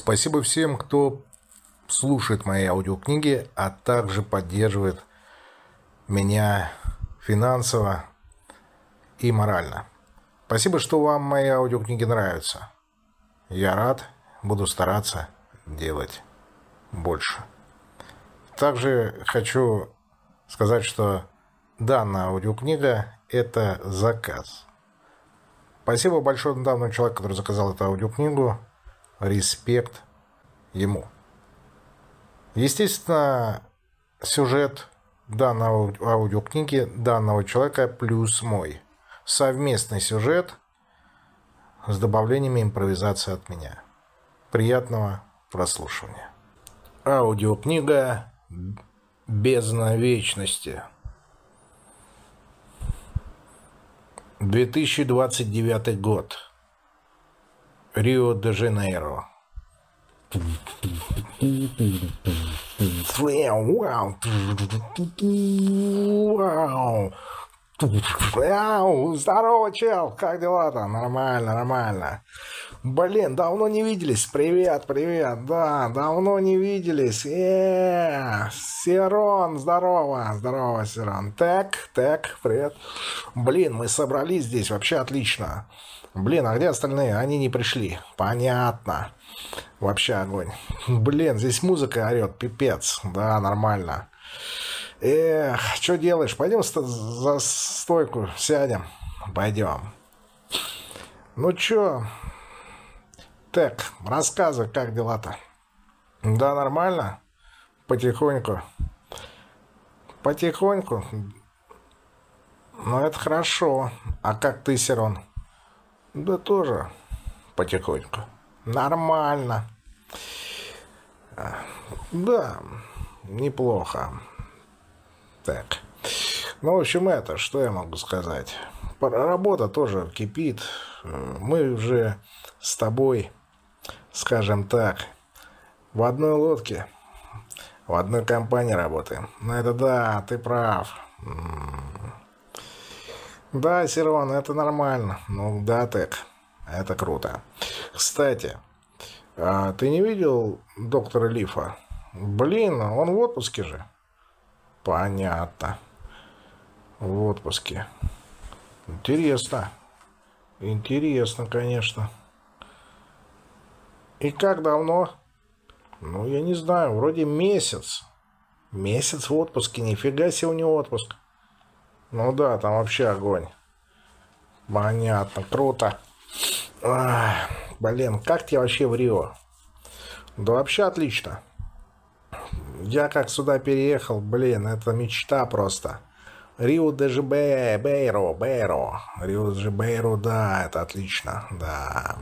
Спасибо всем, кто слушает мои аудиокниги, а также поддерживает меня финансово и морально. Спасибо, что вам мои аудиокниги нравятся. Я рад, буду стараться делать больше. Также хочу сказать, что данная аудиокнига – это заказ. Спасибо большое данному человеку, который заказал эту аудиокнигу. Респект ему. Естественно, сюжет данной аудиокниги данного человека плюс мой. Совместный сюжет с добавлениями импровизации от меня. Приятного прослушивания. Аудиокнига «Бездна вечности». 2029 год. Рио-де-Жанейро. Здорово, чел! Как дела-то? Нормально, нормально. Блин, давно не виделись. Привет, привет. Да, давно не виделись. Э, Сирон, здорово. Здорово, Сирон. Так, так, привет. Блин, мы собрались здесь. Вообще отлично. Блин, а где остальные? Они не пришли. Понятно. Вообще огонь. Блин, здесь музыка орет, пипец. Да, нормально. Эх, что делаешь? Пойдем за стойку сядем. Пойдем. Ну чё? Так, рассказывай, как дела-то? Да, нормально. Потихоньку. Потихоньку. Ну, это хорошо. А как ты, Сирон? Да тоже потихоньку. Нормально. Да, неплохо. Так. Ну, в общем, это, что я могу сказать? Работа тоже кипит. Мы уже с тобой, скажем так, в одной лодке, в одной компании работаем. Ну, это да, ты прав. Да, Сирон, это нормально. Ну, да, так. Это круто. Кстати, а ты не видел доктора Лифа? Блин, он в отпуске же. Понятно. В отпуске. Интересно. Интересно, конечно. И как давно? Ну, я не знаю, вроде месяц. Месяц в отпуске, нифига себе у него отпуск. Ну да, там вообще огонь. Понятно, круто. Ах, блин, как тебе вообще в Рио? Да вообще отлично. Я как сюда переехал, блин, это мечта просто. Рио де Бейро, Бейро. Рио де Бейро, да, это отлично, да.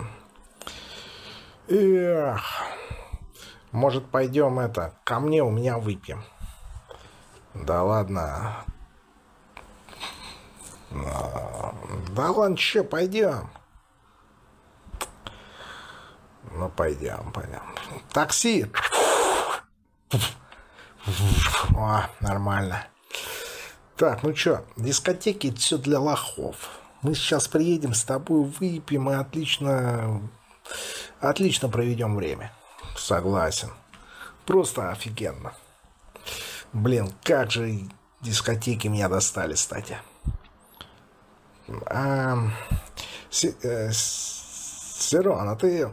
Эх, может пойдем это, ко мне у меня выпьем. Да ладно, да ладно, что, пойдем. Ну, пойдем, пойдем. Такси. О, нормально. Так, ну что, дискотеки все для лохов. Мы сейчас приедем с тобой, выпьем и отлично, отлично проведем время. Согласен. Просто офигенно. Блин, как же дискотеки меня достали, кстати. А, Сирон, а ты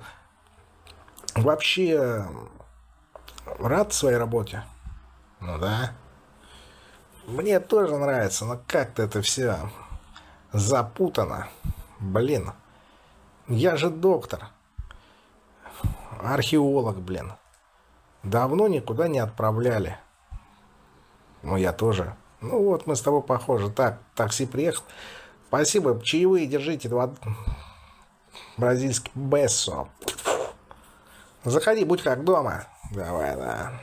вообще рад своей работе? Ну да. Мне тоже нравится, но как-то это все запутано. Блин. Я же доктор. Археолог, блин. Давно никуда не отправляли. Ну, я тоже. Ну, вот мы с тобой похожи. Так, такси приехал. Спасибо. Чаевые держите. Два... Бразильский бессо. Заходи, будь как дома. Давай, да.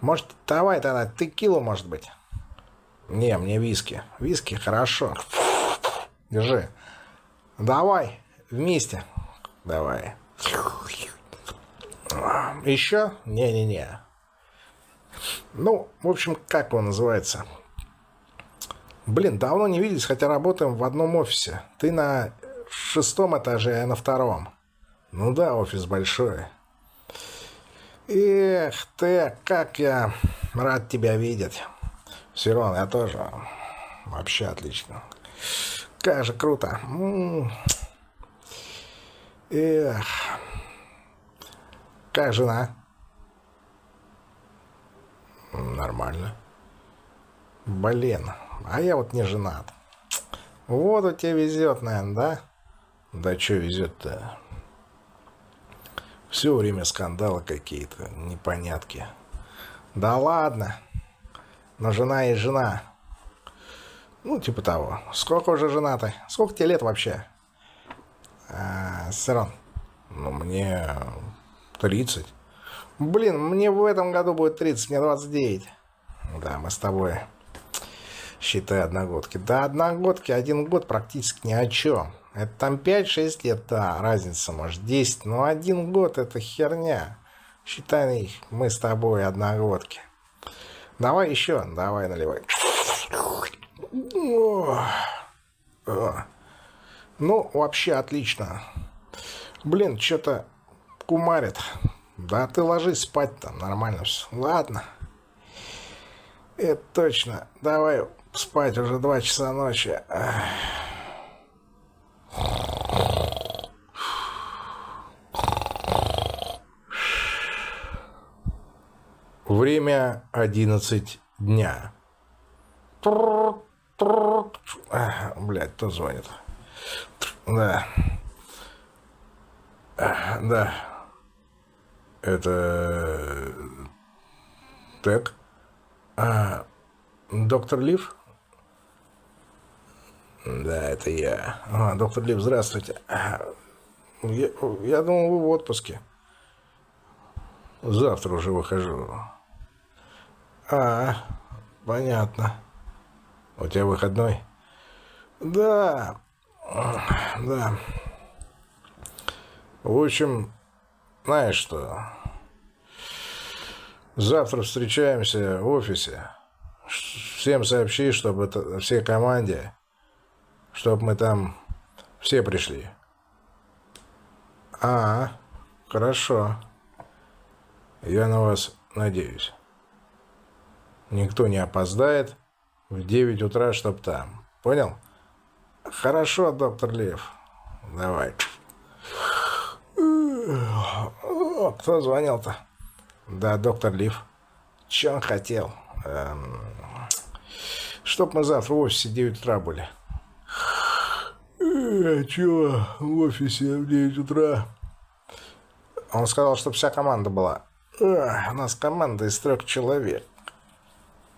Может, давай тогда текилу, может быть? Не, мне виски. Виски, хорошо. Держи. Давай, вместе. Давай. Еще? Не-не-не. Ну, в общем, как он называется? Блин, давно не виделись, хотя работаем в одном офисе. Ты на шестом этаже, а я на втором. Ну да, офис большой. Эх ты, как я рад тебя видеть. Сирон, я тоже. Вообще отлично. Как же круто. Эх. Как жена? Нормально. Блин, а я вот не женат. Вот у тебя везет, наверное, да? Да что везет-то? Все время скандалы какие-то, непонятки. Да ладно. Но жена и жена. Ну, типа того. Сколько уже жена-то? Сколько тебе лет вообще? А, Сирон. Ну, мне 30. Блин, мне в этом году будет 30, мне 29. Да, мы с тобой, считай, одногодки. Да, одногодки, один год практически ни о чем. Это там 5-6 лет, да, разница, может, 10. Но один год это херня. Считай, мы с тобой одногодки. Давай еще, давай наливай. Ну, вообще отлично. Блин, что-то кумарит. Да ты ложись спать там, нормально все. Ладно. Это точно. Давай спать, уже два часа ночи. Время одиннадцать дня. Блять, кто звонит? Да. Да. Это... Так. А, доктор Лив? Да, это я. А, доктор Лив, здравствуйте. Я, я думал, вы в отпуске. Завтра уже выхожу. А, понятно. У тебя выходной? Да, да. В общем, знаешь что? Завтра встречаемся в офисе. Всем сообщи, чтобы это, всей команде, чтобы мы там все пришли. А, хорошо. Я на вас надеюсь. Никто не опоздает в 9 утра, чтоб там. Понял? Хорошо, доктор Лев. Давай. Кто звонил-то? Да, доктор Лив. Че он хотел? Эм, чтоб мы завтра в офисе в 9 утра были. Э, чего в офисе в 9 утра? Он сказал, что вся команда была. Э, у нас команда из трех человек.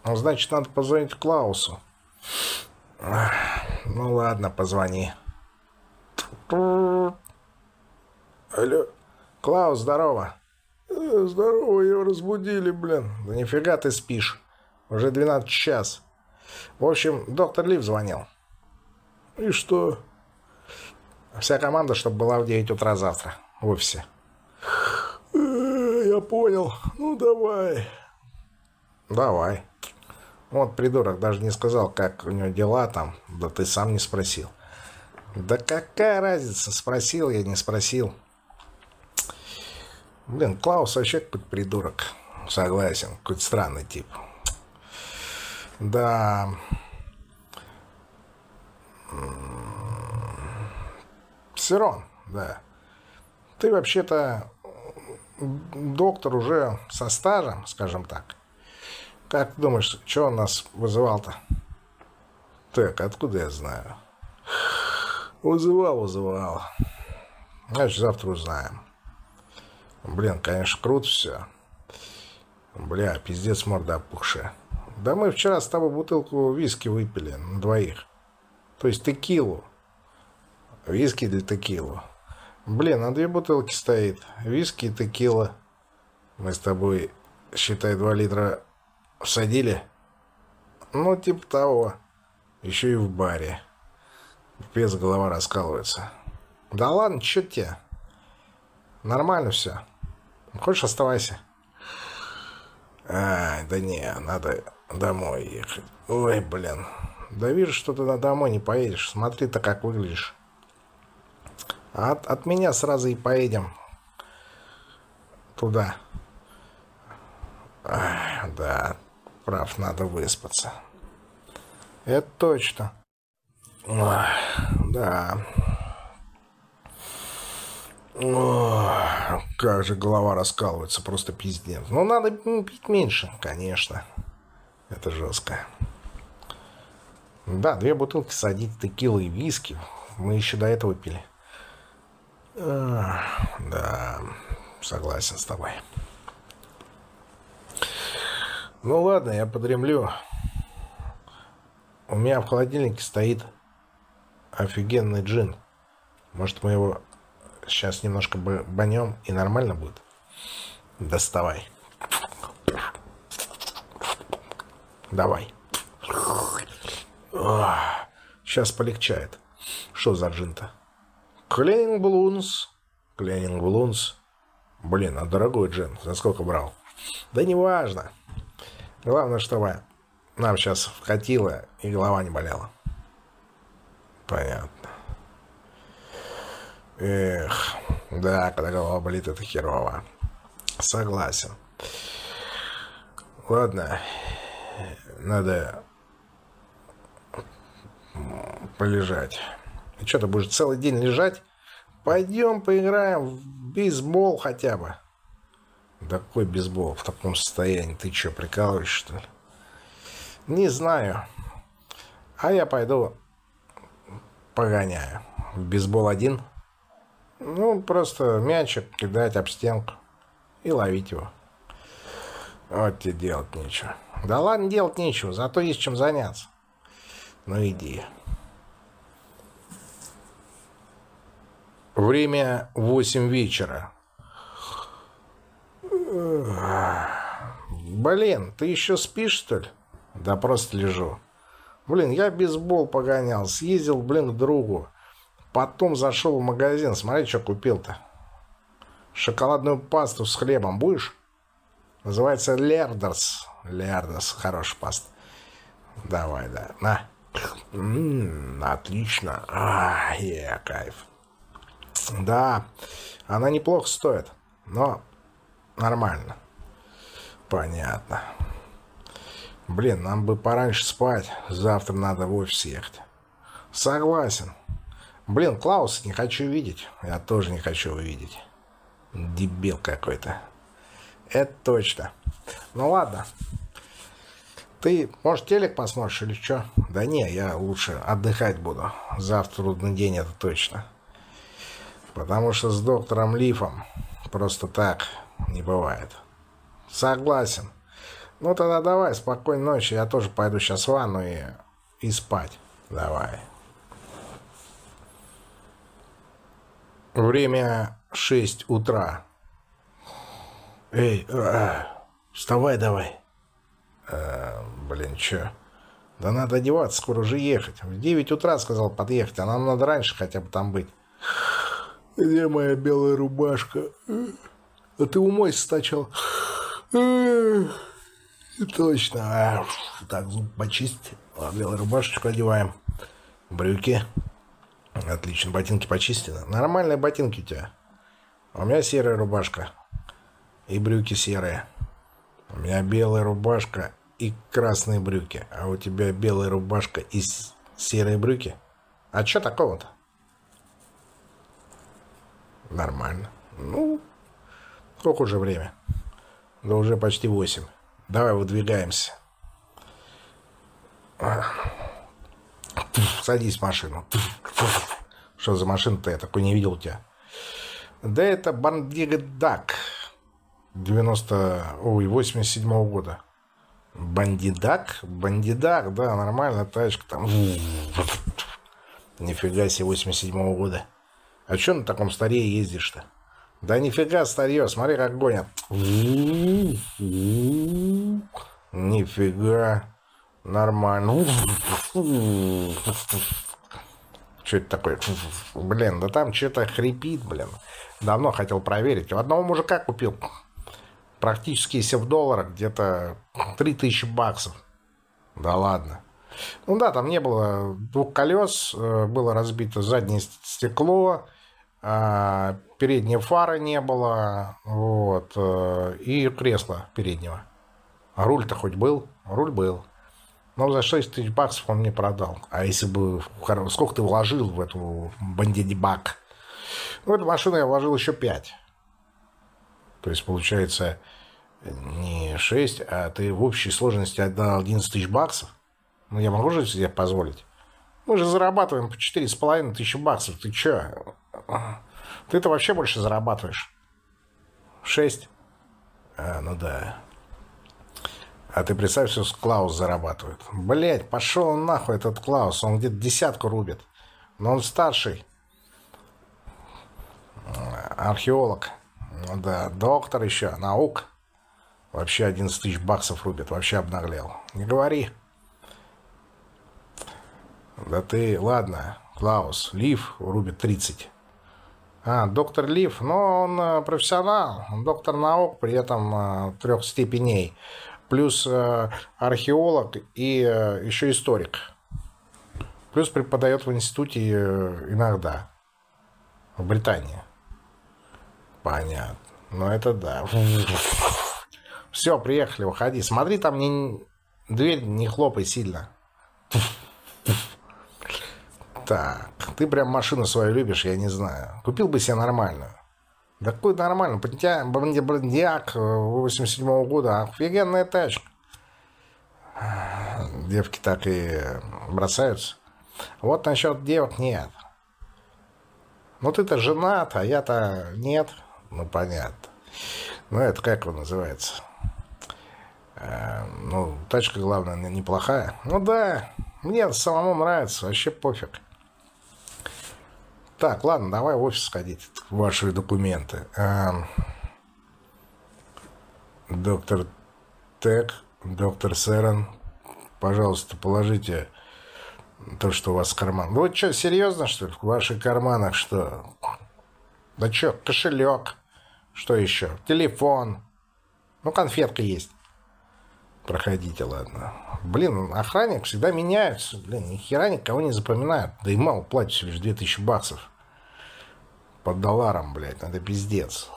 Ну, значит, надо позвонить Клаусу. Ну ладно, позвони. Алло. Клаус, здорово. Э, здорово, его разбудили, блин. Да нифига ты спишь. Уже 12 час. В общем, доктор Лив звонил. И что? Вся команда, чтобы была в 9 утра завтра в офисе. Я понял. Ну, давай. Давай. Вот придурок даже не сказал, как у него дела там. Да ты сам не спросил. Да какая разница, спросил я, не спросил. Блин, Клаус вообще какой-то придурок. Согласен, какой-то странный тип. Да. Сирон, да. Ты вообще-то доктор уже со стажем, скажем так. Как ты думаешь, что он нас вызывал-то? Так, откуда я знаю? Вызывал, вызывал. Значит, завтра узнаем. Блин, конечно, круто все. Бля, пиздец морда опухшая. Да мы вчера с тобой бутылку виски выпили на двоих. То есть текилу. Виски для текилу. Блин, на две бутылки стоит. Виски и текила. Мы с тобой, считай, два литра всадили. Ну, типа того. Еще и в баре. Пец голова раскалывается. Да ладно, что тебе? Нормально все. Хочешь, оставайся. А, да не, надо домой ехать. Ой, блин. Да вижу, что ты домой не поедешь. Смотри-то, как выглядишь. От, от меня сразу и поедем туда. Ах, да, прав, надо выспаться. Это точно. Ох, да. Ох, как же голова раскалывается, просто пиздец. Ну, надо пить меньше, конечно. Это жестко. Да, две бутылки садить текилы и виски. Мы еще до этого пили. Да, согласен с тобой. Ну ладно, я подремлю. У меня в холодильнике стоит офигенный джин. Может, мы его сейчас немножко банем и нормально будет? Доставай. Давай. Сейчас полегчает. Что за джин-то? Клейнинг Блунс. Клейнинг Блунс. Блин, а дорогой джин. За сколько брал? Да неважно. Главное, чтобы нам сейчас вкатило и голова не болела. Понятно. Эх, да, когда голова болит, это херово. Согласен. Ладно, надо полежать. И что, ты будешь целый день лежать? Пойдем поиграем в бейсбол хотя бы. Да какой бейсбол в таком состоянии? Ты что, прикалываешься, что ли? Не знаю. А я пойду погоняю. В бейсбол один. Ну, просто мячик кидать об стенку и ловить его. Вот тебе делать нечего. Да ладно, делать нечего, зато есть чем заняться. Ну иди. Время 8 вечера. Блин, ты еще спишь, что ли? Да просто лежу. Блин, я бейсбол погонял, съездил, блин, к другу. Потом зашел в магазин, смотри, что купил-то. Шоколадную пасту с хлебом будешь? Называется Лердерс. Лердерс, хорошая паста. Давай, да, на. М-м, отлично. А, е, кайф. Да, она неплохо стоит, но нормально. Понятно. Блин, нам бы пораньше спать. Завтра надо в офис ехать. Согласен. Блин, Клаус не хочу видеть. Я тоже не хочу увидеть. Дебил какой-то. Это точно. Ну ладно. Ты, может, телек посмотришь или что? Да не, я лучше отдыхать буду. Завтра трудный день, это точно. Потому что с доктором Лифом просто так не бывает. Согласен. Ну тогда давай, спокойной ночи. Я тоже пойду сейчас в ванну и, и спать. Давай. Время 6 утра. Эй, а, вставай давай. А, блин, чё? Да надо одеваться, скоро уже ехать. В 9 утра сказал подъехать, а нам надо раньше хотя бы там быть. Где моя белая рубашка? А ты умойся сначала. Точно. А, так, зуб почистить. Белую рубашечку одеваем. Брюки. Отлично, ботинки почистены. Нормальные ботинки у тебя. У меня серая рубашка. И брюки серые. У меня белая рубашка и красные брюки. А у тебя белая рубашка и серые брюки? А что такого-то? Нормально. Ну, сколько уже время? Да уже почти восемь. Давай выдвигаемся. Садись в машину. Что за машина-то? Я такой не видел тебя. Да это Бандидак. 90... Ой, 87 -го года. Бандидак? Бандидак, да, нормальная тачка там. Нифига себе, 87 -го года. А что на таком старе ездишь-то? Да нифига старье, смотри, как гонят. Нифига. Нормально. Что это такое? Блин, да там что-то хрипит, блин. Давно хотел проверить. У одного мужика купил. Практически, если в долларах, где-то 3000 баксов. Да ладно. Ну да, там не было двух колес, э, было разбито заднее стекло, а, передней фары не было, вот, э, и кресла переднего. А руль-то хоть был? Руль был. Но за 6 тысяч баксов он мне продал. А если бы... Сколько ты вложил в эту бандиди бак? В эту машину я вложил еще 5. То есть, получается, не 6, а ты в общей сложности отдал 11 тысяч баксов. Ну, я могу же себе позволить? Мы же зарабатываем по 4,5 тысячи баксов. Ты чё? Ты-то вообще больше зарабатываешь. 6? А, ну да. А ты представь, что Клаус зарабатывает. Блять, пошел он нахуй, этот Клаус. Он где-то десятку рубит. Но он старший. Археолог. Ну да, доктор еще, наук. Вообще 11 тысяч баксов рубит. Вообще обнаглел. Не говори. Да ты, ладно, Клаус, Лив рубит 30. А, доктор Лив, но он э, профессионал, он доктор наук, при этом э, трех степеней. Плюс э, археолог и еще историк. Плюс преподает в институте иногда. В Британии. Понятно. Ну это да. Все, приехали, выходи. Смотри, там не... дверь не хлопай сильно. Так, ты прям машину свою любишь, я не знаю. Купил бы себе нормальную. Да какой нормально, Бандиак 87 -го года, офигенная тачка. Девки так и бросаются. Вот насчет девок нет. Ну ты-то женат, а я-то нет. Ну понятно. Ну это как его называется? Э, ну, тачка, главное, неплохая. Ну да, мне самому нравится, вообще пофиг. Так, ладно, давай в офис сходить. Ваши документы. А, доктор Тек, доктор Сэрон, пожалуйста, положите то, что у вас в карман. Вы что, серьезно, что ли? В ваших карманах что? Да что, кошелек? Что еще? Телефон. Ну, конфетка есть. Проходите, ладно. Блин, охранник всегда меняется. Блин, ни хера никого не запоминают. Да и мало платят всего лишь 2000 баксов. Под долларом, блядь, надо пиздец.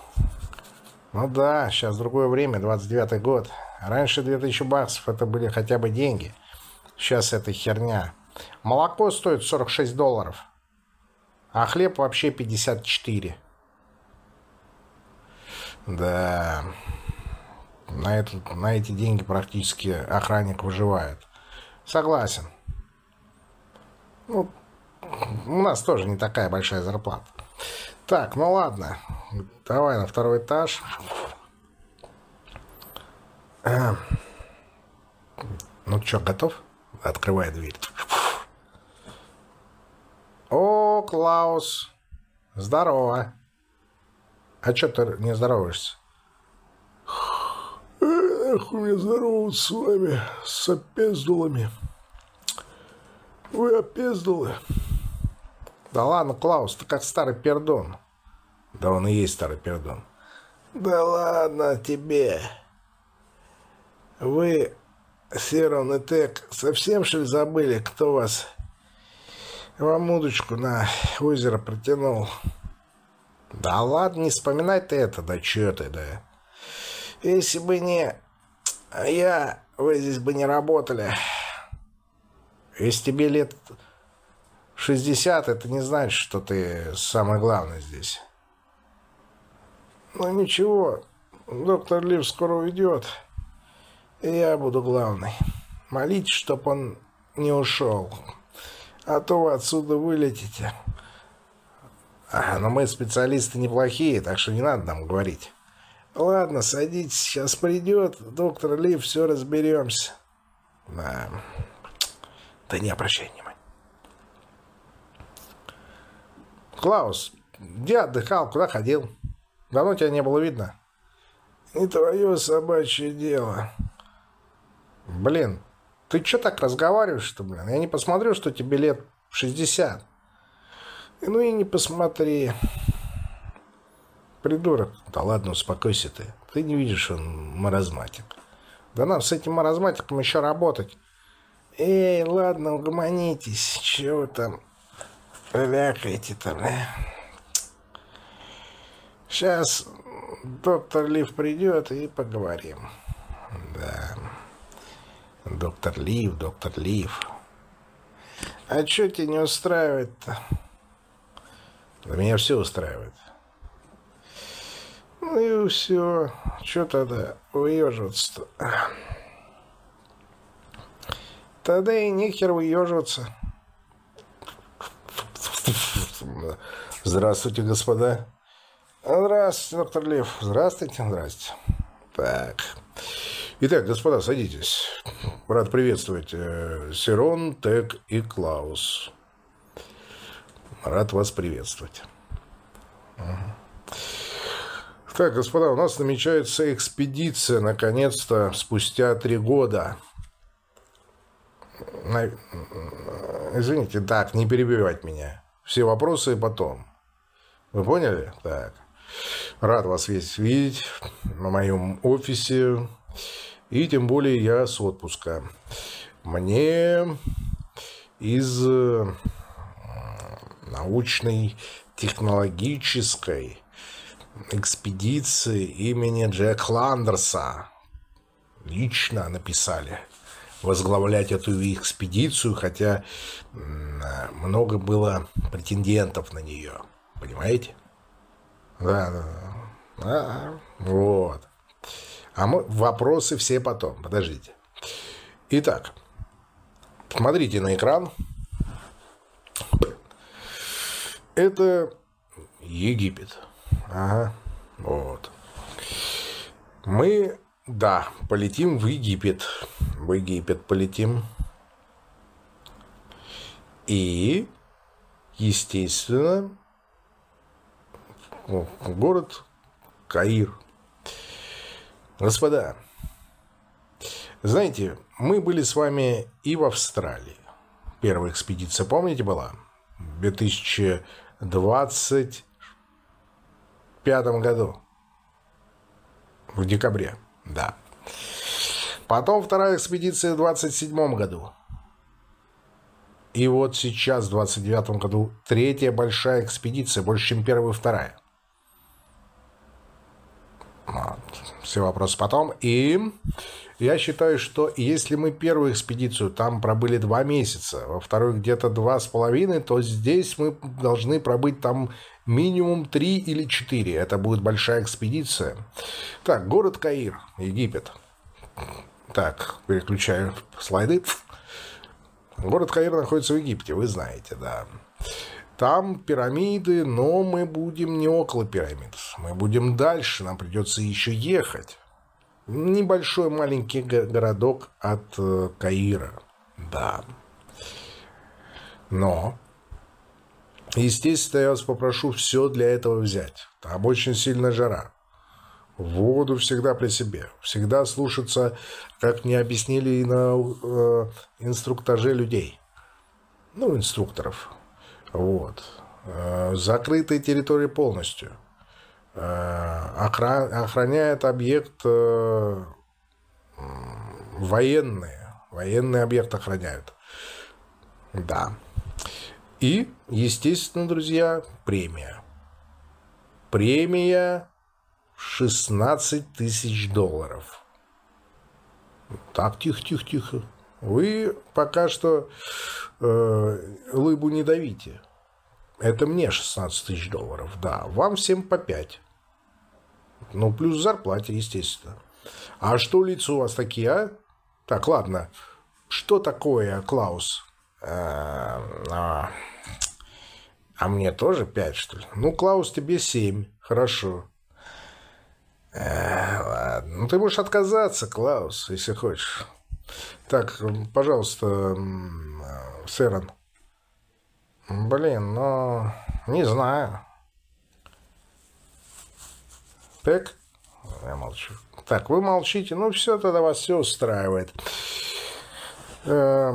Ну да, сейчас другое время, 29-й год. Раньше 2000 баксов это были хотя бы деньги. Сейчас это херня. Молоко стоит 46 долларов. А хлеб вообще 54. Да на, это, на эти деньги практически охранник выживает. Согласен. Ну, у нас тоже не такая большая зарплата. Так, ну ладно. Давай на второй этаж. Ну что, готов? Открывай дверь. О, Клаус. Здорово. А что ты не здороваешься? Эх, мне здороваться с вами, с опездулами. Вы опездулы. Да ладно, Клаус, ты как старый пердон. Да он и есть старый пердон. Да ладно тебе. Вы, Серон и Тек, совсем что ли забыли, кто вас вам удочку на озеро протянул? Да ладно, не вспоминай ты это, да чё ты, да. Если бы не а я, вы здесь бы не работали. Если тебе лет 60, это не значит, что ты самый главный здесь. Ну ничего, доктор Лив скоро уйдет, и я буду главный. Молитесь, чтоб он не ушел, а то вы отсюда вылетите. А, но мы специалисты неплохие, так что не надо нам говорить. Ладно, садитесь, сейчас придет доктор Ли, все разберемся. Да. Да не обращай внимания. Клаус, где отдыхал, куда ходил? Давно тебя не было видно. Не твое собачье дело. Блин, ты что так разговариваешь-то, блин? Я не посмотрю, что тебе лет 60. Ну и не посмотри. Придурок. Да ладно, успокойся ты. Ты не видишь, он маразматик. Да нам с этим маразматиком еще работать. Эй, ладно, угомонитесь. Чего вы там вякаете-то, бля? Сейчас доктор Лив придет и поговорим. Да. Доктор Лив, доктор Лив. А что тебя не устраивает-то? Да меня все устраивает. Ну и все. Что тогда выеживаться-то? Тогда и нехер выеживаться. Здравствуйте, господа. Здравствуйте, доктор Лев. Здравствуйте, здравствуйте. Так. Итак, господа, садитесь. Рад приветствовать э, Сирон, Тек и Клаус. Рад вас приветствовать. Так, господа, у нас намечается экспедиция, наконец-то, спустя три года. Извините, так, не перебивать меня. Все вопросы потом. Вы поняли? Так. Рад вас весь видеть на моем офисе. И тем более я с отпуска. Мне из э, научной технологической экспедиции имени Джек Ландерса лично написали возглавлять эту экспедицию, хотя много было претендентов на нее. Понимаете? Да, да, да. А, вот. А мы вопросы все потом. Подождите. Итак, смотрите на экран. Это Египет. Ага. Вот. Мы, да, полетим в Египет. В Египет полетим. И, естественно, город Каир. Господа, знаете, мы были с вами и в Австралии. Первая экспедиция, помните, была? 2020 пятом году. В декабре, да. Потом вторая экспедиция в 27 году. И вот сейчас, в 29 году, третья большая экспедиция, больше, чем первая и вторая. Вот. Все вопросы потом. И я считаю, что если мы первую экспедицию там пробыли два месяца, во второй где-то два с половиной, то здесь мы должны пробыть там минимум три или четыре. Это будет большая экспедиция. Так, город Каир, Египет. Так, переключаю слайды. Город Каир находится в Египте, вы знаете, да. Там пирамиды, но мы будем не около пирамид. Мы будем дальше, нам придется еще ехать. Небольшой маленький городок от э, Каира. Да. Но, естественно, я вас попрошу все для этого взять. Там очень сильная жара. Воду всегда при себе. Всегда слушаться, как мне объяснили на э, инструктаже людей. Ну, инструкторов. Вот. Э, закрытая территория полностью. Э, охраняет объект э, военные. Военный объект охраняют. Да. И, естественно, друзья, премия. Премия 16 тысяч долларов. Так, тихо, тихо, тихо. Вы пока что э, лыбу не давите. Это мне 16 тысяч долларов, да. Вам всем по 5. Ну, плюс зарплате, естественно. А что лицо у вас такие, а? Так, ладно. Что такое, Клаус? А, а, а мне тоже 5, что ли? Ну, Клаус, тебе 7. Хорошо. А, ладно. Ну, ты можешь отказаться, Клаус, если хочешь. Так, пожалуйста, Сэрон. Блин, ну, не знаю. Так? Я молчу. Так, вы молчите. Ну, все, тогда вас все устраивает. Э,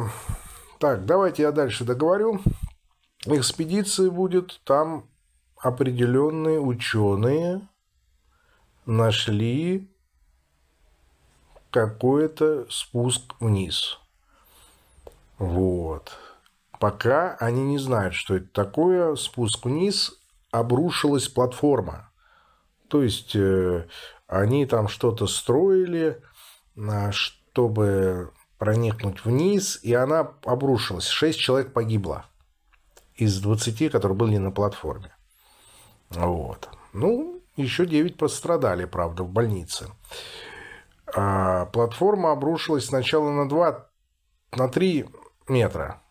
так, давайте я дальше договорю. Экспедиции будет там определенные ученые нашли какой-то спуск вниз. Вот. Пока они не знают, что это такое. Спуск вниз обрушилась платформа. То есть э, они там что-то строили, чтобы проникнуть вниз, и она обрушилась. Шесть человек погибло из 20, которые были на платформе. Вот. Ну, еще 9 пострадали, правда, в больнице. А платформа обрушилась сначала на 2, на 3 метра,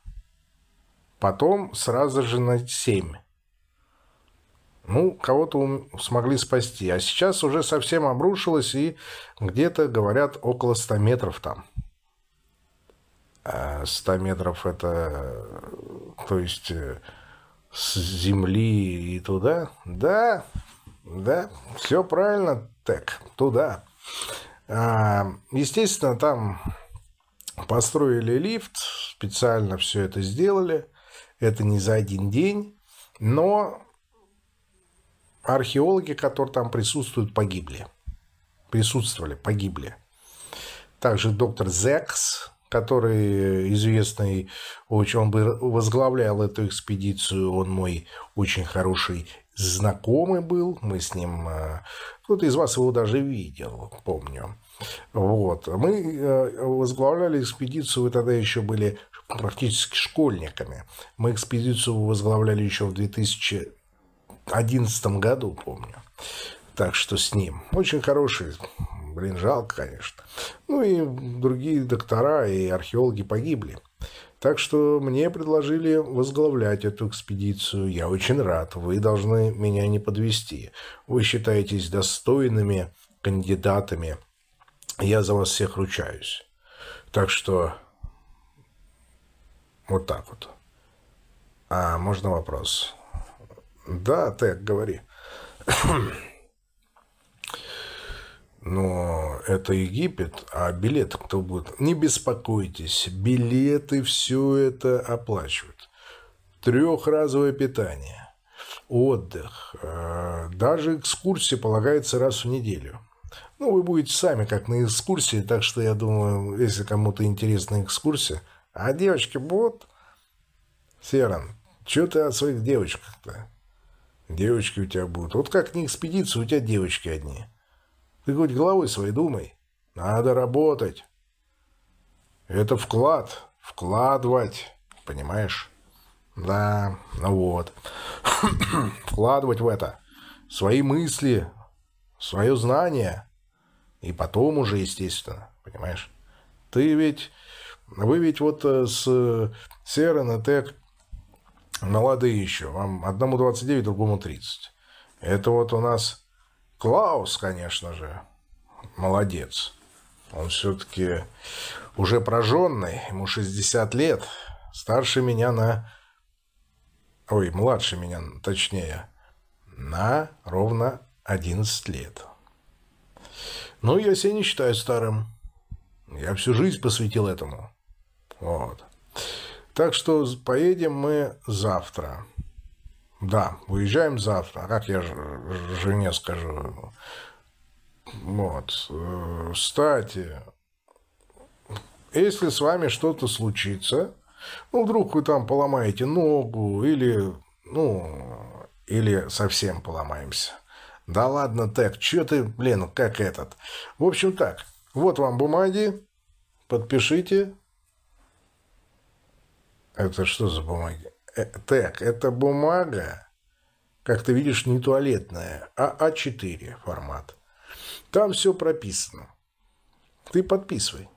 потом сразу же на 7. Ну, кого-то смогли спасти. А сейчас уже совсем обрушилась и где-то, говорят, около 100 метров там. 100 а метров это, то есть, э, с земли и туда? Да, да, все правильно, так, туда. А, естественно, там построили лифт, специально все это сделали. Это не за один день, но археологи, которые там присутствуют, погибли. Присутствовали, погибли. Также доктор Зекс, который известный, очень, он возглавлял эту экспедицию, он мой очень хороший знакомый был, мы с ним, э, кто-то из вас его даже видел, помню. Вот. Мы э, возглавляли экспедицию, вы тогда еще были практически школьниками. Мы экспедицию возглавляли еще в 2011 году, помню. Так что с ним. Очень хороший, блин, жалко, конечно. Ну и другие доктора и археологи погибли. Так что мне предложили возглавлять эту экспедицию. Я очень рад. Вы должны меня не подвести. Вы считаетесь достойными кандидатами. Я за вас всех ручаюсь. Так что вот так вот. А можно вопрос? Да, Тек, говори. Но это Египет, а билеты кто будет? Не беспокойтесь, билеты все это оплачивают. Трехразовое питание, отдых, э, даже экскурсия полагается раз в неделю. Ну, вы будете сами как на экскурсии, так что я думаю, если кому-то интересна экскурсия. А девочки будут? Серан, что ты о своих девочках-то? Девочки у тебя будут. Вот как не экспедиция, у тебя девочки одни. Ты хоть головой своей думай. Надо работать. Это вклад. Вкладывать. Понимаешь? Да, ну вот. Вкладывать в это свои мысли, свое знание. И потом уже, естественно. Понимаешь? Ты ведь... Вы ведь вот э, с Серен и Тек молодые еще. Вам одному 29, другому 30. Это вот у нас Клаус, конечно же, молодец. Он все-таки уже прожженный, ему 60 лет, старше меня на... Ой, младше меня, точнее, на ровно 11 лет. Но я себя не считаю старым. Я всю жизнь посвятил этому. Вот. Так что поедем мы завтра. Да, уезжаем завтра. А как я жене скажу? Вот. Э, кстати, если с вами что-то случится, ну, вдруг вы там поломаете ногу или, ну, или совсем поломаемся. Да ладно, так, что ты, блин, как этот. В общем так, вот вам бумаги, подпишите. Это что за бумаги? Э, так, это бумага, как ты видишь, не туалетная, а А4 формат. Там все прописано. Ты подписывай.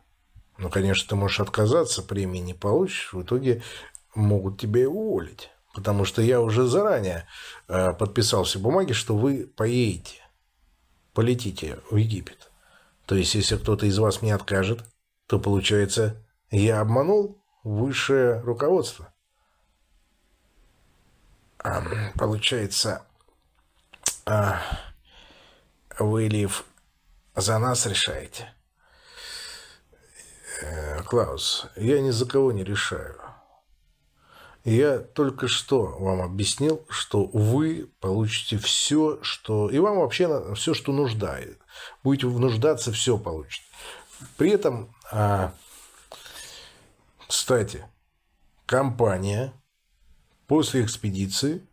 Ну, конечно, ты можешь отказаться, премии не получишь, в итоге могут тебя и уволить. Потому что я уже заранее э, подписал все бумаги, что вы поедете, полетите в Египет. То есть, если кто-то из вас мне откажет, то получается, я обманул высшее руководство получается, а, вы, Лив, за нас решаете? Э, Клаус, я ни за кого не решаю. Я только что вам объяснил, что вы получите все, что... И вам вообще все, что нуждает. Будете нуждаться, все получите. При этом, а, кстати, компания После экспедиции,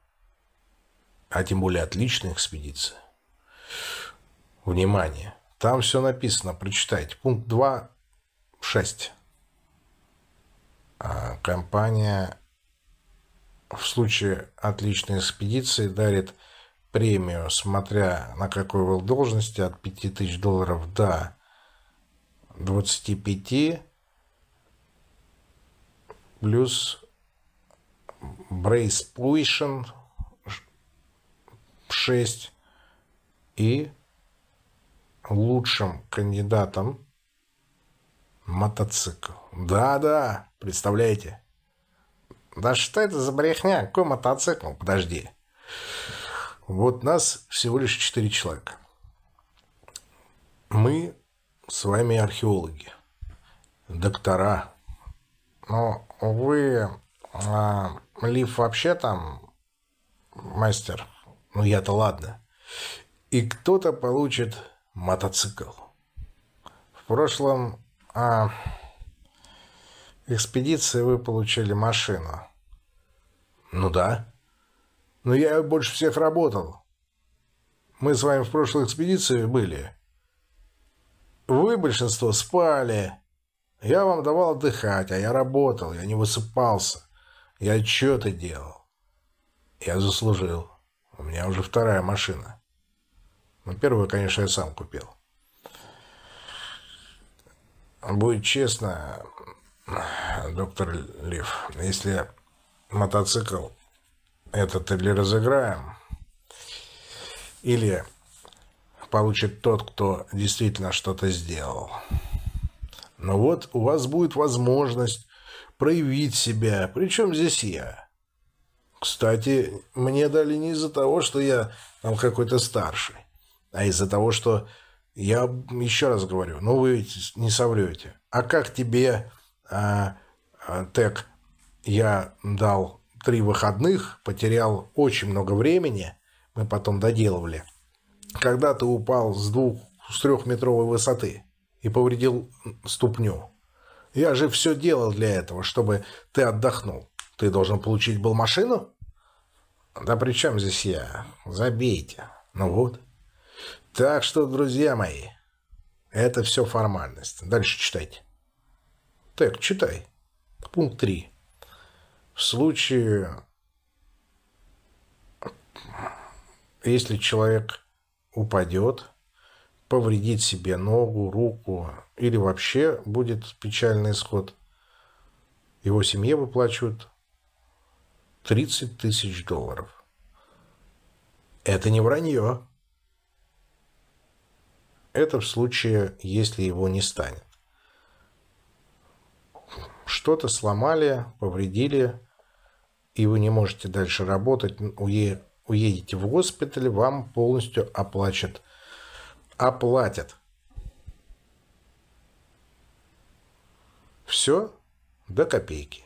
а тем более отличной экспедиции, внимание, там все написано, прочитайте, пункт 2.6. компания в случае отличной экспедиции дарит премию, смотря на какой вы должности, от 5000 долларов до 25, плюс Brace Position 6 и лучшим кандидатом мотоцикл. Да-да, представляете? Да что это за брехня? Какой мотоцикл? Подожди. Вот нас всего лишь четыре человека. Мы с вами археологи, доктора. Но вы, а, Лив вообще там мастер. Ну я-то ладно. И кто-то получит мотоцикл. В прошлом а, экспедиции вы получили машину. Ну да. Но я больше всех работал. Мы с вами в прошлой экспедиции были. Вы, большинство, спали. Я вам давал отдыхать, а я работал, я не высыпался. Я отчеты делал. Я заслужил. У меня уже вторая машина. Ну, первую, конечно, я сам купил. Будет честно, доктор Лив, если мотоцикл этот или разыграем, или получит тот, кто действительно что-то сделал. Но вот у вас будет возможность проявить себя. Причем здесь я? Кстати, мне дали не из-за того, что я там какой-то старший, а из-за того, что я еще раз говорю, ну вы ведь не соврете. А как тебе, а, а, Тек, я дал три выходных, потерял очень много времени, мы потом доделывали, когда ты упал с двух, с трехметровой высоты и повредил ступню. Я же все делал для этого, чтобы ты отдохнул. Ты должен получить был машину? Да при чем здесь я? Забейте. Ну вот. Так что, друзья мои, это все формальность. Дальше читайте. Так, читай. Пункт 3. В случае, если человек упадет, повредит себе ногу, руку или вообще будет печальный исход, его семье выплачивают 30 тысяч долларов. Это не вранье. Это в случае, если его не станет. Что-то сломали, повредили, и вы не можете дальше работать, уедете в госпиталь, вам полностью оплачат. Оплатят. Все до копейки.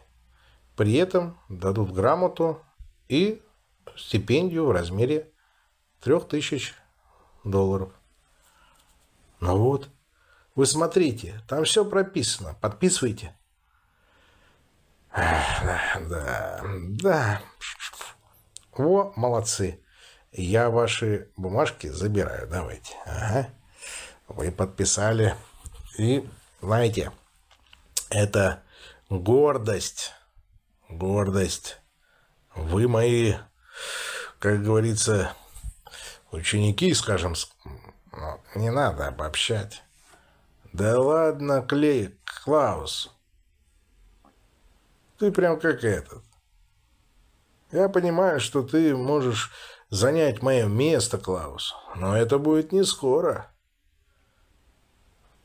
При этом дадут грамоту и стипендию в размере 3000 долларов. Ну вот, вы смотрите, там все прописано. Подписывайте. Да, да, да. О, молодцы. Я ваши бумажки забираю. Давайте. Ага. Вы подписали. И, знаете, это гордость. Гордость. Вы мои, как говорится, ученики, скажем, ну, не надо обобщать. Да ладно, Клей, Клаус. Ты прям как этот. Я понимаю, что ты можешь занять мое место, Клаус, но это будет не скоро.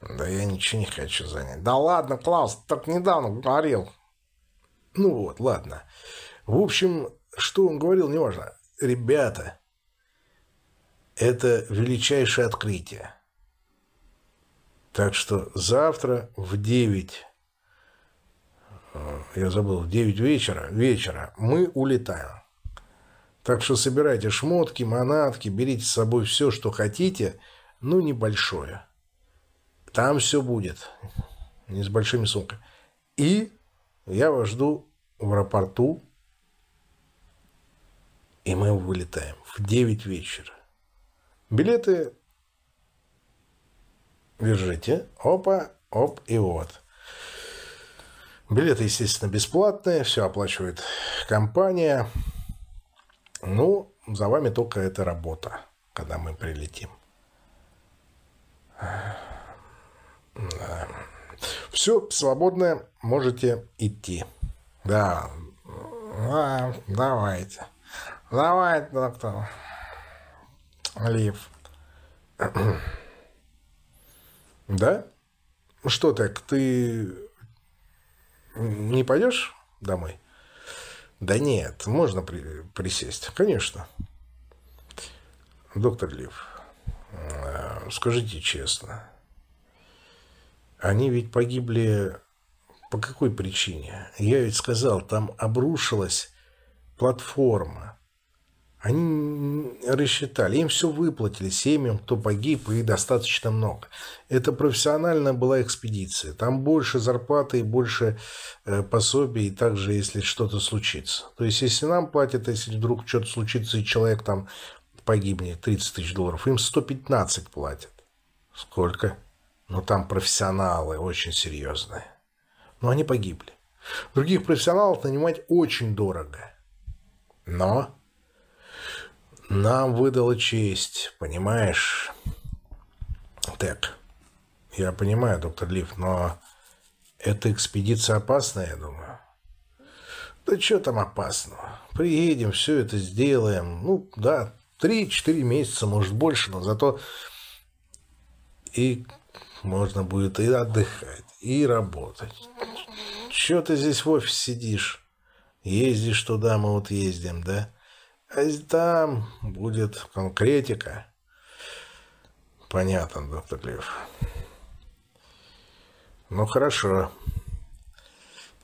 Да я ничего не хочу занять. Да ладно, Клаус, так недавно говорил. Ну вот, ладно. В общем, что он говорил, не важно. Ребята, это величайшее открытие. Так что завтра в 9 Э, я забыл, в 9 вечера, вечера мы улетаем. Так что собирайте шмотки, манатки, берите с собой все, что хотите, ну, небольшое. Там все будет, не с большими сумками. И я вас жду в аэропорту, и мы вылетаем в 9 вечера. Билеты держите. Опа, оп и вот. Билеты, естественно, бесплатные, все оплачивает компания. Ну, за вами только эта работа, когда мы прилетим. Да. Все, свободное, можете идти. Да, да давайте. Давайте, доктор. Лив. Да? Что так, ты не пойдешь домой? Да нет, можно при, присесть, конечно. Доктор Лив, э, скажите честно, они ведь погибли по какой причине? Я ведь сказал, там обрушилась платформа. Они рассчитали, им все выплатили, семьям, кто погиб, и достаточно много. Это профессиональная была экспедиция. Там больше зарплаты и больше э, пособий, и также, если что-то случится. То есть, если нам платят, если вдруг что-то случится, и человек там погибнет, 30 тысяч долларов, им 115 платят. Сколько? Ну, там профессионалы очень серьезные. Но они погибли. Других профессионалов нанимать очень дорого. Но нам выдала честь, понимаешь? Так, я понимаю, доктор Лив, но эта экспедиция опасная, я думаю. Да что там опасного? Приедем, все это сделаем. Ну, да, три-четыре месяца, может, больше, но зато и можно будет и отдыхать, и работать. Че ты здесь в офисе сидишь? Ездишь туда, мы вот ездим, да? А там будет конкретика. Понятно, доктор Лев. Ну, хорошо.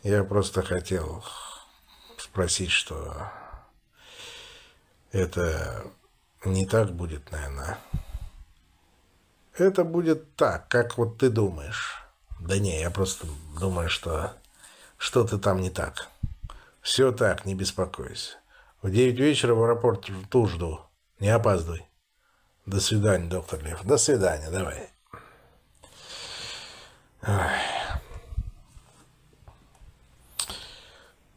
Я просто хотел спросить, что это не так будет, наверное. Это будет так, как вот ты думаешь. Да не, я просто думаю, что что-то там не так. Все так, не беспокойся. В девять вечера в аэропорт ту жду. Не опаздывай. До свидания, доктор Лев. До свидания, давай.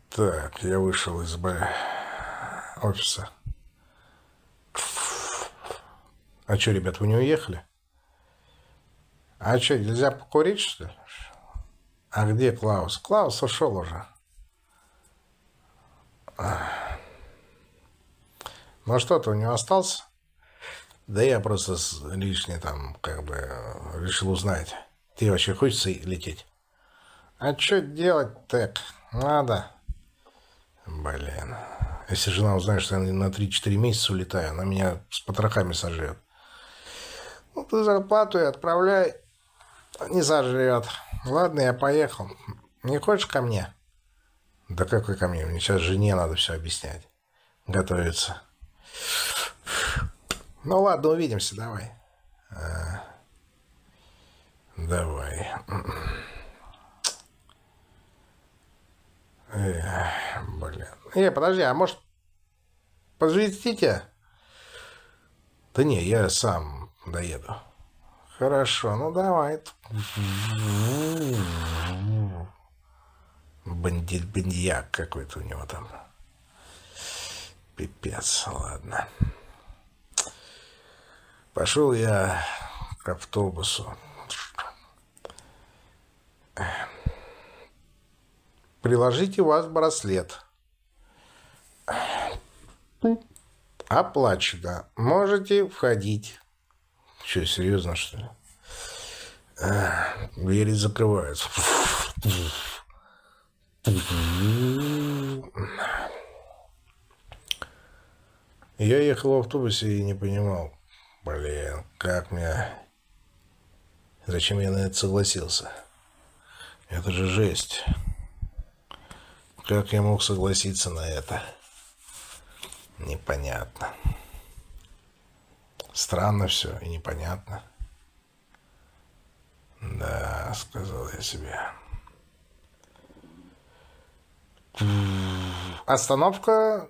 Так, я вышел из Б офиса. А что, ребят, вы не уехали? А что, нельзя покурить, что ли? А где Клаус? Клаус ушел уже. Ну что-то у него остался? Да я просто лишний там как бы решил узнать. Ты вообще хочется лететь? А что делать так? Надо. Блин. Если жена узнает, что я на 3-4 месяца улетаю, она меня с потрохами сожрет. Ну, ты зарплату и отправляй. Не сожрет. Ладно, я поехал. Не хочешь ко мне? Да какой ко мне? Мне сейчас жене надо все объяснять. Готовиться. Ну ладно, увидимся, давай. А, давай. Блин. Э, подожди, а может подвезите? Да не, я сам доеду. Хорошо, ну давай. Бандит бандьяк какой-то у него там. Пипец, ладно. Пошел я к автобусу. Приложите вас браслет. Оплачено. Можете входить. Что, серьезно, что ли? Двери закрываются. Я ехал в автобусе и не понимал, блин, как мне... Зачем я на это согласился? Это же жесть. Как я мог согласиться на это? Непонятно. Странно все и непонятно. Да, сказал я себе. Остановка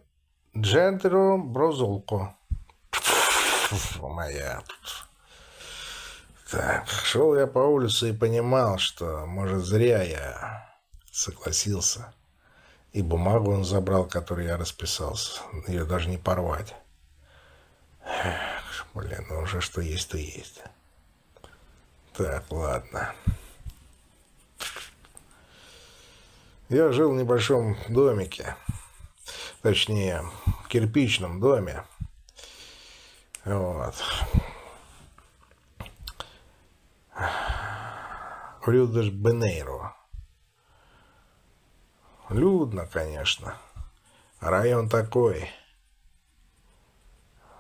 Джентеро Брозолко. Моя. Так, шел я по улице и понимал, что, может, зря я Согласился. И бумагу он забрал, которую я расписался. Ее даже не порвать. Блин, ну уже что есть, то есть. Так, ладно. Я жил в небольшом домике. Точнее, кирпичном доме. Вот. В Рио-де-Бенейро. Людно, конечно. Район такой.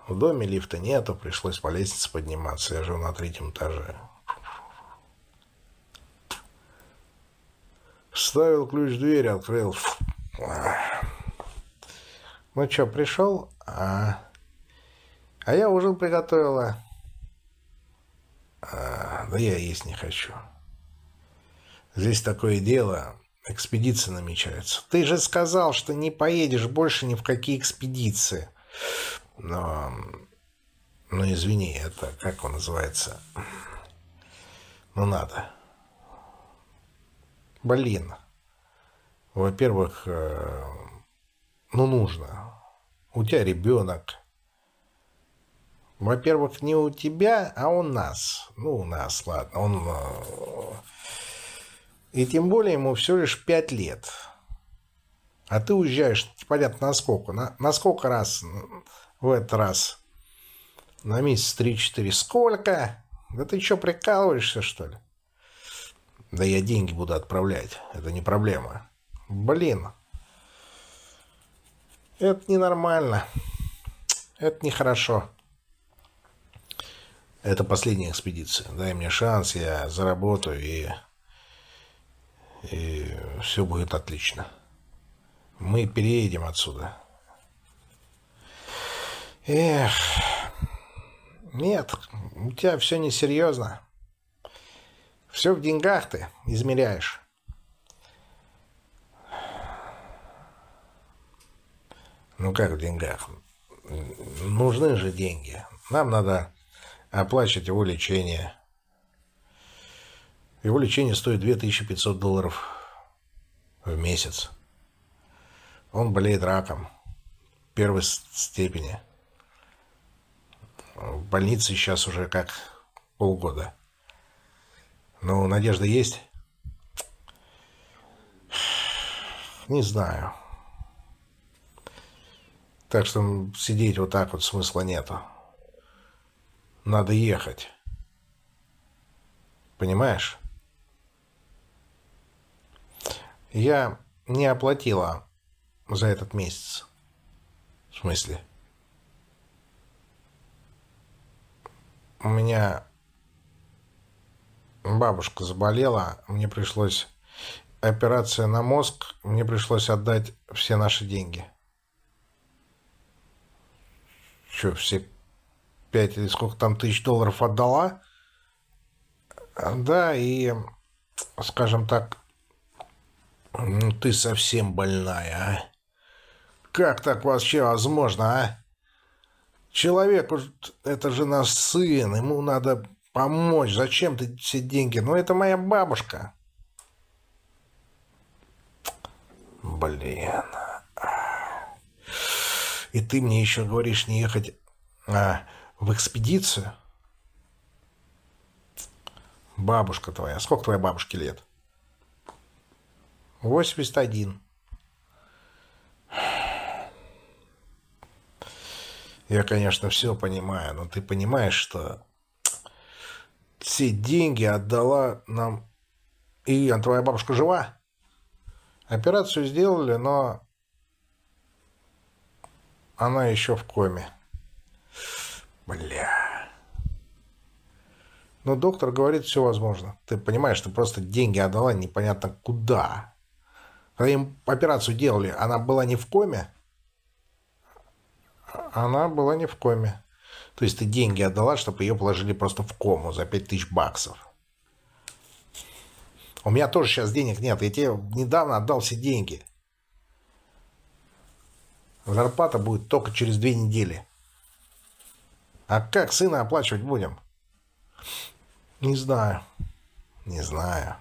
В доме лифта нету, пришлось по лестнице подниматься. Я жил на третьем этаже. Вставил ключ в дверь, открыл. Ну что, пришел? А, а я ужин приготовила. А, да я есть не хочу. Здесь такое дело. Экспедиция намечается. Ты же сказал, что не поедешь больше ни в какие экспедиции. Но, ну извини, это как он называется? Ну надо. Блин. Во-первых, э, ну нужно. У тебя ребенок. Во-первых, не у тебя, а у нас. Ну, у нас, ладно. Он э, и тем более ему все лишь пять лет. А ты уезжаешь, понятно, на сколько? На, на сколько раз в этот раз? На месяц три-четыре. Сколько? Да ты что, прикалываешься, что ли? Да я деньги буду отправлять. Это не проблема. Блин. Это ненормально. Это нехорошо. Это последняя экспедиция. Дай мне шанс, я заработаю и и все будет отлично. Мы переедем отсюда. Эх, нет, у тебя все несерьезно. Все в деньгах ты измеряешь. Ну как в деньгах? Нужны же деньги. Нам надо оплачивать его лечение. Его лечение стоит 2500 долларов в месяц. Он болеет раком первой степени. В больнице сейчас уже как полгода. Но надежда есть? Не знаю. Так что сидеть вот так вот смысла нету. Надо ехать. Понимаешь? Я не оплатила за этот месяц. В смысле? У меня бабушка заболела, мне пришлось операция на мозг, мне пришлось отдать все наши деньги. Что, все пять или сколько там тысяч долларов отдала? Да, и, скажем так, ну ты совсем больная, а? Как так вообще возможно, а? Человек, это же наш сын, ему надо помочь. Зачем ты все деньги? Ну, это моя бабушка. Блин. И ты мне еще говоришь не ехать а, в экспедицию? Бабушка твоя. Сколько твоей бабушке лет? 81. Я, конечно, все понимаю, но ты понимаешь, что все деньги отдала нам... И твоя бабушка жива? Операцию сделали, но она еще в коме. Бля. Но доктор говорит, все возможно. Ты понимаешь, ты просто деньги отдала непонятно куда. Когда им операцию делали, она была не в коме? Она была не в коме. То есть ты деньги отдала, чтобы ее положили просто в кому за 5000 баксов. У меня тоже сейчас денег нет. Я тебе недавно отдал все деньги. Зарплата будет только через две недели. А как сына оплачивать будем? Не знаю. Не знаю.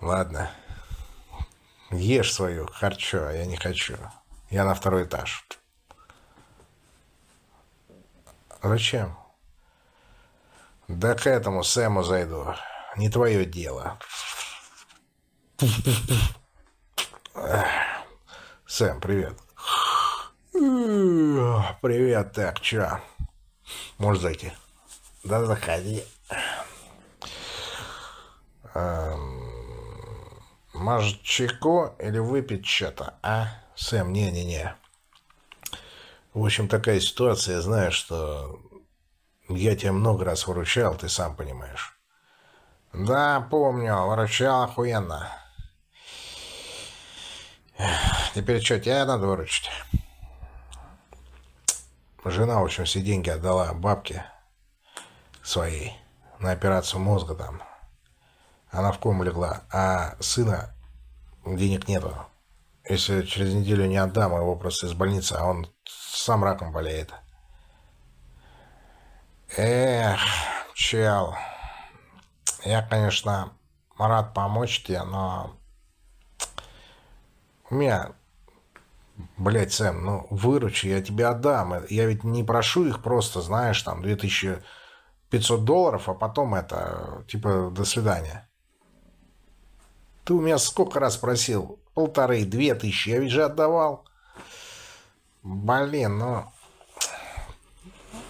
Ладно. Ешь свою харчо, а я не хочу. Я на второй этаж. Зачем? Да к этому Сэму зайду. Не твое дело. Сэм, привет. Привет, так, чё? Можешь зайти? Да, заходи. Эм, может, чайку или выпить что-то, а? Сэм, не-не-не. В общем, такая ситуация, я знаю, что я тебя много раз выручал, ты сам понимаешь. Да, помню, выручал охуенно. Теперь что, тебя надо выручить? Жена, в общем, все деньги отдала бабке своей на операцию мозга там. Она в кому легла, а сына денег нету. Если через неделю не отдам, его просто из больницы, а он сам раком болеет. Эх, чел, я, конечно, рад помочь тебе, но меня, блядь, Сэм, ну, выручи, я тебе отдам. Я ведь не прошу их просто, знаешь, там, 2500 долларов, а потом это, типа, до свидания. Ты у меня сколько раз просил? Полторы, две тысячи, я ведь же отдавал. Блин, ну...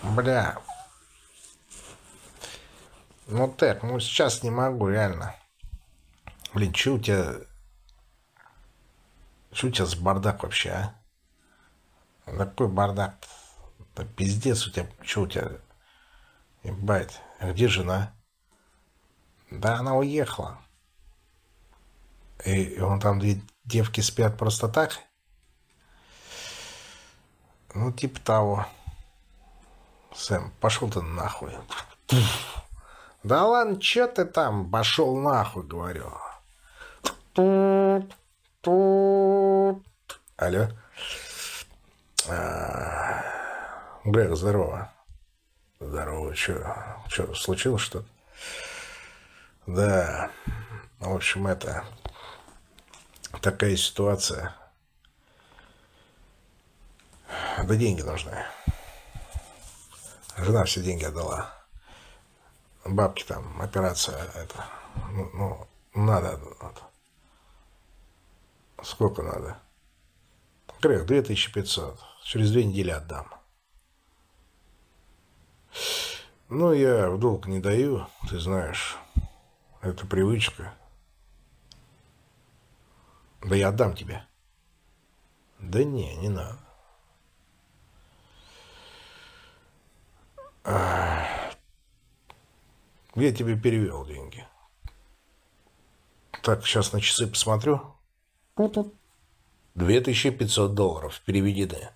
Бля. Ну так, ну сейчас не могу, реально. Блин, что у тебя что у тебя за бардак вообще, а? Такой бардак. Да пиздец у тебя. Что у тебя? Ебать. А где жена? Да она уехала. И, он там две девки спят просто так? Ну, типа того. Сэм, пошел ты нахуй. Да ладно, че ты там? Пошел нахуй, говорю. Алло. А, Грег, здорово. Здорово. Что, что случилось что-то? Да. В общем, это... Такая ситуация. Да деньги нужны. Жена все деньги отдала. Бабки там, операция, это... Ну, ну надо. Вот. Сколько надо? Грех, 2500. Через две недели отдам. Ну, я в долг не даю, ты знаешь. Это привычка. Да я отдам тебе. Да не, не надо. Я тебе перевел деньги. Так, сейчас на часы посмотрю. 2500 долларов переведены.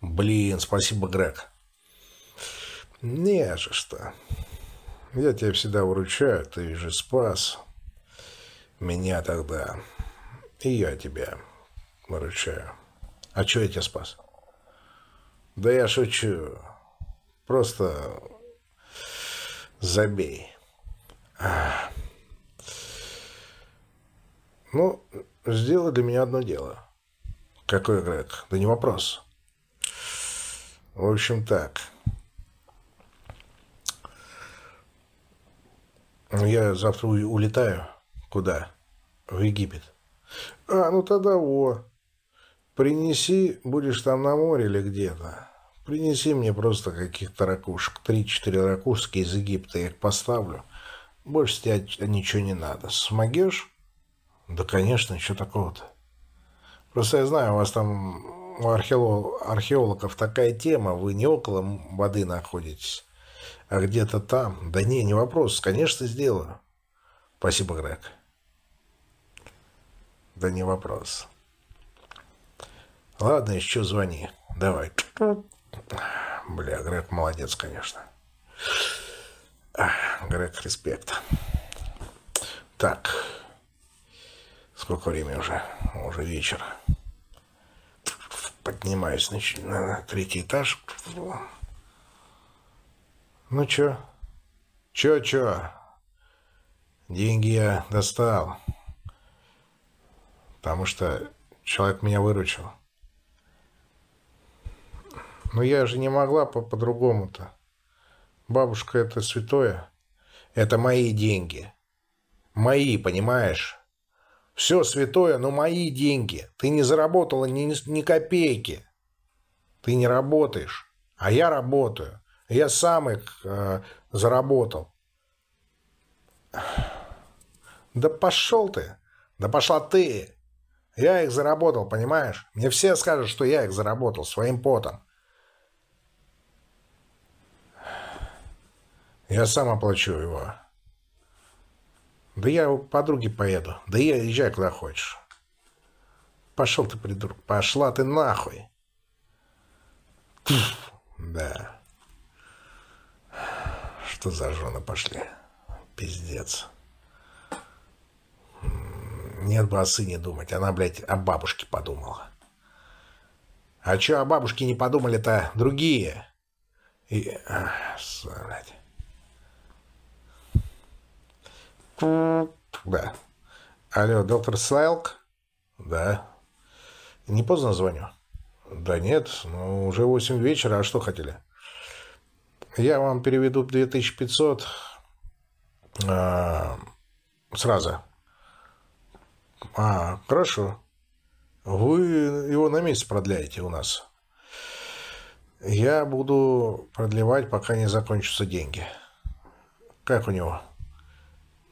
Блин, спасибо, Грег. Не же что. Я тебя всегда выручаю, ты же спас меня тогда. И я тебя выручаю. А что я тебя спас? Да я шучу. Просто забей. Ну, сделай для меня одно дело. Какой Грег? Да не вопрос. В общем, так. Я завтра улетаю. Куда? В Египет. А, ну тогда во. Принеси, будешь там на море или где-то. Принеси мне просто каких-то ракушек. Три-четыре ракушки из Египта. Я их поставлю. Больше тебе ничего не надо. Смогешь? Да, конечно, что такого-то? Просто я знаю, у вас там у археолог, археологов такая тема, вы не около воды находитесь, а где-то там. Да не, не вопрос, конечно, сделаю. Спасибо, Грег. Да не вопрос. Ладно, еще звони. Давай. Бля, Грег молодец, конечно. Грег, респект. Так. Сколько времени уже? Уже вечер. Поднимаюсь значит, на третий этаж. Ну чё? Чё, чё? Деньги я достал. потому что человек меня выручил. Но я же не могла по- по-другому-то. Бабушка это святое. Это мои деньги. Мои, понимаешь? Все святое, но мои деньги. Ты не заработала ни, ни копейки. Ты не работаешь, а я работаю. Я сам их э, заработал. Да пошел ты. Да пошла ты. Я их заработал, понимаешь? Мне все скажут, что я их заработал своим потом. Я сам оплачу его. Да я у подруги поеду. Да я езжай куда хочешь. Пошел ты, придурок. Пошла ты нахуй. Пф, да. Что за жены пошли? Пиздец. Нет бы о сыне думать. Она, блядь, о бабушке подумала. А чё о бабушке не подумали-то другие? И... ах, блядь. Да. Алло, доктор Слайлк? Да. Не поздно звоню? Да нет, ну уже 8 вечера, а что хотели? Я вам переведу 2500 а, сразу. А, хорошо. Вы его на месяц продляете у нас. Я буду продлевать, пока не закончатся деньги. Как у него?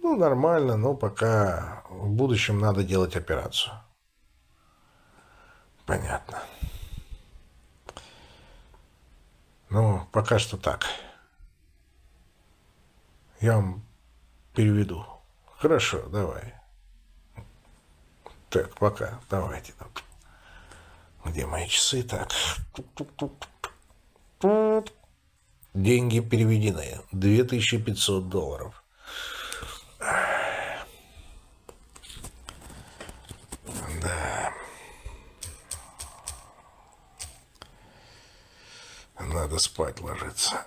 Ну, нормально, но пока в будущем надо делать операцию. Понятно. Ну, пока что так. Я вам переведу. Хорошо, давай. Так, пока. Давайте. Где мои часы? Так. Деньги переведены. 2500 долларов. Да. Надо спать ложиться.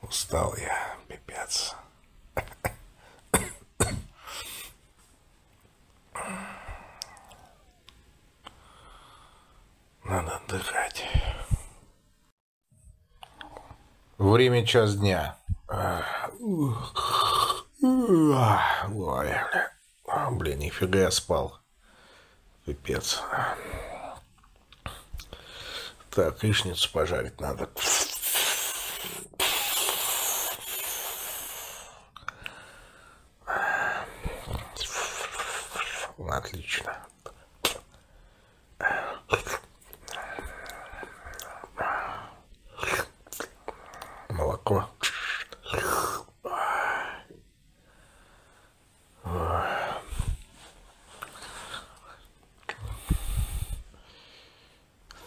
Устал я, пипец. Надо отдыхать. Время час дня. Ой, Блин, нифига я спал. Пипец. Так, яичницу пожарить надо. Отлично. Молоко.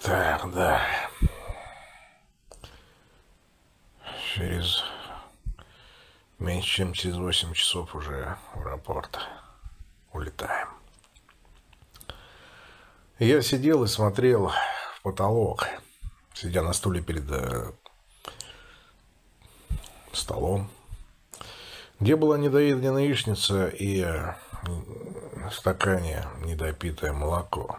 Так, да. Через меньше, чем через 8 часов уже в аэропорт улетаем. Я сидел и смотрел в потолок, сидя на стуле перед э, столом, где была недоеденная яичница и э, в стакане недопитое молоко.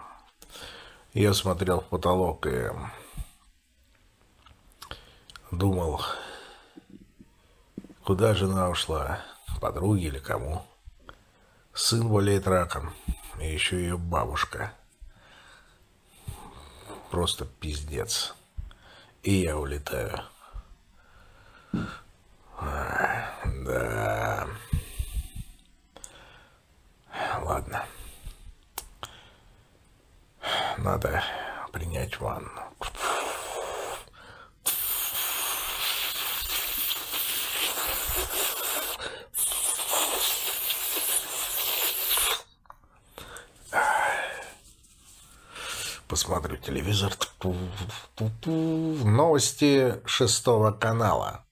Я смотрел в потолок и думал, куда жена ушла, подруге или кому. Сын болеет раком, и еще ее бабушка. Просто пиздец. И я улетаю. Да. Ладно. Надо принять ванну. Посмотрю телевизор. Новости шестого канала.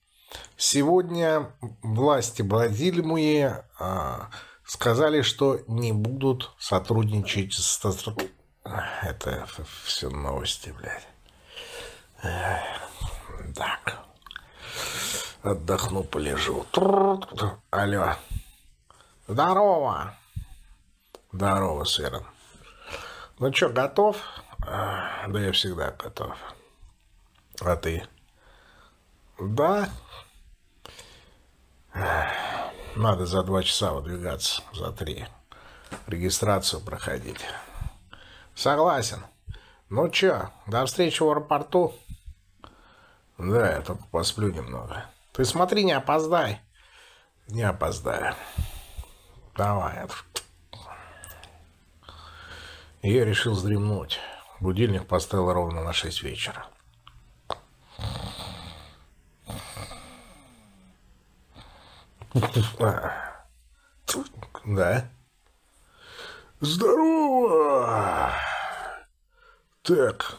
Сегодня власти Бразилии а, сказали, что не будут сотрудничать с... Это все новости, блядь. Так. Отдохну, полежу. Алло. Здорово. Здорово, Сэрон. Ну что, готов? Да я всегда готов. А ты? Да. Надо за два часа выдвигаться, за три. Регистрацию проходить. Согласен. Ну чё, до встречи в аэропорту? Да, я только посплю немного. Ты смотри, не опоздай. Не опоздаю. Давай. Я решил вздремнуть. Будильник поставил ровно на 6 вечера. Да? Здорово! Так.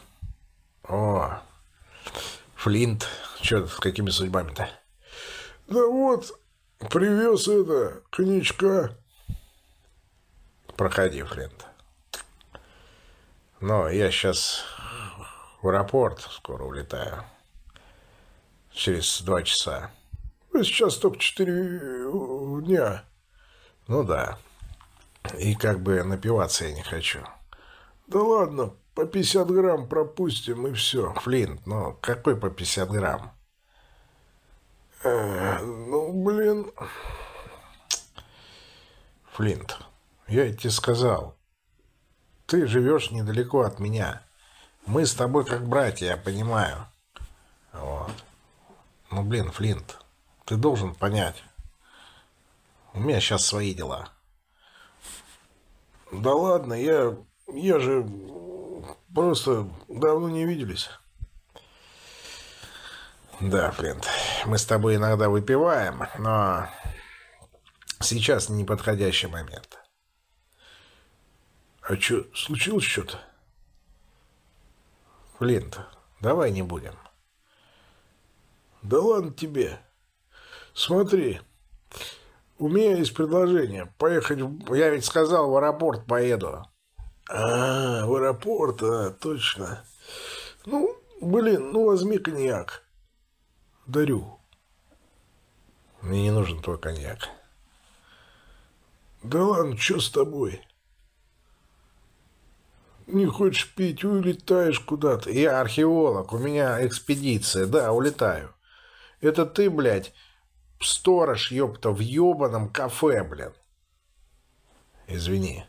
О, Флинт. Че, с какими судьбами-то? Да вот, привез это, коньячка. Проходи, Флинт. Но я сейчас в аэропорт скоро улетаю. Через два часа. Сейчас только четыре дня. Ну да. И как бы напиваться я не хочу. Да ладно, по 50 грамм пропустим и все. Флинт, ну какой по 50 грамм? Э, ну, блин. Флинт, я тебе сказал. Ты живешь недалеко от меня. Мы с тобой как братья, я понимаю. Вот. Ну, блин, Флинт, ты должен понять. У меня сейчас свои дела. Да ладно, я... Я же просто давно не виделись. Да, Флинт, мы с тобой иногда выпиваем, но сейчас неподходящий момент. А что, случилось что-то? Флинт, давай не будем. Да ладно тебе. Смотри, у меня есть предложение. Поехать, я ведь сказал, в аэропорт поеду. А, в аэропорт, а, точно. Ну, блин, ну возьми коньяк. Дарю. Мне не нужен твой коньяк. Да ладно, что с тобой? Не хочешь пить, улетаешь куда-то. Я археолог, у меня экспедиция, да, улетаю. Это ты, блядь, сторож, ёпта, в ёбаном кафе, блин. Извини.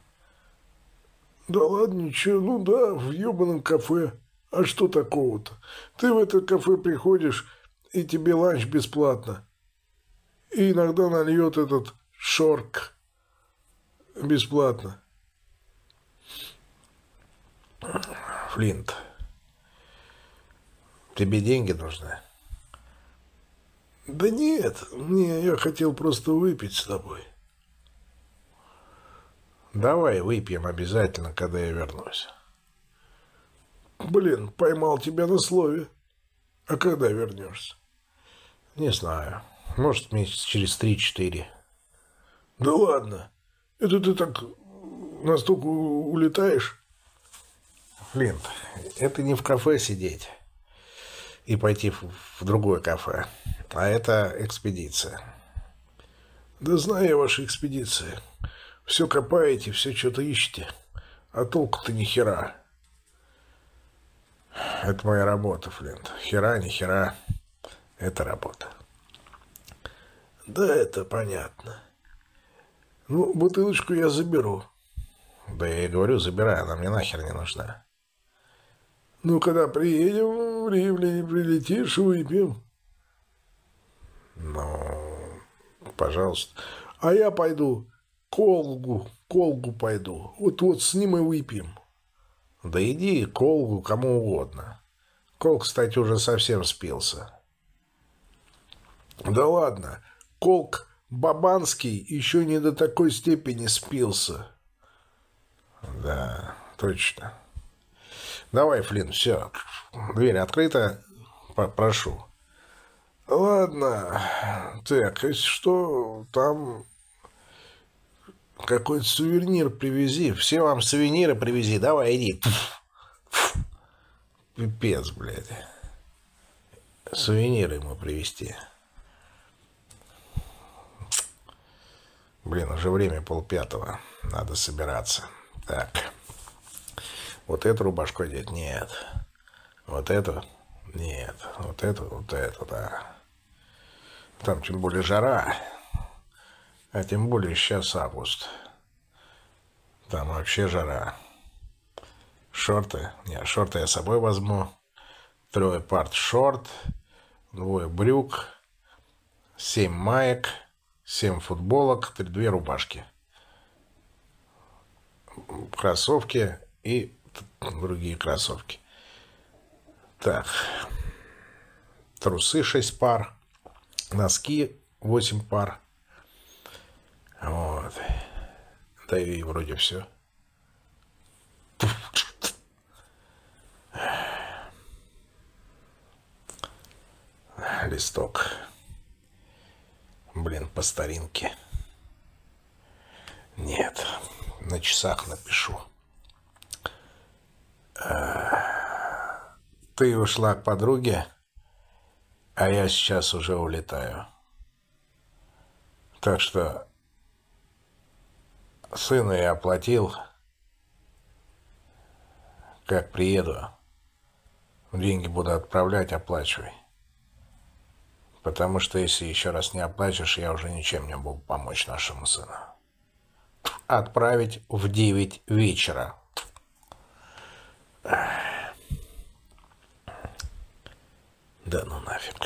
Да ладно, ничего, ну да, в ёбаном кафе. А что такого-то? Ты в это кафе приходишь, и тебе ланч бесплатно. И иногда нальет этот шорк бесплатно. Флинт, тебе деньги нужны? Да нет, мне я хотел просто выпить с тобой. Давай выпьем обязательно, когда я вернусь. Блин, поймал тебя на слове. А когда вернешься? Не знаю. Может, месяц через три-четыре. Да ладно. Это ты так настолько улетаешь? Флинт, это не в кафе сидеть и пойти в, другое кафе, а это экспедиция. Да знаю я ваши экспедиции. Все копаете, все что-то ищете, а толку-то ни хера. Это моя работа, Флинт. Хера, ни хера. Это работа. Да, это понятно. Ну, бутылочку я заберу. Да я и говорю, забирай, она мне нахер не нужна. Ну, когда приедем в Ривле, прилетишь, выпьем. Ну, пожалуйста. А я пойду к Олгу, к Олгу пойду. Вот-вот с ним и выпьем. Да иди к Олгу кому угодно. Кол, кстати, уже совсем спился. Да ладно, Колк Бабанский еще не до такой степени спился. Да, точно. Давай, Флин, все. Дверь открыта. Прошу. Ладно. Так, что, там какой-то сувенир привези. Все вам сувениры привези. Давай, иди. Пипец, блядь. Сувениры ему привезти. Блин, уже время полпятого. Надо собираться. Так. Вот эту рубашку одеть? Нет. Вот эту? Нет. Вот эту? Вот эту, да. Там тем более жара. А тем более сейчас август. Там вообще жара. Шорты? Нет, шорты я с собой возьму. Трое парт шорт. Двое брюк. Семь маек. Семь футболок. Две рубашки. Кроссовки и другие кроссовки. Так. Трусы 6 пар. Носки 8 пар. Вот. Да и вроде все. Листок. Блин, по старинке. Нет, на часах напишу. Ты ушла к подруге, а я сейчас уже улетаю. Так что сыну я оплатил, как приеду. Деньги буду отправлять, оплачивай. Потому что если еще раз не оплачешь, я уже ничем не могу помочь нашему сыну. Отправить в 9 вечера. Да ну нафиг.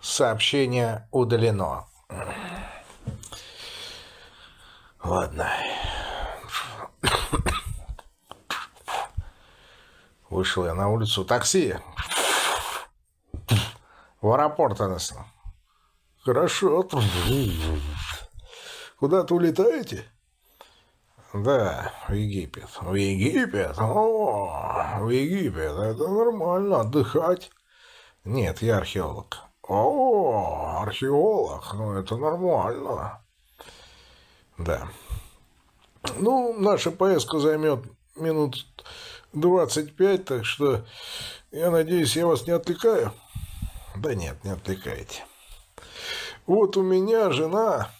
Сообщение удалено. Ладно. Вышел я на улицу. Такси. В аэропорт нас. Хорошо. Куда-то улетаете? Да, в Египет. В Египет? О, в Египет. Это нормально, отдыхать. Нет, я археолог. О, археолог. Ну, это нормально. Да. Ну, наша поездка займет минут 25, так что я надеюсь, я вас не отвлекаю. Да нет, не отвлекаете. Вот у меня жена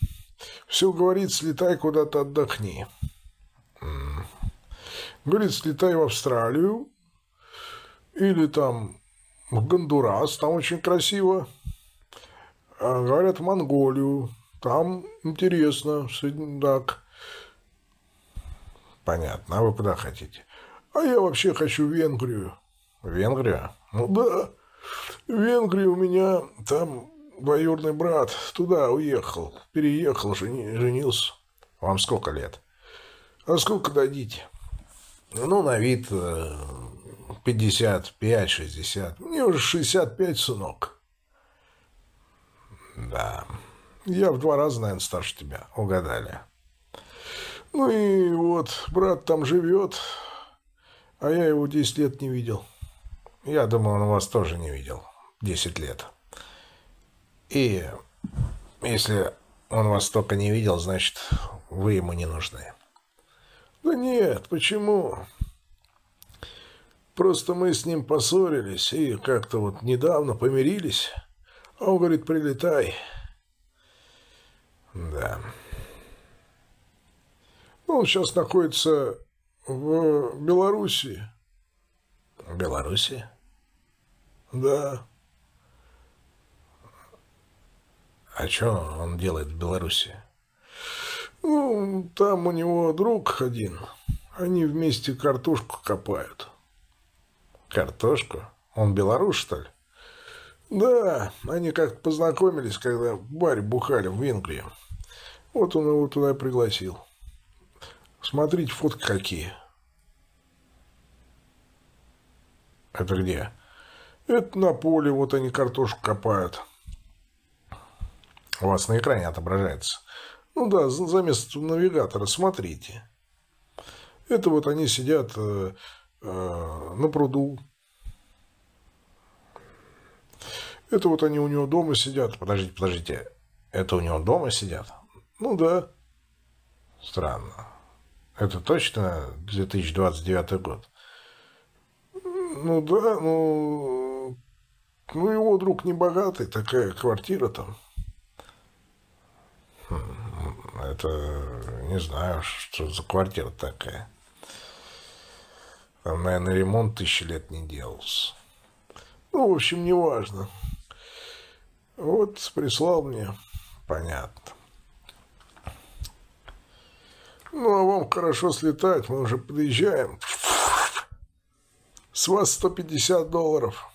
все говорит, слетай куда-то отдохни. Говорит, слетай в Австралию или там в Гондурас, там очень красиво. А, говорят, в Монголию, там интересно, так. Понятно, а вы куда хотите? А я вообще хочу в Венгрию. В Венгрию? Ну да, в Венгрию у меня там двоюродный брат туда уехал, переехал, жени, женился. Вам сколько лет? А сколько дадите? Ну, на вид 55-60. Э, Мне уже 65, сынок. Да. Я в два раза, наверное, старше тебя. Угадали. Ну и вот, брат там живет, а я его 10 лет не видел. Я думаю, он вас тоже не видел. 10 лет. И если он вас только не видел, значит, вы ему не нужны. Да нет, почему? Просто мы с ним поссорились и как-то вот недавно помирились. А он говорит, прилетай. Да. Ну, он сейчас находится в Белоруссии. В Белоруссии? Да. А что он делает в Белоруссии? Ну, там у него друг один. Они вместе картошку копают. Картошку? Он белорус, что ли? Да, они как-то познакомились, когда в баре бухали в Венгрии. Вот он его туда пригласил. Смотрите, фотки какие. Это где? Это на поле, вот они картошку копают. У вас на экране отображается. Ну да, за место навигатора смотрите. Это вот они сидят э, э, на пруду. Это вот они у него дома сидят. Подождите, подождите. Это у него дома сидят? Ну да. Странно. Это точно 2029 год? Ну да, ну... Ну, его друг не богатый, такая квартира там. Это, не знаю, что за квартира такая. Там, наверное, ремонт тысячи лет не делался. Ну, в общем, неважно. Вот прислал мне. Понятно. Ну, а вам хорошо слетать, мы уже подъезжаем. С вас 150 долларов.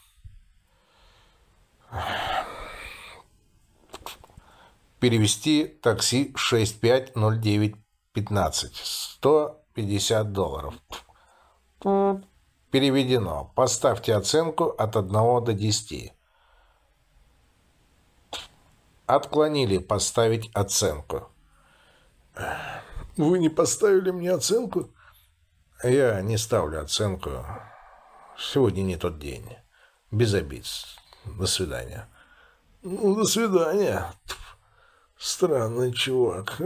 Перевести такси 650915. 150 долларов. Переведено. Поставьте оценку от 1 до 10. Отклонили поставить оценку. Вы не поставили мне оценку? Я не ставлю оценку. Сегодня не тот день. Без обид. До свидания. Ну, до свидания. Странный чувак.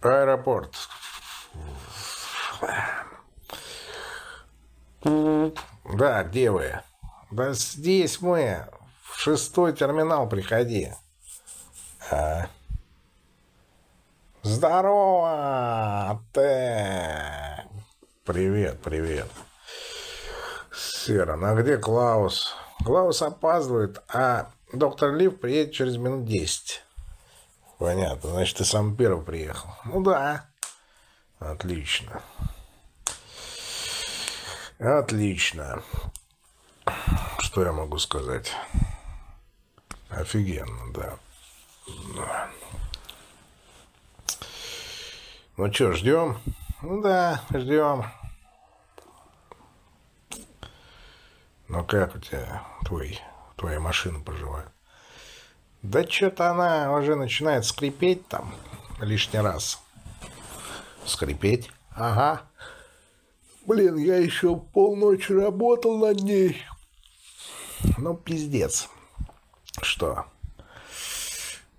Аэропорт. Да, где вы? Да здесь мы. В шестой терминал приходи. А. Здорово, ты. Привет, привет. Серан, а где Клаус? Клаус опаздывает, а доктор Лив приедет через минут десять. Понятно, значит, ты сам первый приехал. Ну да. Отлично. Отлично. Что я могу сказать? Офигенно, да. Ну что, ждем? Ну да, ждем. Ну как у тебя твой, твоя машина поживает? Да что-то она уже начинает скрипеть там лишний раз. Скрипеть? Ага. Блин, я еще полночи работал над ней. Ну, пиздец. Что?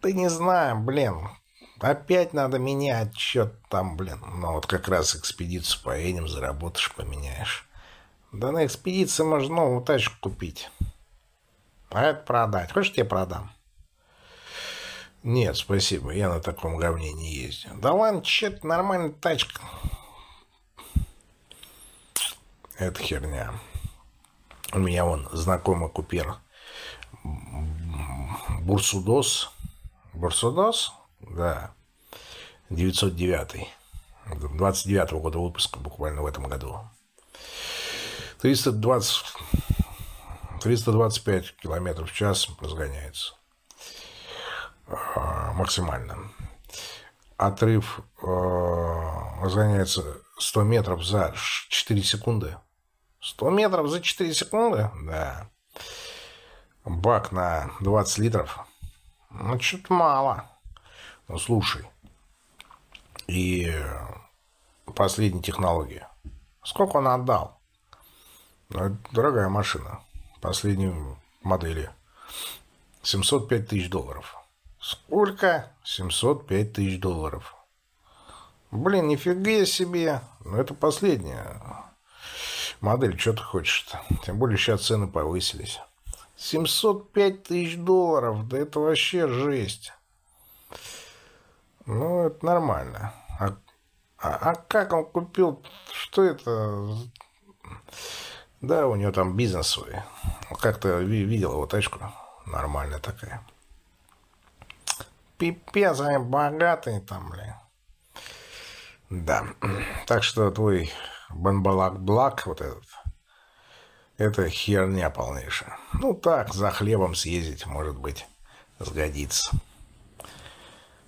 Да не знаю, блин. Опять надо менять что-то там, блин. Ну, вот как раз экспедицию поедем, заработаешь, поменяешь. Да на экспедиции можно новую тачку купить. А это продать. Хочешь, тебе продам? Нет, спасибо, я на таком говне не ездил. Да ладно, че нормальная тачка. Это херня. У меня вон знакомый купил Бурсудос. Бурсудос? Да. 909. 29 -го года выпуска, буквально в этом году. 320, 325 километров в час разгоняется. А, максимально. Отрыв э, разгоняется 100 метров за 4 секунды. 100 метров за 4 секунды? Да. Бак на 20 литров. Ну, что-то мало. Ну, слушай. И последняя технология. Сколько он отдал? Дорогая машина. Последней модели. 705 тысяч долларов. Сколько? 705 тысяч долларов. Блин, нифига себе. Ну, это последняя модель. Что ты хочешь-то? Тем более сейчас цены повысились. 705 тысяч долларов. Да это вообще жесть. Ну, это нормально. А, а, а как он купил? Что это? Да, у него там бизнес свой. Как-то видел его тачку. Нормальная такая пипец, они богатые там, блин. Да. Так что твой Банбалак Блак, вот этот, это херня полнейшая. Ну так, за хлебом съездить, может быть, сгодится.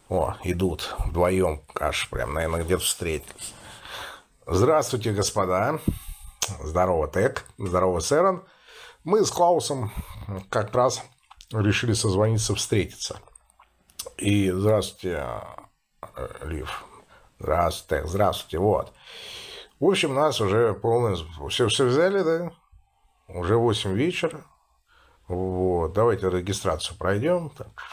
О, идут вдвоем, аж прям, наверное, где-то встретились. Здравствуйте, господа. Здорово, Тек. Здорово, Сэрон. Мы с Клаусом как раз решили созвониться, встретиться. И здравствуйте, э, Лив. Здравствуйте, здравствуйте, вот. В общем, нас уже полностью... Все, все взяли, да? Уже 8 вечера. Вот, давайте регистрацию пройдем. Так.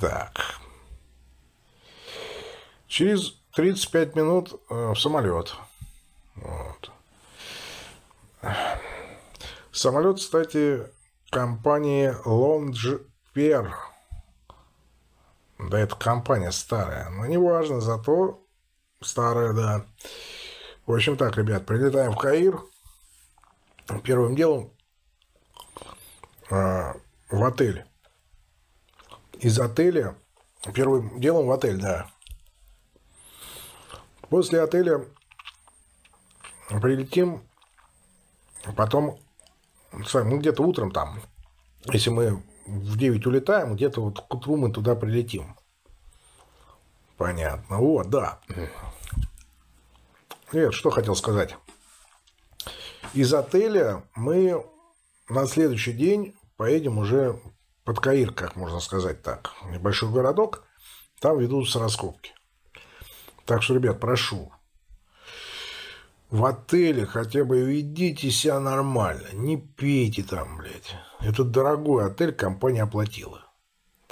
так. Через 35 минут э, в самолет. Вот. Самолет, кстати, компании Лонжпер. Да, это компания старая, но неважно, зато старая, да. В общем так, ребят, прилетаем в Каир. Первым делом э, в отель. Из отеля, первым делом в отель, да. После отеля прилетим, потом, ну, где-то утром там, если мы в 9 улетаем, где-то вот к утру мы туда прилетим. Понятно. Вот, да. Нет, что хотел сказать. Из отеля мы на следующий день поедем уже под Каир, как можно сказать так. Небольшой городок. Там ведутся раскопки. Так что, ребят, прошу. В отеле хотя бы ведите себя нормально. Не пейте там, блядь. Это дорогой отель компания оплатила.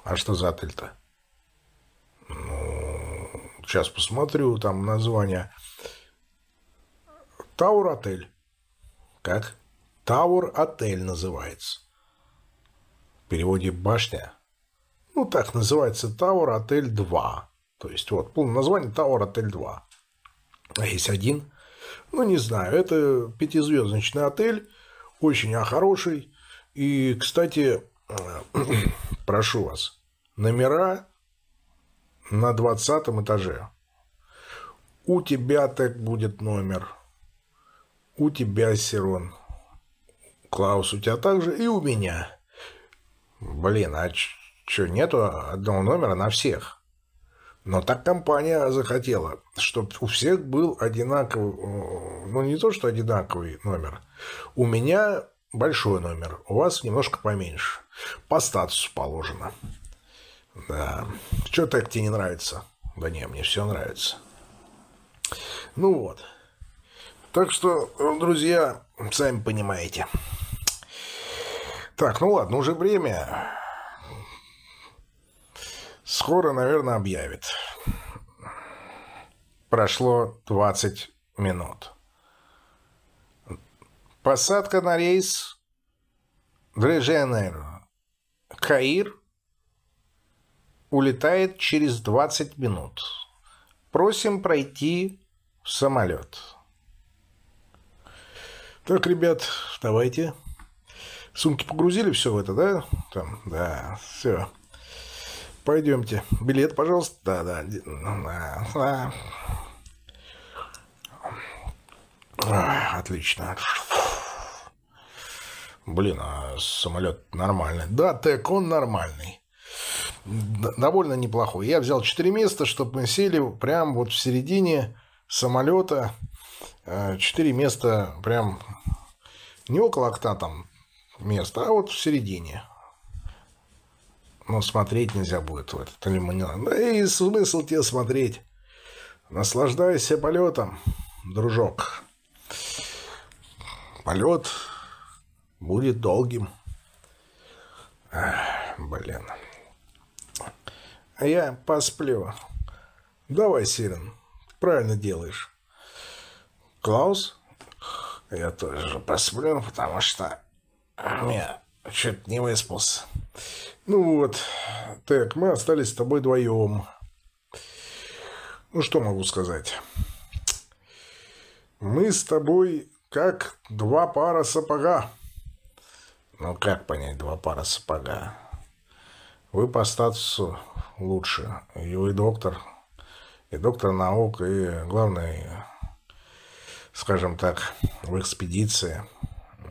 А что за отель-то? Ну, сейчас посмотрю, там название. Таур отель. Как? Таур отель называется. В переводе башня. Ну, так называется Таур отель 2. То есть, вот, полное название Таур отель 2. А есть один? Ну, не знаю. Это пятизвездочный отель. Очень хороший. И, кстати, прошу вас, номера на 20 этаже. У тебя так будет номер. У тебя, Сирон. Клаус, у тебя также и у меня. Блин, а что, нету одного номера на всех? Но так компания захотела, чтобы у всех был одинаковый, ну не то, что одинаковый номер. У меня большой номер, у вас немножко поменьше. По статусу положено. Да. Что так тебе не нравится? Да не, мне все нравится. Ну вот. Так что, друзья, сами понимаете. Так, ну ладно, уже время. Скоро, наверное, объявит. Прошло 20 минут. Посадка на рейс Дреженеро. Каир улетает через 20 минут. Просим пройти в самолет. Так, ребят, давайте. Сумки погрузили все в это, да? Там, да, все. Пойдемте. Билет, пожалуйста. Да, да. да, отлично. Блин, а самолет нормальный. Да, ТЭК, он нормальный. Довольно неплохой. Я взял четыре места, чтобы мы сели прямо вот в середине самолета. Э, четыре места прям не около окна там места, а вот в середине. Но смотреть нельзя будет в этот лимонад. Да и смысл тебе смотреть. Наслаждайся полетом, дружок. Полет будет долгим. Эх, блин. Я посплю. Давай, Сирен, правильно делаешь. Клаус? Я тоже посплю, потому что я что-то не выспался. Ну вот, так, мы остались с тобой вдвоем. Ну, что могу сказать? Мы с тобой как два пара сапога. Ну, как понять два пара сапога? Вы по статусу лучше. И вы доктор. И доктор наук, и главный, скажем так, в экспедиции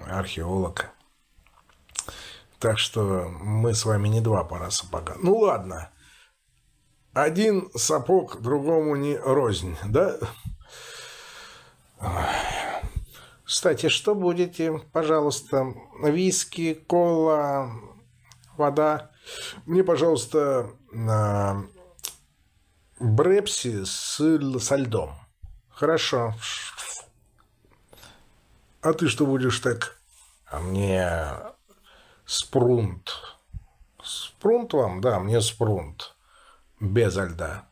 археолог. Так что мы с вами не два пара сапога. Ну ладно. Один сапог другому не рознь, да? Кстати, что будете, пожалуйста? Виски, кола, вода. Мне, пожалуйста, брепси с, со льдом. Хорошо. А ты что будешь так? А мне спрунт. Спрунт вам? Да, мне спрунт. Без льда.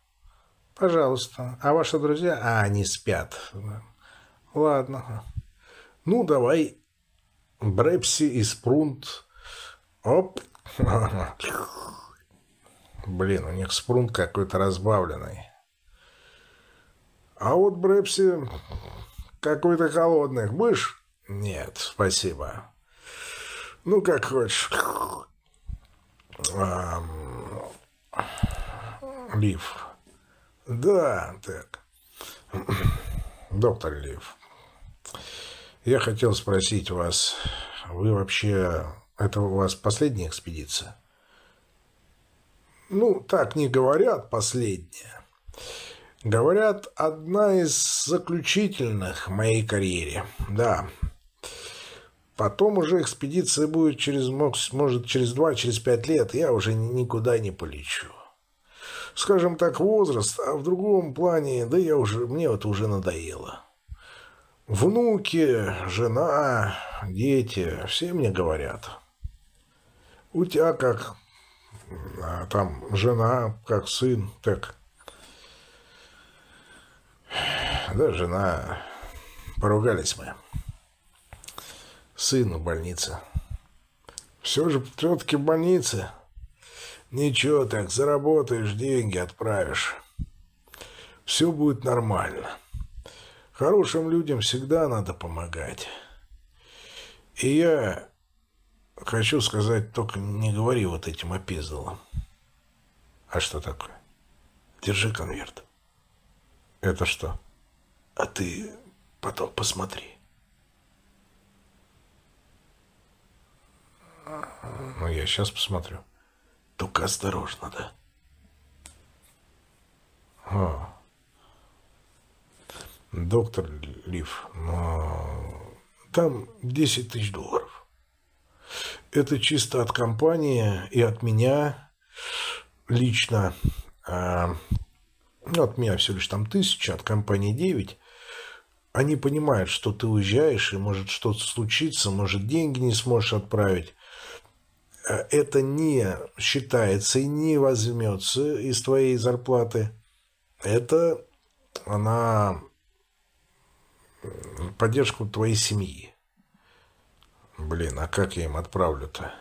Пожалуйста. А ваши друзья? А, они спят. Ладно. Ну, давай Брепси и Спрунт Оп. Блин, у них спрунт какой-то разбавленный. А вот Брепси какой-то холодный. Будешь? Нет, спасибо. Ну, как хочешь. Лив. Да, так. Доктор Лив. Я хотел спросить вас, вы вообще... Это у вас последняя экспедиция? Ну, так не говорят, последняя. Говорят, одна из заключительных в моей карьере. Да. Потом уже экспедиция будет через, может, через два, через пять лет. Я уже никуда не полечу. Скажем так, возраст, а в другом плане, да я уже, мне это уже надоело. Внуки, жена, дети, все мне говорят. У тебя как а там жена, как сын, так. Да, жена, поругались мы. Сын в больнице. Все же все-таки в больнице. Ничего так, заработаешь деньги, отправишь. Все будет нормально. Хорошим людям всегда надо помогать. И я хочу сказать, только не говори вот этим опиздалам. А что такое? Держи конверт. Это что? А ты потом посмотри. Ну, я сейчас посмотрю. Только осторожно, да? А. Доктор Лив, но там 10 тысяч долларов. Это чисто от компании и от меня лично. А, ну, от меня всего лишь там тысяча, от компании 9. Они понимают, что ты уезжаешь, и может что-то случиться, может деньги не сможешь отправить. А, это не считается и не возьмется из твоей зарплаты. Это она поддержку твоей семьи. Блин, а как я им отправлю-то?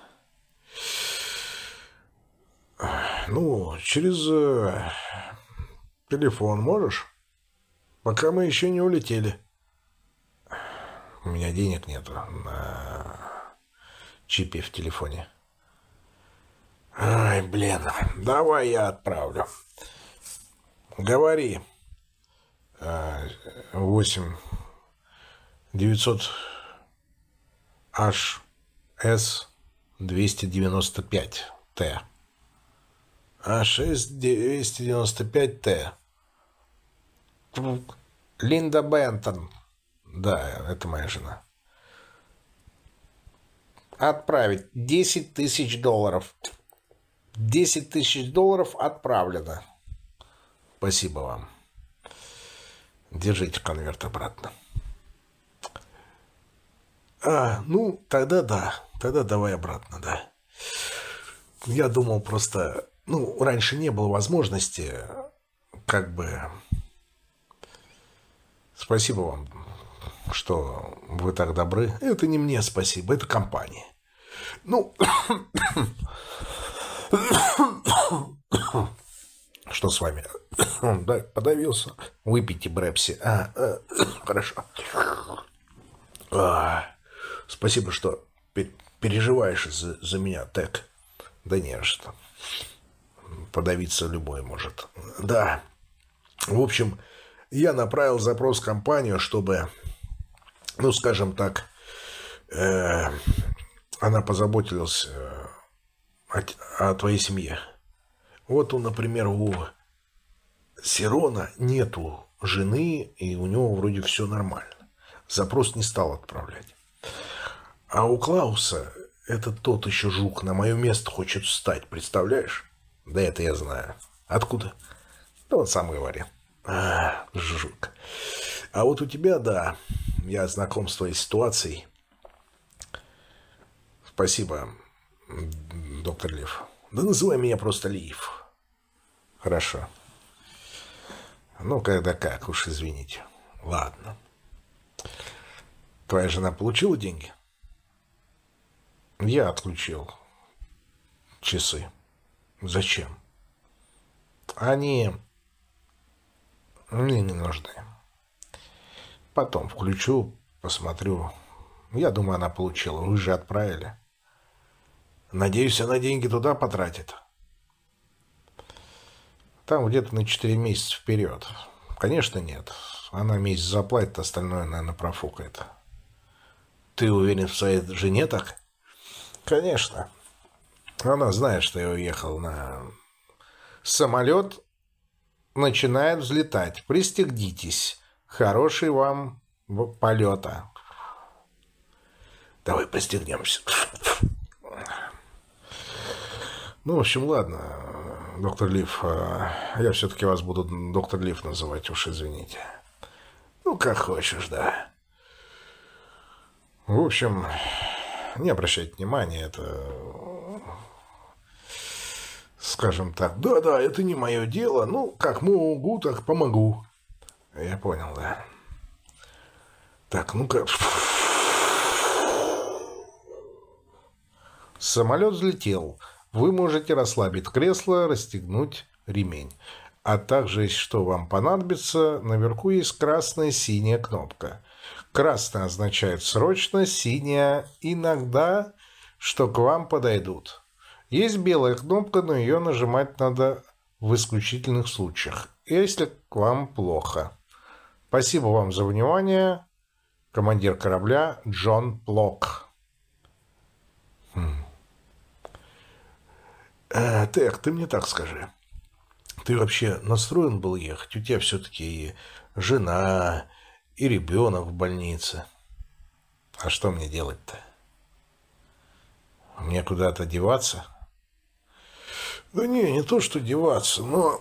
Ну, через э, телефон можешь? Пока мы еще не улетели. У меня денег нету на чипе в телефоне. Ай, блин, давай я отправлю. Говори. Восемь 900 HS 295 Т. HS 295 Т. Линда Бентон. Да, это моя жена. Отправить 10 тысяч долларов. 10 тысяч долларов отправлено. Спасибо вам. Держите конверт обратно. А, ну, тогда да. Тогда давай обратно, да. Я думал просто... Ну, раньше не было возможности как бы... Спасибо вам, что вы так добры. Это не мне спасибо, это компания. Ну... Что с вами? Да, подавился. Выпейте Брепси. А, а, хорошо. А, спасибо, что переживаешь за, за меня, Тек. Да не что. Подавиться любой может. Да. В общем, я направил запрос в компанию, чтобы, ну, скажем так, э, она позаботилась э, о, о твоей семье. Вот, он, например, у Сирона нету жены, и у него вроде все нормально. Запрос не стал отправлять. А у Клауса этот тот еще жук на мое место хочет встать, представляешь? Да это я знаю. Откуда? Да он сам говорил. А, жук. А вот у тебя, да, я знаком с твоей ситуацией. Спасибо, доктор Лев. Да называй меня просто Лив. Хорошо. Ну, когда как, уж извините. Ладно. Твоя жена получила деньги? Я отключил. часы. Зачем? Они мне не нужны. Потом включу, посмотрю. Я думаю, она получила. Вы же отправили. Надеюсь, она деньги туда потратит. Там где-то на 4 месяца вперед. Конечно, нет. Она месяц заплатит, остальное, наверное, профукает. Ты уверен в своей жене так? Конечно. Она знает, что я уехал на самолет. Начинает взлетать. Пристегнитесь. Хороший вам полета. Давай пристегнемся. Ну, в общем, ладно, доктор Лив. А, я все-таки вас буду доктор Лив называть, уж извините. Ну, как хочешь, да. В общем, не обращайте внимания, это... Скажем так, да-да, это не мое дело. Ну, как могу, так помогу. Я понял, да. Так, ну-ка... Самолет взлетел. Вы можете расслабить кресло, расстегнуть ремень. А также, если что вам понадобится, наверху есть красная и синяя кнопка. Красная означает срочно, синяя иногда, что к вам подойдут. Есть белая кнопка, но ее нажимать надо в исключительных случаях, если к вам плохо. Спасибо вам за внимание. Командир корабля Джон Плок. Хм. Э, Тек, ты мне так скажи. Ты вообще настроен был ехать? У тебя все-таки и жена, и ребенок в больнице. А что мне делать-то? Мне куда-то деваться? Да не, не то, что деваться, но...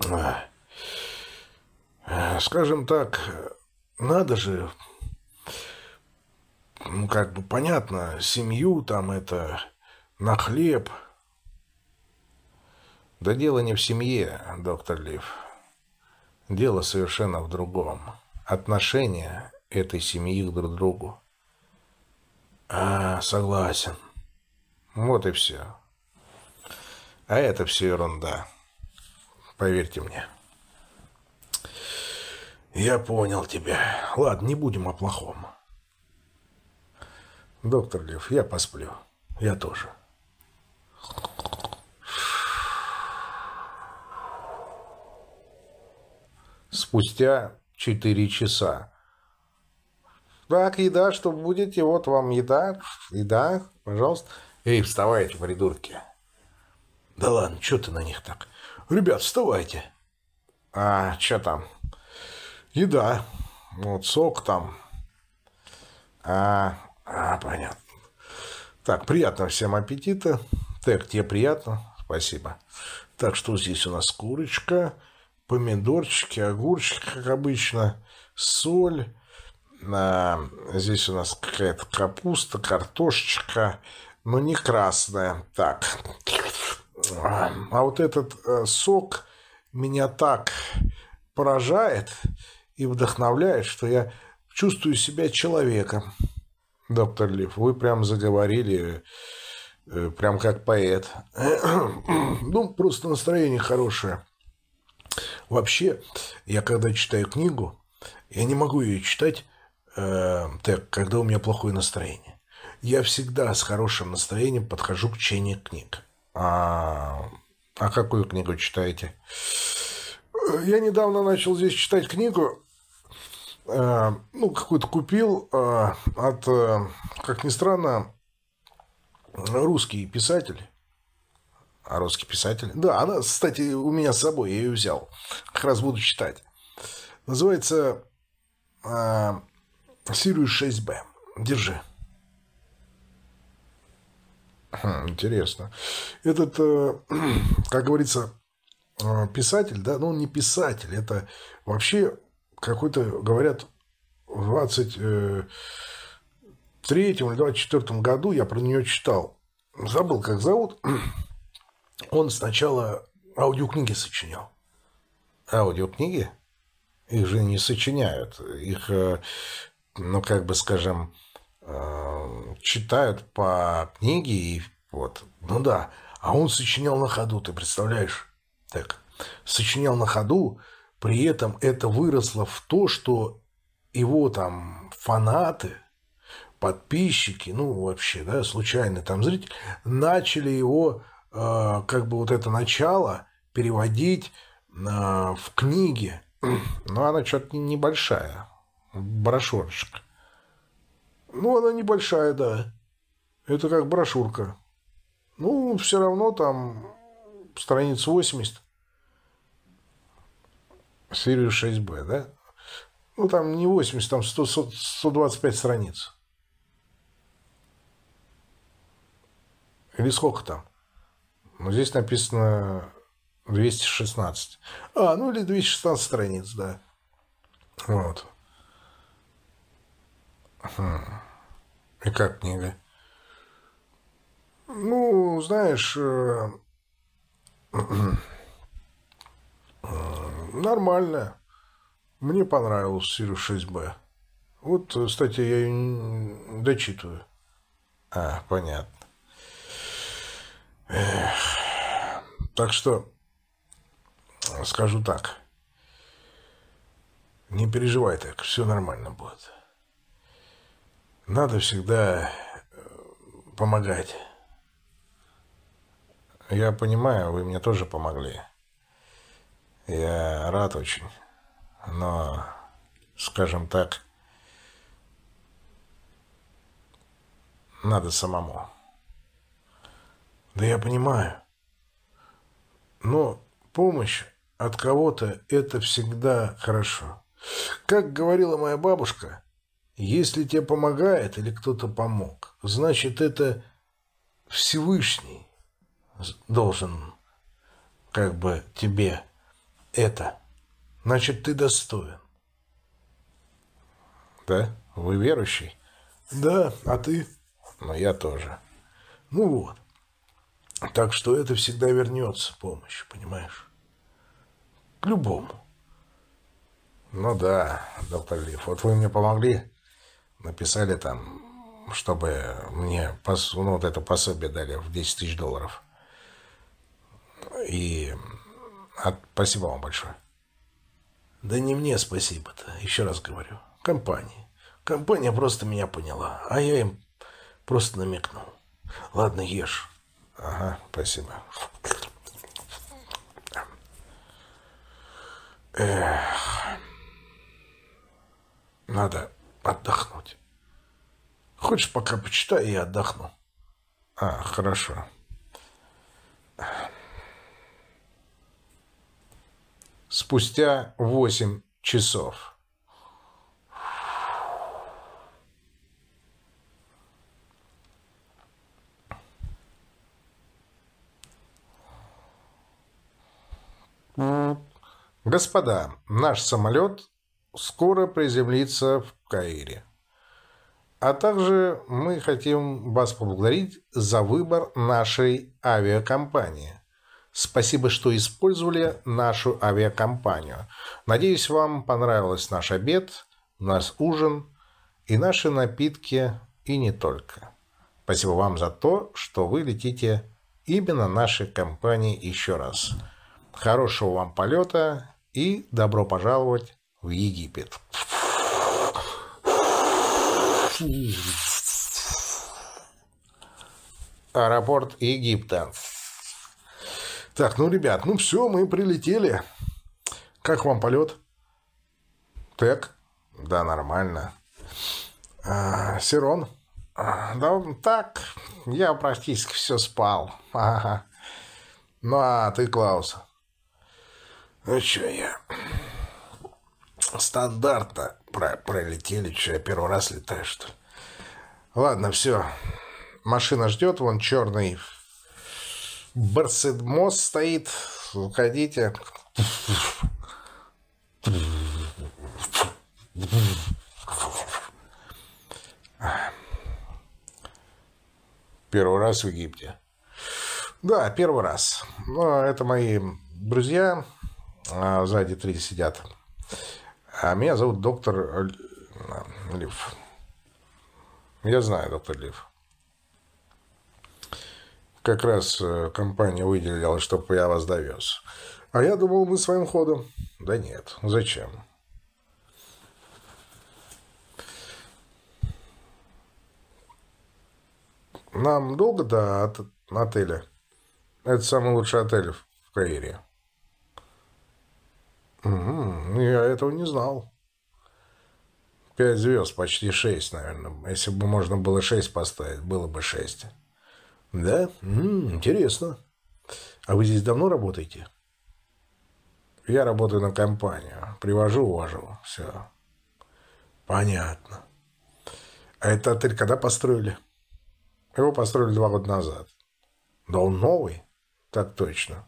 Скажем так, надо же, ну, как бы понятно, семью там это на хлеб. Да дело не в семье, доктор Лив. Дело совершенно в другом. Отношения этой семьи друг к другу. А, согласен. Вот и все. А это все ерунда. Поверьте мне. Я понял тебя. Ладно, не будем о плохом. Доктор Лев, я посплю. Я тоже. Спустя четыре часа. Так, еда, что будете? Вот вам еда. Еда, пожалуйста. Эй, вставайте, придурки. Да ладно, что ты на них так? Ребят, вставайте. А, что там? Еда. Вот сок там. А, а, понятно. Так, приятного всем аппетита. Так, тебе приятно? Спасибо. Так, что здесь у нас? Курочка, помидорчики, огурчики, как обычно, соль. А, здесь у нас какая-то капуста, картошечка, но не красная. Так. А вот этот э, сок меня так поражает и вдохновляет, что я чувствую себя человеком. Доктор Лив, вы прям заговорили, прям как поэт. Ну, просто настроение хорошее. Вообще, я когда читаю книгу, я не могу ее читать, э, так, когда у меня плохое настроение. Я всегда с хорошим настроением подхожу к чтению книг. А, а какую книгу читаете? Я недавно начал здесь читать книгу, э, ну, какую-то купил э, от, э, как ни странно, русский писатель. А русский писатель? Да, она, кстати, у меня с собой, я ее взял. Как раз буду читать. Называется э, Сириус 6Б. Держи. Хм, интересно. Этот, э, как говорится, э, писатель, да, ну он не писатель, это вообще какой-то, говорят, в 23 или 24 году я про нее читал. Забыл, как зовут. Он сначала аудиокниги сочинял. Аудиокниги? Их же не сочиняют. Их, э, ну, как бы, скажем, читают по книге и Вот. Ну да. А он сочинял на ходу, ты представляешь? Так. Сочинял на ходу, при этом это выросло в то, что его там фанаты, подписчики, ну вообще, да, случайно там зрители, начали его, э, как бы вот это начало переводить э, в книги. Но она что-то небольшая, брошюрочка. Ну, она небольшая, да. Это как брошюрка. Ну, все равно там страниц 80. Серию 6Б, да? Ну, там не 80, там 100, 125 страниц. Или сколько там? Ну, здесь написано 216. А, ну или 216 страниц, да. Вот. Хм. И как книга? Ну, знаешь, э, нормально. Мне понравилось Сирус 6Б. Вот, кстати, я ее дочитываю. А, понятно. Эх. Так что, скажу так. Не переживай так, все нормально будет. Надо всегда э, помогать. Я понимаю, вы мне тоже помогли. Я рад очень. Но, скажем так, надо самому. Да я понимаю. Но помощь от кого-то – это всегда хорошо. Как говорила моя бабушка, если тебе помогает или кто-то помог, значит, это Всевышний должен как бы тебе это. Значит, ты достоин. Да? Вы верующий? Да, а ты? Ну, я тоже. Ну вот. Так что это всегда вернется, помощь, понимаешь? К любому. Ну да, доктор Лив, вот вы мне помогли, написали там, чтобы мне пос, ну, вот это пособие дали в 10 тысяч долларов. И от, спасибо вам большое. Да не мне спасибо-то, еще раз говорю. Компании. Компания просто меня поняла, а я им просто намекнул. Ладно, ешь. Ага, спасибо. Эх, надо отдохнуть. Хочешь, пока почитай, и отдохну. А, хорошо. Спустя восемь часов. Господа, наш самолет скоро приземлится в Каире. А также мы хотим вас поблагодарить за выбор нашей авиакомпании. Спасибо, что использовали нашу авиакомпанию. Надеюсь, вам понравился наш обед, наш ужин и наши напитки, и не только. Спасибо вам за то, что вы летите именно нашей компании еще раз. Хорошего вам полета и добро пожаловать в Египет. Аэропорт Египта. Так, ну, ребят, ну все, мы прилетели. Как вам полет? Так? Да, нормально. А, Сирон? А, да, так, я практически все спал. Ага. Ну, а ты, Клаус? Ну что я... Стандартно про пролетели, что я первый раз летаю, что. Ладно, все. Машина ждет, вон черный Барседмос стоит. Уходите. Первый раз в Египте. Да, первый раз. Но это мои друзья, а сзади три сидят. А меня зовут доктор Лив. Я знаю, доктор Лив. как раз э, компания выделила, чтобы я вас довез. А я думал, мы своим ходом. Да нет, зачем? Нам долго до от отеля? Это самый лучший отель в Каире. Угу, я этого не знал. Пять звезд, почти шесть, наверное. Если бы можно было шесть поставить, было бы шесть. Да? М-м, интересно. А вы здесь давно работаете? Я работаю на компанию. Привожу, увожу. Все. Понятно. А этот отель когда построили? Его построили два года назад. Да он новый? Так точно.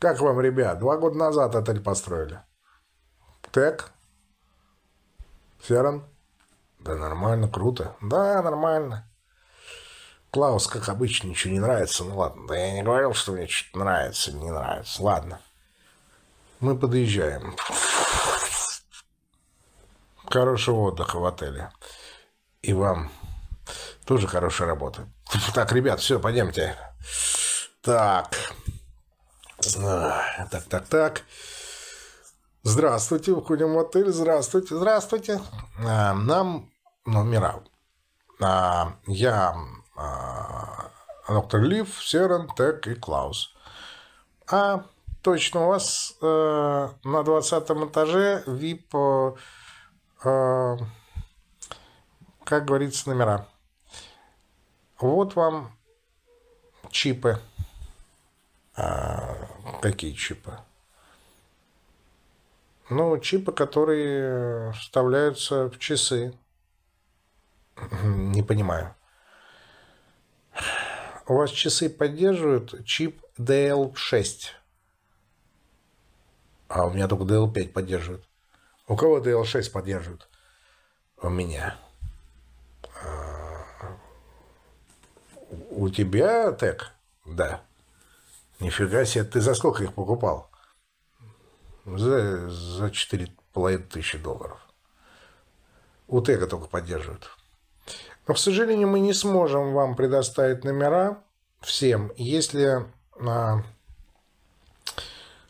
Как вам, ребят, два года назад отель построили? Так? Ферон? Да нормально, круто. Да, нормально. Клаус, как обычно, ничего не нравится. Ну ладно, да я не говорил, что мне что-то нравится не нравится. Ладно. Мы подъезжаем. Хорошего отдыха в отеле. И вам тоже хорошая работа. Так, ребят, все, пойдемте. Так. Так, так, так. Здравствуйте, уходим в отель. Здравствуйте, здравствуйте. А, нам номера. Я а, доктор Лив, Серен, Тек и Клаус. А точно у вас э, на 20 этаже VIP, э, как говорится, номера. Вот вам чипы. А, какие чипы? Ну, чипы, которые вставляются в часы. Не понимаю. У вас часы поддерживают чип DL6. А у меня только DL5 поддерживает. У кого DL6 поддерживает? У меня. А, у тебя тег? Да. Нифига себе, ты за сколько их покупал? За, за половиной тысячи долларов. У тега только поддерживают. Но, к сожалению, мы не сможем вам предоставить номера всем, если... А,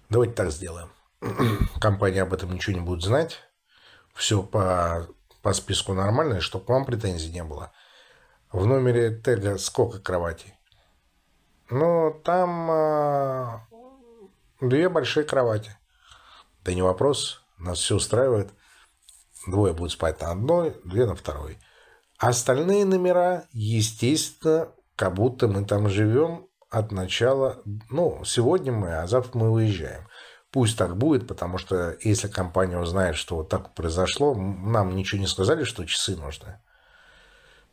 давайте так сделаем. Компания об этом ничего не будет знать. Все по, по списку нормально, чтобы вам претензий не было. В номере тега сколько кроватей? Ну, там а, две большие кровати. Да не вопрос, нас все устраивает. Двое будут спать на одной, две на второй. Остальные номера, естественно, как будто мы там живем от начала. Ну, сегодня мы, а завтра мы выезжаем. Пусть так будет, потому что если компания узнает, что вот так произошло, нам ничего не сказали, что часы нужны.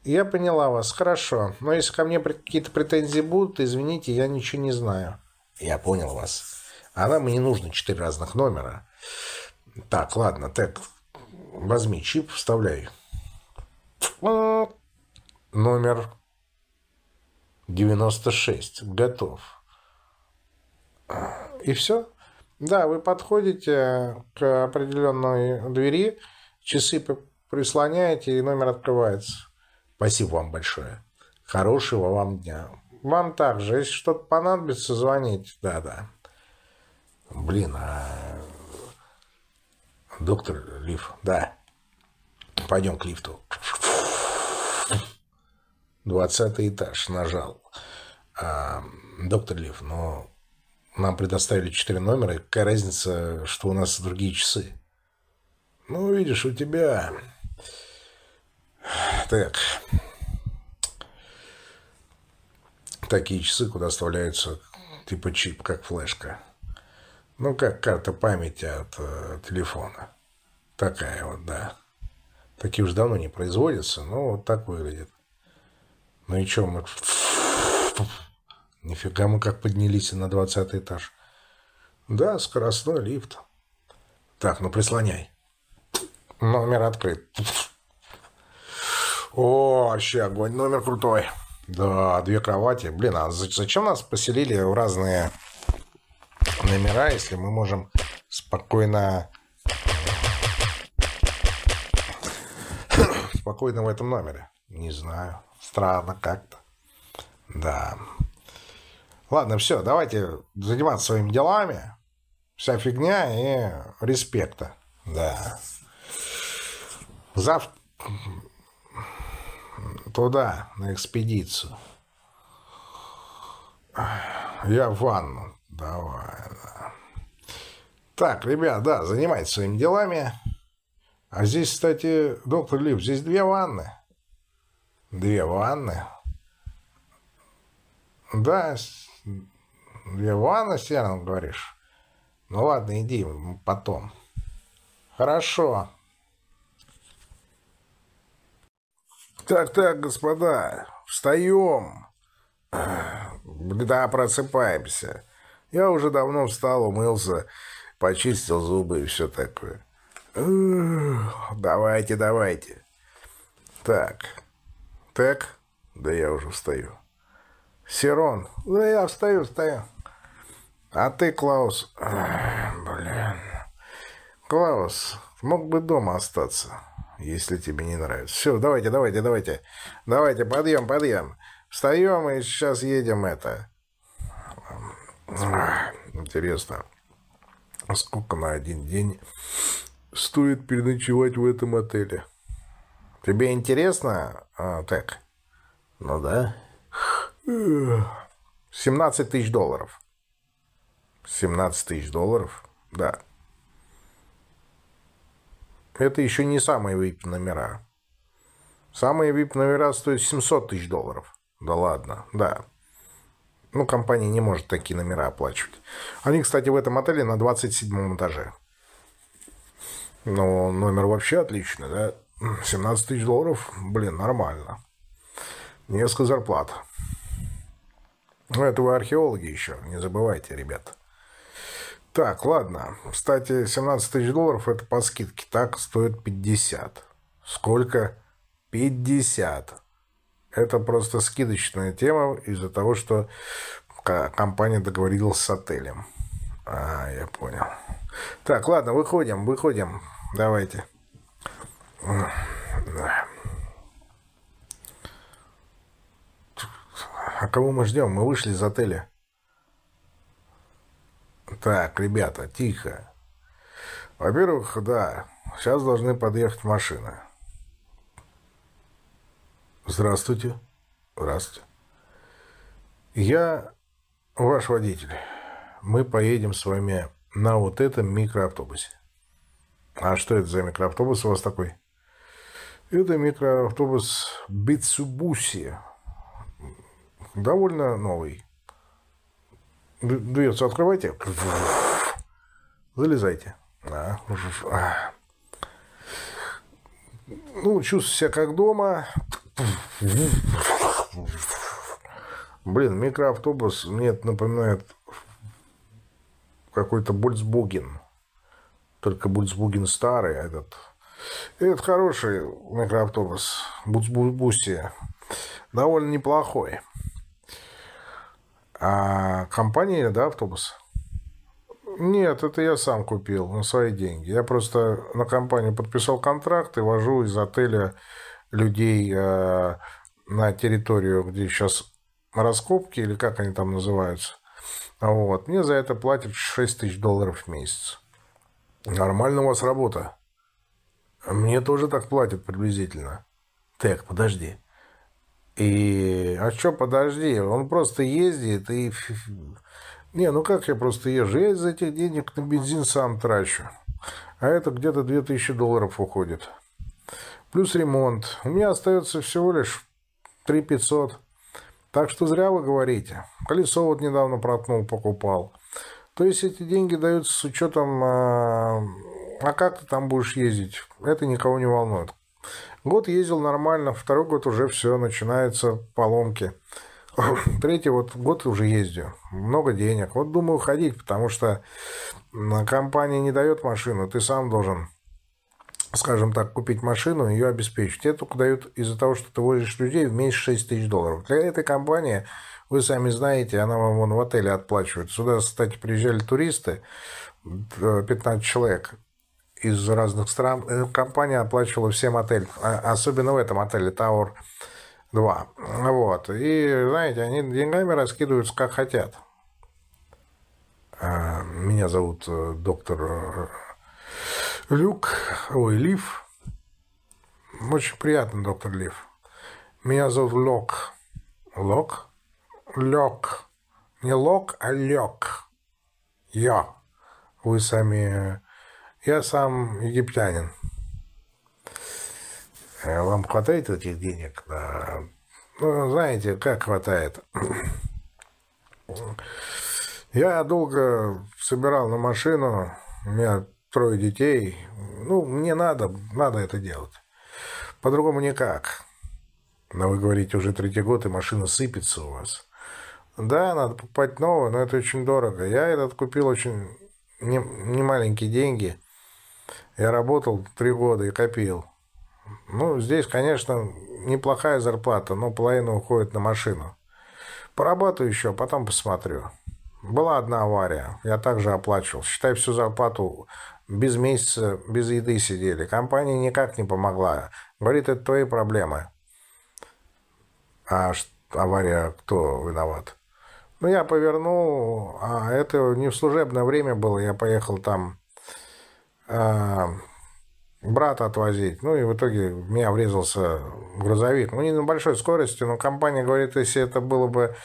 Я поняла вас, хорошо. Но если ко мне какие-то претензии будут, извините, я ничего не знаю. Я понял вас. А нам не нужно четыре разных номера. Так, ладно, так, возьми чип, вставляй. Номер 96. Готов. И все? Да, вы подходите к определенной двери, часы прислоняете, и номер открывается. Спасибо вам большое. Хорошего вам дня. Вам также. Если что-то понадобится, звоните. Да-да. Блин, а... Доктор Лив, да. Пойдем к лифту. Двадцатый этаж нажал. А, доктор Лив, но нам предоставили четыре номера, какая разница, что у нас другие часы? Ну, видишь, у тебя... Так. Такие часы, куда вставляются типа чип, как флешка. Ну, как карта памяти от э, телефона. Такая вот, да. Такие уж давно не производятся, но вот так выглядит. Ну и что, мы... Нифига мы как поднялись на 20 этаж. Да, скоростной лифт. Так, ну прислоняй. Номер открыт. О, вообще огонь, номер крутой. Да, две кровати. Блин, а зачем нас поселили в разные номера, если мы можем спокойно спокойно в этом номере? Не знаю. Странно как-то. Да. Ладно, все, давайте заниматься своими делами. Вся фигня и респекта. Да. Завтра туда, на экспедицию. Я в ванну. Давай, да. Так, ребят, да, занимайтесь своими делами. А здесь, кстати, доктор Лип, здесь две ванны. Две ванны. Да, две ванны, Стерн, говоришь? Ну ладно, иди потом. Хорошо. Так-так, господа, встаем. Да, просыпаемся. Я уже давно встал, умылся, почистил зубы и все такое. Давайте, давайте. Так. Так. Да я уже встаю. Сирон. Да я встаю, встаю. А ты, Клаус... Блин. Клаус, мог бы дома остаться если тебе не нравится. Все, давайте, давайте, давайте. Давайте, подъем, подъем. Встаем и сейчас едем это. Интересно, сколько на один день стоит переночевать в этом отеле? Тебе интересно? А, так. Ну да. 17 тысяч долларов. 17 тысяч долларов? Да. Это еще не самые VIP номера. Самые VIP номера стоят 700 тысяч долларов. Да ладно, да. Ну, компания не может такие номера оплачивать. Они, кстати, в этом отеле на 27 этаже. Но номер вообще отличный, да? 17 тысяч долларов, блин, нормально. Несколько зарплат. Ну, это вы археологи еще, не забывайте, ребята. Так, ладно. Кстати, 17 тысяч долларов это по скидке. Так стоит 50. Сколько? 50. Это просто скидочная тема из-за того, что компания договорилась с отелем. А, я понял. Так, ладно, выходим, выходим. Давайте. А кого мы ждем? Мы вышли из отеля. Так, ребята, тихо. Во-первых, да, сейчас должны подъехать машины. Здравствуйте. Здравствуйте. Я ваш водитель. Мы поедем с вами на вот этом микроавтобусе. А что это за микроавтобус у вас такой? Это микроавтобус Битсубуси. Довольно новый. Дверцу открывайте. Залезайте. Да. Ну, чувствую себя как дома. Блин, микроавтобус мне это напоминает какой-то Бульцбуген. Только Бульцбуген старый, этот... Этот хороший микроавтобус. Бульцбуси. Довольно неплохой. А компания, да, автобус? Нет, это я сам купил на свои деньги. Я просто на компанию подписал контракт и вожу из отеля людей э, на территорию, где сейчас раскопки, или как они там называются. Вот. Мне за это платят 6 тысяч долларов в месяц. Нормально у вас работа. Мне тоже так платят приблизительно. Так, подожди. И, а что, подожди, он просто ездит и... Не, ну как я просто езжу? Я из этих денег на бензин сам трачу. А это где-то 2000 долларов уходит. Плюс ремонт. У меня остается всего лишь 3500. Так что зря вы говорите. Колесо вот недавно проткнул, покупал. То есть эти деньги даются с учетом... А, а как ты там будешь ездить? Это никого не волнует. Год ездил нормально, второй год уже все, начинаются поломки. Третий вот год уже ездю. Много денег. Вот думаю ходить, потому что компания не дает машину. Ты сам должен, скажем так, купить машину и ее обеспечить. Тебе только дают из-за того, что ты возишь людей в месяц 6 тысяч долларов. Для этой компании, вы сами знаете, она вам вон в отеле отплачивает. Сюда, кстати, приезжали туристы, 15 человек из разных стран. Э, компания оплачивала всем отель, а, особенно в этом отеле Tower Два. Вот. И, знаете, они деньгами раскидываются как хотят. А, меня зовут э, доктор э, Люк, ой, Лив. Очень приятно, доктор Лив. Меня зовут Лок. Лок? Лёк. Не Лок, а Лёк. Я. Вы сами... Я сам египтянин. Э, вам хватает этих денег? Ну, знаете, как хватает. Я долго собирал на машину, у меня трое детей. Ну, мне надо, надо это делать. По-другому никак. Но вы говорите, уже третий год, и машина сыпется у вас. Да, надо покупать новую, но это очень дорого. Я этот купил очень немаленькие не деньги. Я работал три года и копил. Ну, здесь, конечно, неплохая зарплата, но половина уходит на машину. Поработаю еще, потом посмотрю. Была одна авария, я также оплачивал. Считай, всю зарплату без месяца, без еды сидели. Компания никак не помогла. Говорит, это твои проблемы. А авария кто виноват? Ну, я повернул, а это не в служебное время было. Я поехал там брата отвозить. Ну, и в итоге меня врезался грузовик. Ну, не на большой скорости, но компания говорит, если это было бы...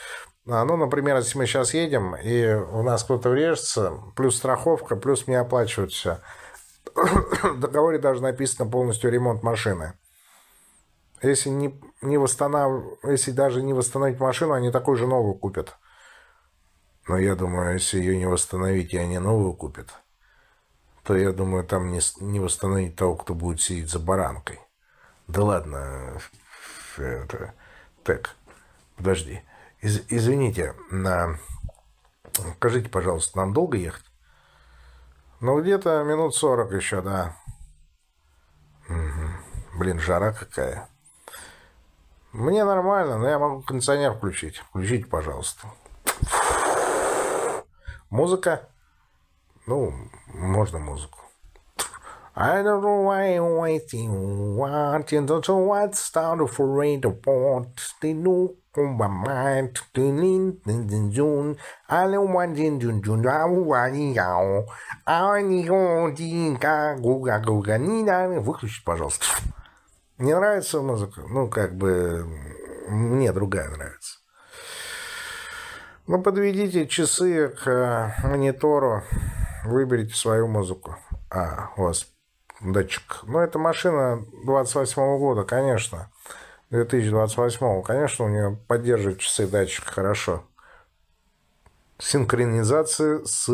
А, ну, например, если мы сейчас едем, и у нас кто-то врежется, плюс страховка, плюс мне оплачивают все. В договоре даже написано полностью ремонт машины. Если, не, не восстанов... если даже не восстановить машину, они такую же новую купят. Но я думаю, если ее не восстановить, и они новую купят, то я думаю, там не, не восстановить того, кто будет сидеть за баранкой. Да ладно. Это, так, подожди. Из, извините, на... скажите, пожалуйста, нам долго ехать? Ну, где-то минут сорок еще, да. Угу. Блин, жара какая. Мне нормально, но я могу кондиционер включить. Включите, пожалуйста. Музыка? Ну, можно музыку. I don't know why I'm waiting, watching, don't know what's started for the port, they know my mind, in in June, I don't want in June, June, I want яу, а не гонтинка, гуга, гуга, не надо, выключить, пожалуйста. Не нравится музыка? Ну, как бы, мне другая нравится. Ну, подведите часы к монитору, выберите свою музыку. А, у вас датчик. Ну, это машина 28 -го года, конечно. 2028 -го. Конечно, у нее поддерживает часы датчик хорошо. Синхронизация с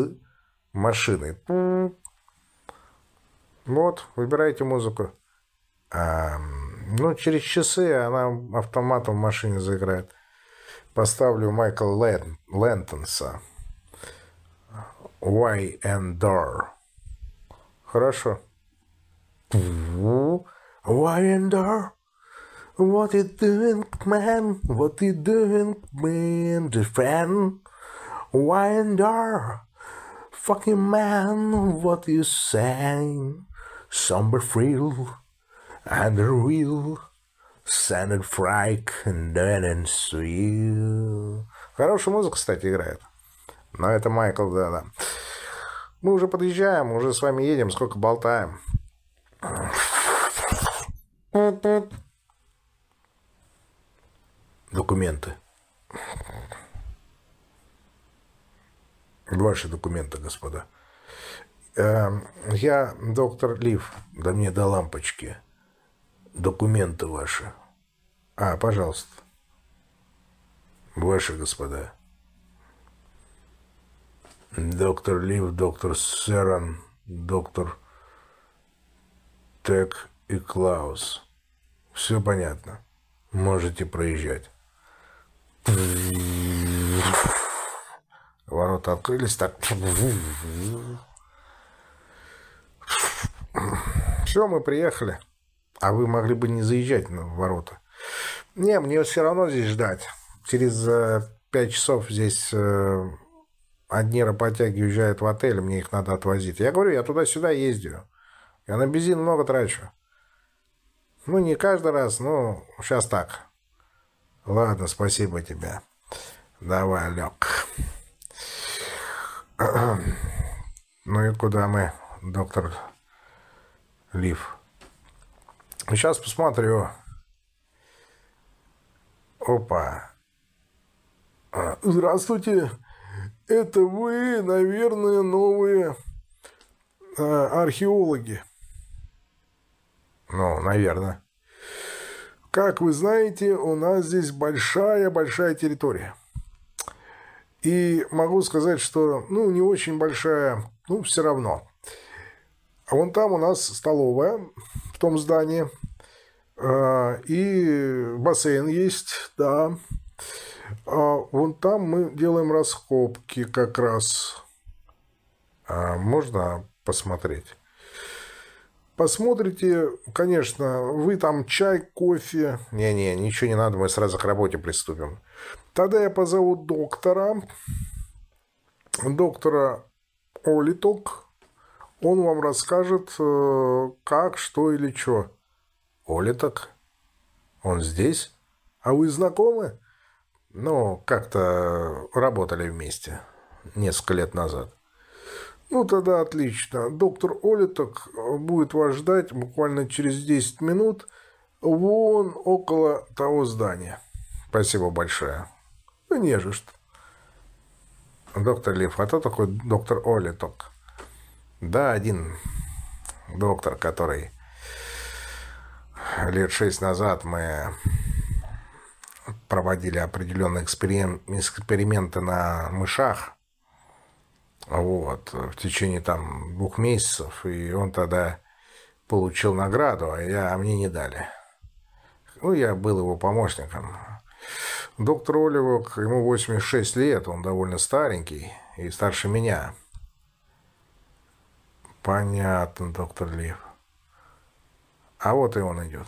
машиной. Вот, выбирайте музыку. А, ну, через часы она автоматом в машине заиграет. Поставлю Майкла Лэн, Лэнтонса. Why and Door. Хорошо. Why and Door? What you doing, man? What you doing, man? The friend? Why and Door? Fucking man, what you saying? Somber frill and the real Sanded Frike, Dan and Sweet. Хорошая музыка, кстати, играет. Но это Майкл, да, да. Мы уже подъезжаем, уже с вами едем, сколько болтаем. Документы. Ваши документы, господа. Эм, я доктор Лив, да мне до лампочки. Документы ваши. А, пожалуйста. Ваши господа. Доктор Лив, доктор Серан, доктор Тек и Клаус. Все понятно. Можете проезжать. Ворота открылись так. Все, мы приехали. А вы могли бы не заезжать на ворота. Не, мне все равно здесь ждать. Через э, пять часов здесь э, одни работяги уезжают в отель, мне их надо отвозить. Я говорю, я туда-сюда ездю. Я на бензин много трачу. Ну, не каждый раз, но сейчас так. Ладно, спасибо тебе. Давай, лег. Ну и куда мы, доктор Лив? Сейчас посмотрю. Опа. А, здравствуйте. Это вы, наверное, новые а, археологи. Ну, наверное. Как вы знаете, у нас здесь большая-большая территория. И могу сказать, что, ну, не очень большая, ну, все равно. А вон там у нас столовая в том здании. А, и бассейн есть, да. А вон там мы делаем раскопки как раз. А можно посмотреть? Посмотрите, конечно, вы там чай, кофе. Не-не, ничего не надо, мы сразу к работе приступим. Тогда я позову доктора, доктора Олиток. Он вам расскажет, э, как, что или что. Олиток? Он здесь? А вы знакомы? Ну, как-то работали вместе несколько лет назад. Ну, тогда отлично. Доктор Олиток будет вас ждать буквально через 10 минут вон около того здания. Спасибо большое. Ну, не же что. Доктор Лев, а кто такой доктор Олиток? Да, один доктор, который лет шесть назад мы проводили определенные эксперименты на мышах. Вот, в течение там двух месяцев. И он тогда получил награду, а, я, а мне не дали. Ну, я был его помощником. Доктор Оливок, ему 86 лет, он довольно старенький и старше меня. Понятно, доктор Лев. А вот и он идет.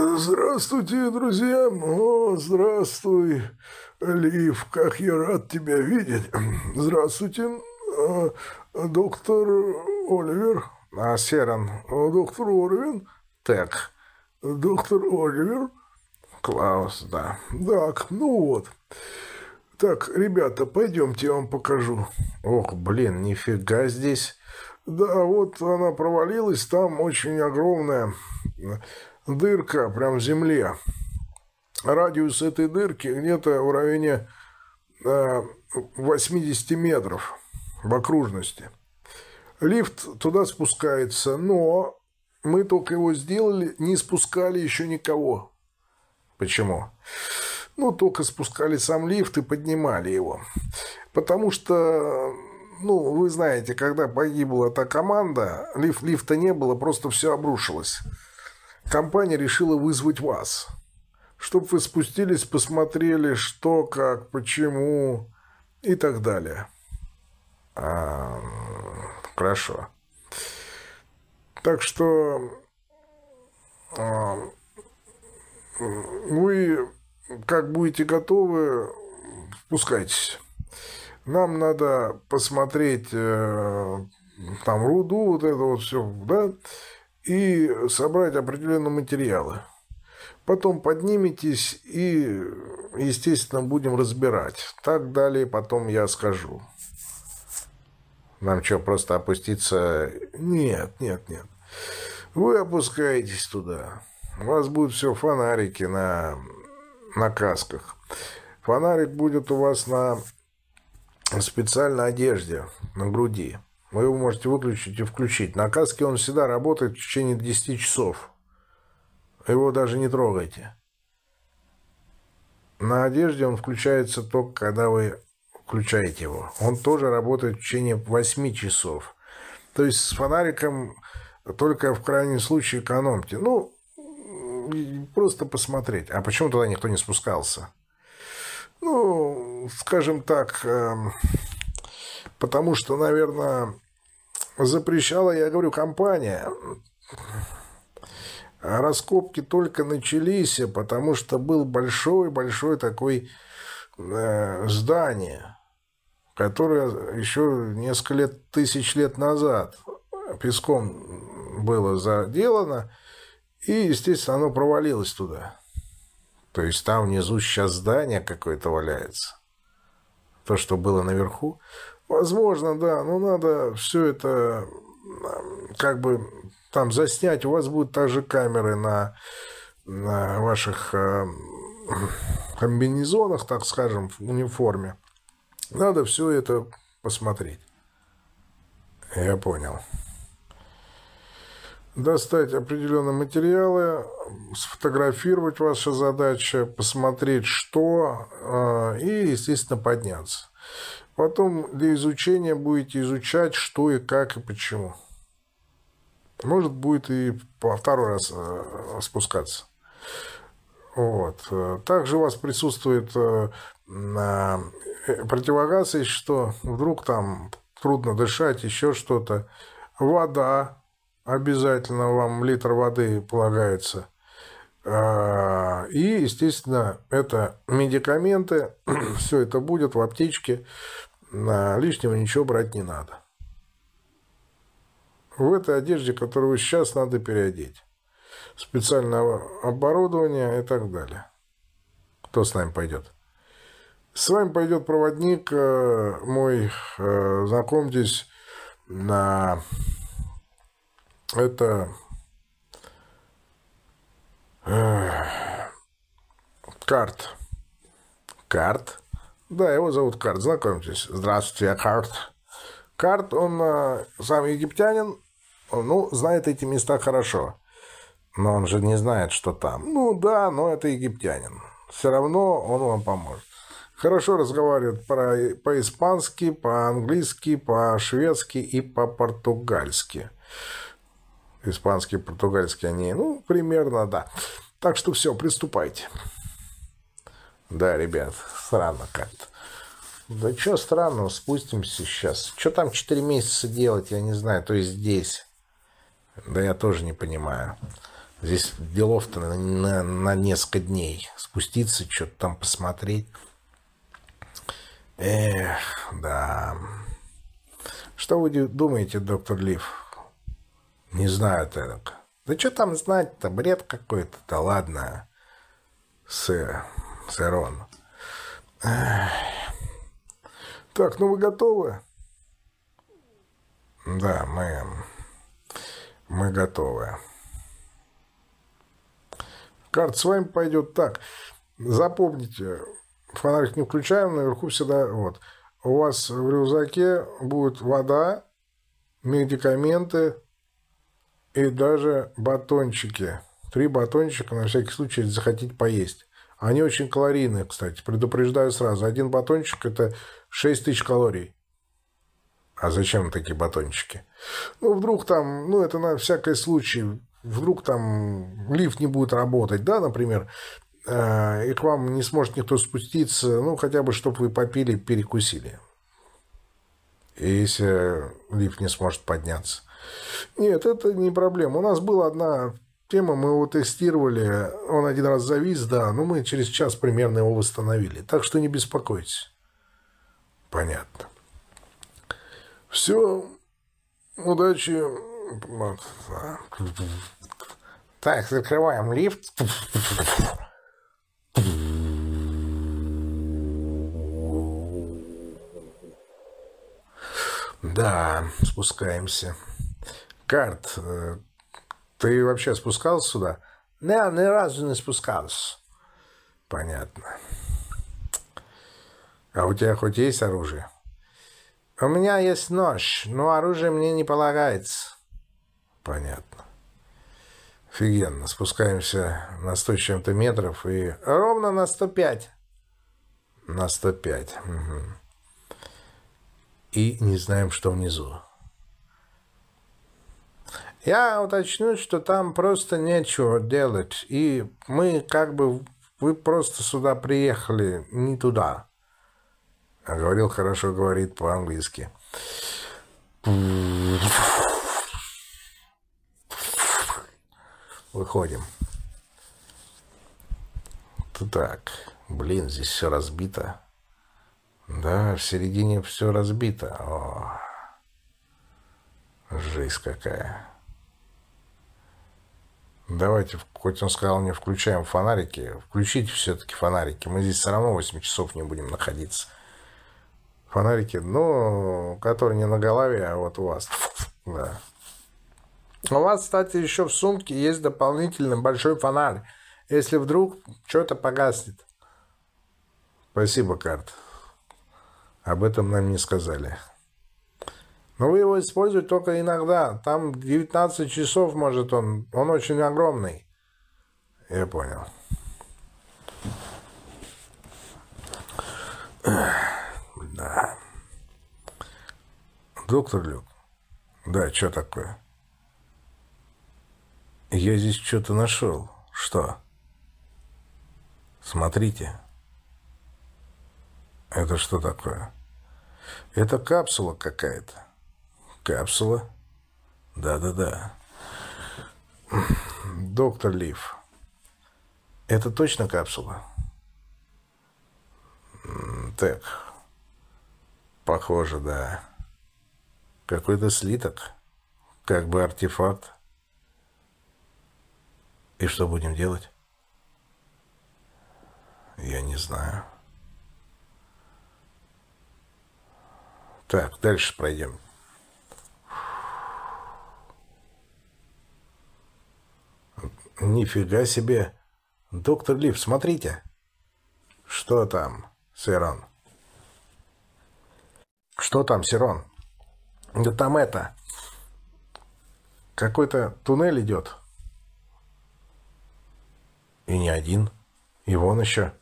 Здравствуйте, друзья. О, здравствуй, Лив. Как я рад тебя видеть. Здравствуйте, а, доктор Оливер. А, Серан. Доктор Оливер. Так. Доктор Оливер. Клаус, да. Так, ну вот. Так, ребята, пойдемте, я вам покажу. Ох, блин, нифига здесь. Да, вот она провалилась, там очень огромная дырка прям в земле. Радиус этой дырки где-то в районе 80 э, метров в окружности. Лифт туда спускается, но мы только его сделали, не спускали еще никого. Почему? Ну, только спускали сам лифт и поднимали его. Потому что, ну, вы знаете, когда погибла та команда, лифт, лифта не было, просто все обрушилось компания решила вызвать вас, чтобы вы спустились, посмотрели, что, как, почему и так далее. А, хорошо. Так что а, вы, как будете готовы, спускайтесь. Нам надо посмотреть э, там руду, вот это вот все, да, и собрать определенные материалы. Потом подниметесь и, естественно, будем разбирать. Так далее потом я скажу. Нам что, просто опуститься? Нет, нет, нет. Вы опускаетесь туда. У вас будут все фонарики на, на касках. Фонарик будет у вас на специальной одежде, на груди. Вы его можете выключить и включить. На каске он всегда работает в течение 10 часов. Его даже не трогайте. На одежде он включается только, когда вы включаете его. Он тоже работает в течение 8 часов. То есть с фонариком только в крайнем случае экономьте. Ну, просто посмотреть. А почему туда никто не спускался? Ну, скажем так, эм, потому что, наверное, запрещала, я говорю, компания. Раскопки только начались, потому что был большой-большой такой э, здание, которое еще несколько лет, тысяч лет назад песком было заделано, и, естественно, оно провалилось туда. То есть там внизу сейчас здание какое-то валяется. То, что было наверху. Возможно, да, но надо все это как бы там заснять. У вас будут также камеры на, на ваших э, комбинезонах, так скажем, в униформе. Надо все это посмотреть. Я понял. Достать определенные материалы, сфотографировать ваша задача, посмотреть, что, э, и, естественно, подняться. Потом для изучения будете изучать, что и как и почему. Может, будет и по второй раз э, спускаться. Вот. Также у вас присутствует э, противогаз, если что, вдруг там трудно дышать, еще что-то. Вода, обязательно вам литр воды полагается. И, естественно, это медикаменты, все это будет в аптечке, лишнего ничего брать не надо. В этой одежде, которую сейчас надо переодеть. Специальное оборудование и так далее. Кто с нами пойдет? С вами пойдет проводник э, мой, э, знакомьтесь, на это э, Карт. Карт. Да, его зовут Карт, знакомьтесь. Здравствуйте, я Карт. Карт, он сам египтянин, ну, знает эти места хорошо. Но он же не знает, что там. Ну да, но это египтянин. Все равно он вам поможет хорошо разговаривают про, по-испански, по-английски, по-шведски и по-португальски. Испанский, португальский они, ну, примерно, да. Так что все, приступайте. Да, ребят, странно как-то. Да что странного, спустимся сейчас. Что там 4 месяца делать, я не знаю, то есть здесь. Да я тоже не понимаю. Здесь делов-то на, на, на несколько дней. Спуститься, что-то там посмотреть. Эх, да. Что вы думаете, доктор Лив? Не знаю, Тедок. Да что там знать-то? Бред какой-то. Да ладно. Сэр, сэрон. Так, ну вы готовы? Да, мы... Мы готовы. Карт с вами пойдет так. Запомните, фонарик не включаем, наверху всегда вот. У вас в рюкзаке будет вода, медикаменты и даже батончики. Три батончика, на всякий случай, если захотите поесть. Они очень калорийные, кстати. Предупреждаю сразу. Один батончик – это 6 тысяч калорий. А зачем такие батончики? Ну, вдруг там, ну, это на всякий случай. Вдруг там лифт не будет работать, да, например. Э, и к вам не сможет никто спуститься, ну, хотя бы, чтобы вы попили, перекусили. И если лифт не сможет подняться. Нет, это не проблема. У нас была одна тема, мы его тестировали, он один раз завис, да, но мы через час примерно его восстановили. Так что не беспокойтесь. Понятно. Все, удачи. Так, закрываем лифт. Да, спускаемся. Карт, э, ты вообще спускался сюда? Не, ни разу не спускался. Понятно. А у тебя хоть есть оружие? У меня есть нож, но оружие мне не полагается. Понятно. Офигенно. Спускаемся на сто с чем-то метров и ровно на 105. На 105. Угу. И не знаем, что внизу. Я уточню, что там просто нечего делать. И мы как бы... Вы просто сюда приехали, не туда. А говорил хорошо, говорит по-английски. Выходим. Так, блин, здесь все разбито. Да, в середине все разбито. О, жесть какая. Давайте, хоть он сказал, не включаем фонарики, включите все-таки фонарики. Мы здесь все равно 8 часов не будем находиться. Фонарики, ну, которые не на голове, а вот у вас. Да. У вас, кстати, еще в сумке есть дополнительный большой фонарь. Если вдруг что-то погаснет. Спасибо, Карт. Об этом нам не сказали. Но вы его используете только иногда. Там 19 часов может он. Он очень огромный. Я понял. Да. Доктор Люк. Да, что такое? Я здесь что-то нашел. Что? Смотрите. Это что такое? Это капсула какая-то. Капсула? Да-да-да. Доктор Лив. Это точно капсула? Так. Похоже, да. Какой-то слиток. Как бы артефакт. И что будем делать? Я не знаю. Так, дальше пройдем. Нифига себе. Доктор Лив, смотрите. Что там, Сирон? Что там, Сирон? Да там это... Какой-то туннель идет. И не один. И вон еще.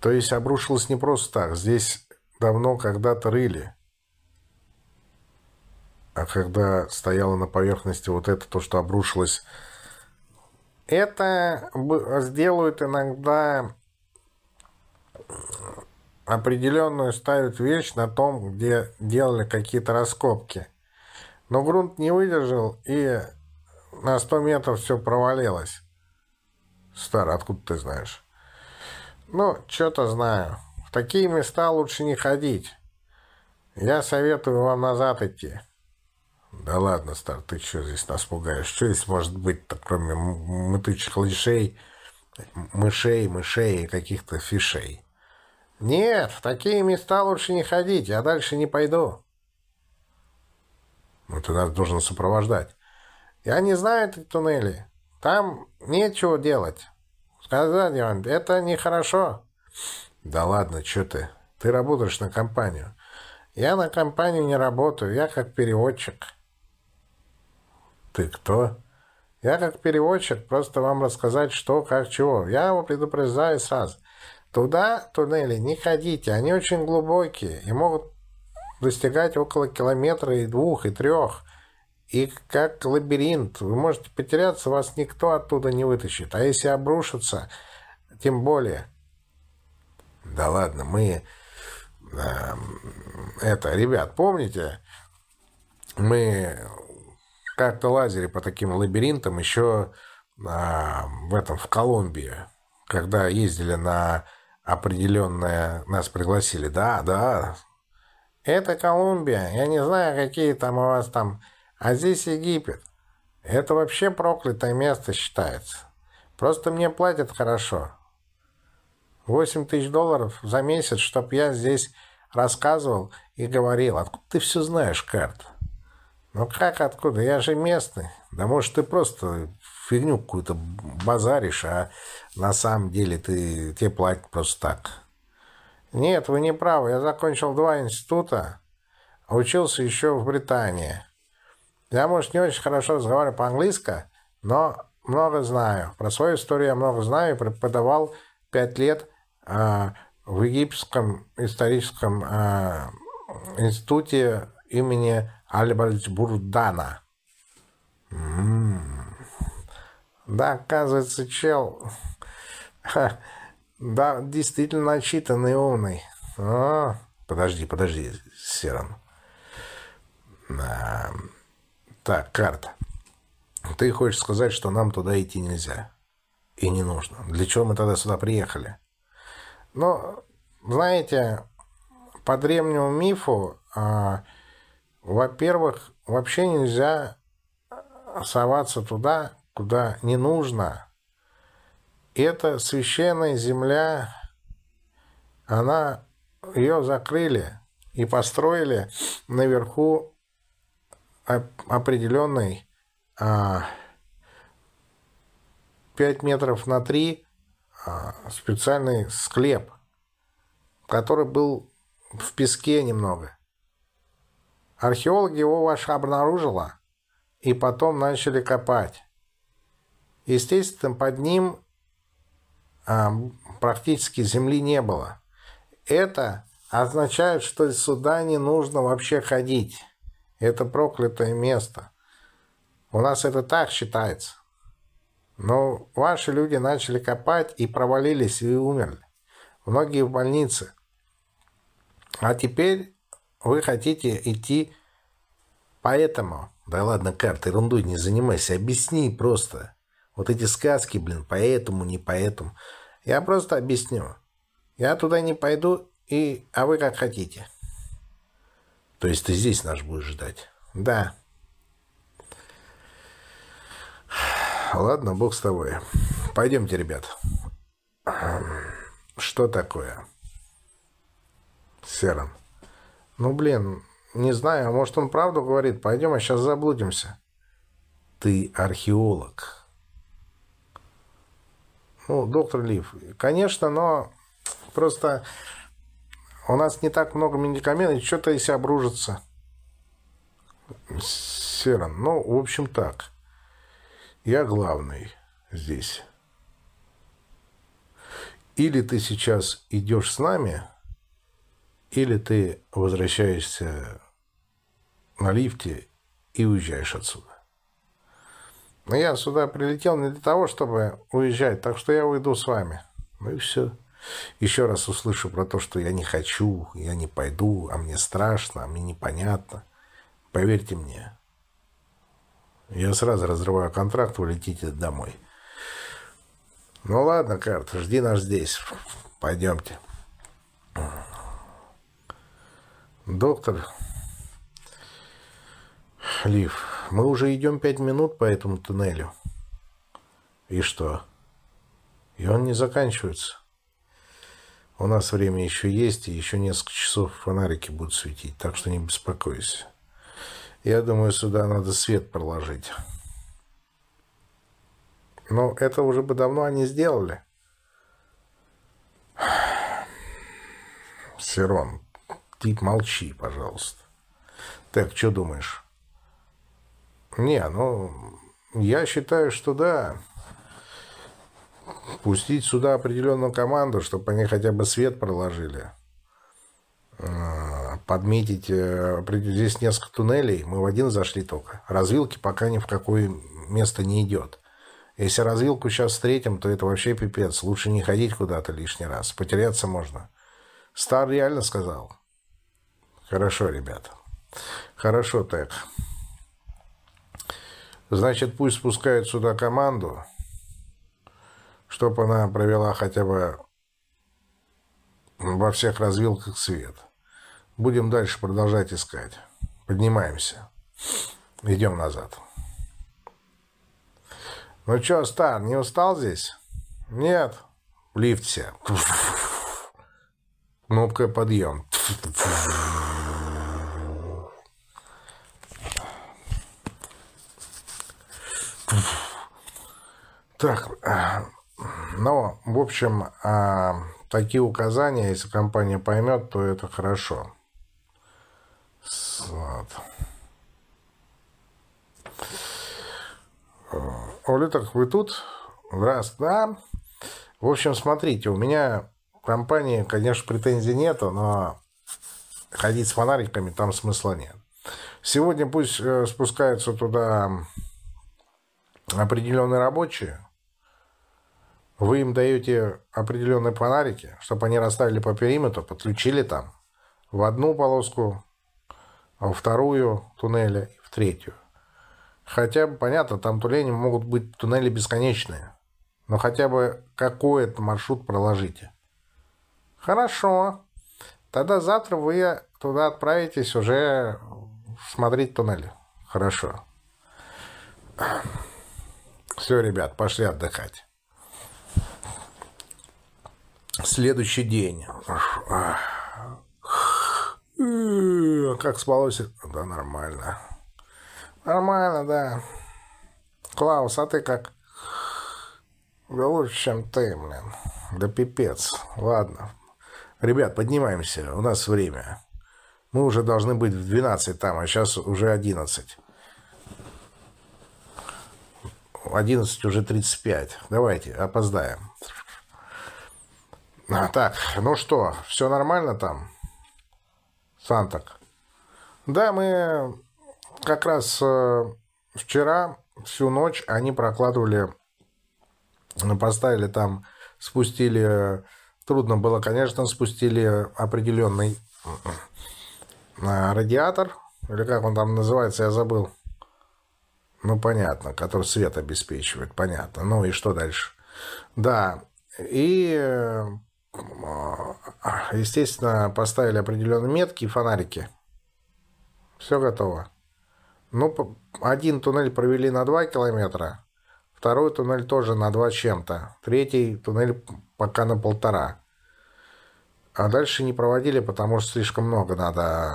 То есть обрушилось не просто так. Здесь давно когда-то рыли. А когда стояло на поверхности вот это, то, что обрушилось это сделают иногда определенную ставят вещь на том, где делали какие-то раскопки. Но грунт не выдержал, и на 100 метров все провалилось. Стар, откуда ты знаешь? Ну, что-то знаю. В такие места лучше не ходить. Я советую вам назад идти. Да ладно, Стар, ты что здесь нас пугаешь? Что здесь может быть-то, кроме мытычих лишей, мышей, мышей и каких-то фишей? Нет, в такие места лучше не ходить, я дальше не пойду. Ну, ты нас должен сопровождать. Я не знаю эти туннели. Там нечего делать. Сказать вам, это нехорошо. Да ладно, что ты? Ты работаешь на компанию. Я на компанию не работаю, я как переводчик. Ты кто? Я как переводчик, просто вам рассказать, что, как, чего. Я его предупреждаю сразу. Туда туннели не ходите, они очень глубокие и могут достигать около километра и двух, и трех. И как лабиринт, вы можете потеряться, вас никто оттуда не вытащит. А если обрушится, тем более. Да ладно, мы... Э, это, ребят, помните, мы как-то лазили по таким лабиринтам еще а, в этом, в Колумбии, когда ездили на определенное, нас пригласили, да, да, это Колумбия, я не знаю, какие там у вас там, а здесь Египет. Это вообще проклятое место считается. Просто мне платят хорошо. 8 тысяч долларов за месяц, чтоб я здесь рассказывал и говорил. Откуда ты все знаешь, Карт? Ну как откуда? Я же местный. Да может ты просто фигню какую-то базаришь, а на самом деле ты, тебе платят просто так. Нет, вы не правы. Я закончил два института, учился еще в Британии. Я, может, не очень хорошо разговариваю по-английски, но много знаю. Про свою историю я много знаю преподавал пять лет э, в египетском историческом э, институте имени Альбальд Бурдана. М-м-м. Да, оказывается, чел... Да, действительно начитанный умный. А, подожди, подожди, Серан. А, так, карта. Ты хочешь сказать, что нам туда идти нельзя? И не нужно. Для чего мы тогда сюда приехали? Ну, знаете, по древнему мифу а, во-первых, вообще нельзя соваться туда, куда не нужно. Это священная земля, она, ее закрыли и построили наверху определенный а, 5 метров на 3 а, специальный склеп, который был в песке немного. Археологи его ваш обнаружила и потом начали копать. Естественно, под ним а, практически земли не было. Это означает, что сюда не нужно вообще ходить. Это проклятое место. У нас это так считается. Но ваши люди начали копать и провалились и умерли. Многие в больнице. А теперь вы хотите идти поэтому. Да ладно, карт, ерундой не занимайся. Объясни просто. Вот эти сказки, блин, поэтому, не поэтому. Я просто объясню. Я туда не пойду, и... а вы как хотите. То есть ты здесь наш будешь ждать? Да. Ладно, бог с тобой. Пойдемте, ребят. Что такое? Серан. Ну, блин, не знаю, а может он правду говорит. Пойдем, а сейчас заблудимся. Ты археолог. Ну, доктор Лив, конечно, но просто у нас не так много медикаментов, что-то если обружится. Серан, ну, в общем, так. Я главный здесь. Или ты сейчас идешь с нами, или ты возвращаешься на лифте и уезжаешь отсюда. Но я сюда прилетел не для того, чтобы уезжать, так что я уйду с вами. Ну и все. Еще раз услышу про то, что я не хочу, я не пойду, а мне страшно, а мне непонятно. Поверьте мне, я сразу разрываю контракт, вы летите домой. Ну ладно, Карт, жди нас здесь. Пойдемте. Доктор Лив, мы уже идем пять минут по этому туннелю. И что? И он не заканчивается. У нас время еще есть, и еще несколько часов фонарики будут светить, так что не беспокойся. Я думаю, сюда надо свет проложить. Но это уже бы давно они сделали. Сирон, ты молчи, пожалуйста. Так, что думаешь? Не, ну, я считаю, что да. Пустить сюда определенную команду, чтобы они хотя бы свет проложили подметить, э, здесь несколько туннелей, мы в один зашли только. Развилки пока ни в какое место не идет. Если развилку сейчас встретим, то это вообще пипец. Лучше не ходить куда-то лишний раз. Потеряться можно. Стар реально сказал. Хорошо, ребята. Хорошо, так. Значит, пусть спускают сюда команду, чтобы она провела хотя бы во всех развилках свет. Будем дальше продолжать искать. Поднимаемся. Идем назад. Ну что, Стар, не устал здесь? Нет. В лифте. Кнопка подъем. Так, ну, в общем, а, такие указания, если компания поймет, то это хорошо. Вот. Оля, так вы тут? Раз, да. В общем, смотрите, у меня компании, конечно, претензий нету, но ходить с фонариками там смысла нет. Сегодня пусть э, спускаются туда определенные рабочие. Вы им даете определенные фонарики, чтобы они расставили по периметру, подключили там в одну полоску во вторую туннеля и в третью. Хотя, понятно, там туннели могут быть туннели бесконечные. Но хотя бы какой-то маршрут проложите. Хорошо. Тогда завтра вы туда отправитесь уже смотреть туннели. Хорошо. Все, ребят, пошли отдыхать. Следующий день. Как спалось? Да, нормально. Нормально, да. Клаус, а ты как? Да лучше, чем ты, блин. Да пипец. Ладно. Ребят, поднимаемся. У нас время. Мы уже должны быть в 12 там, а сейчас уже 11. 11 уже 35. Давайте, опоздаем. А, так, ну что, все нормально там? Сантак. Да, мы как раз э, вчера всю ночь они прокладывали, поставили там, спустили, трудно было, конечно, спустили определенный э, радиатор, или как он там называется, я забыл. Ну, понятно, который свет обеспечивает, понятно. Ну и что дальше? Да, и, э, естественно, поставили определенные метки и фонарики. Все готово. Ну, один туннель провели на 2 километра, второй туннель тоже на 2 чем-то, третий туннель пока на полтора. А дальше не проводили, потому что слишком много надо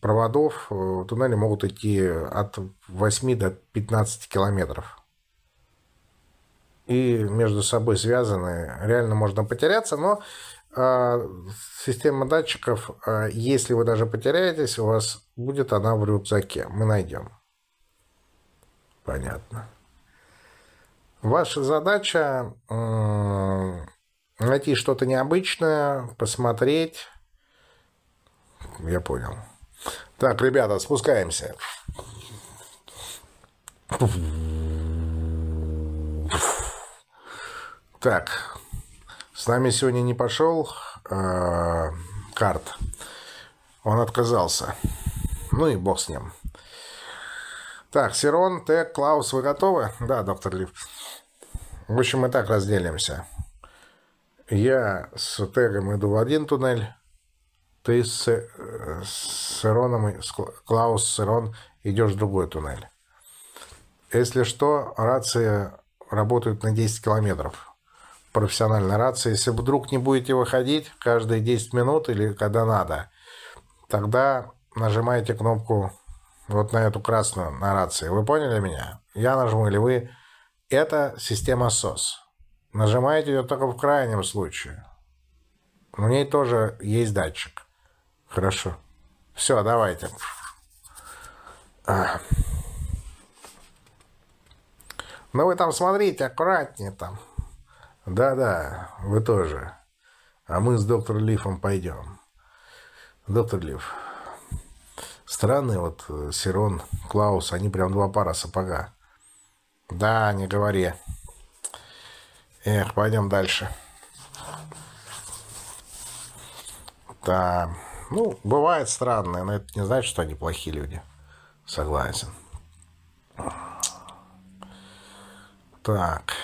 проводов. Туннели могут идти от 8 до 15 километров. И между собой связаны. Реально можно потеряться, но э, система датчиков, э, если вы даже потеряетесь, у вас будет она в рюкзаке. Мы найдем. Понятно. Ваша задача э, найти что-то необычное, посмотреть. Я понял. Так, ребята, спускаемся. Так, с нами сегодня не пошел э, карт. Он отказался. Ну и бог с ним. Так, Сирон, Тек, Клаус, вы готовы? Да, доктор Лив. В общем, мы так разделимся. Я с Тегом иду в один туннель, ты с, с Ироном, с Клаус с Ирон идешь в другой туннель. Если что, рации работают на 10 километров. Профессиональная рация. Если вдруг не будете выходить каждые 10 минут или когда надо, тогда нажимаете кнопку вот на эту красную на рации. Вы поняли меня? Я нажму или вы. Это система SOS. Нажимаете ее только в крайнем случае. У ней тоже есть датчик. Хорошо. Все, давайте. А. Ну вы там смотрите, аккуратнее там. Да-да, вы тоже. А мы с доктором Лифом пойдем. Доктор Лив, странный вот э, Сирон, Клаус, они прям два пара сапога. Да, не говори. Эх, пойдем дальше. Да, ну, бывает странное, но это не значит, что они плохие люди. Согласен. Так.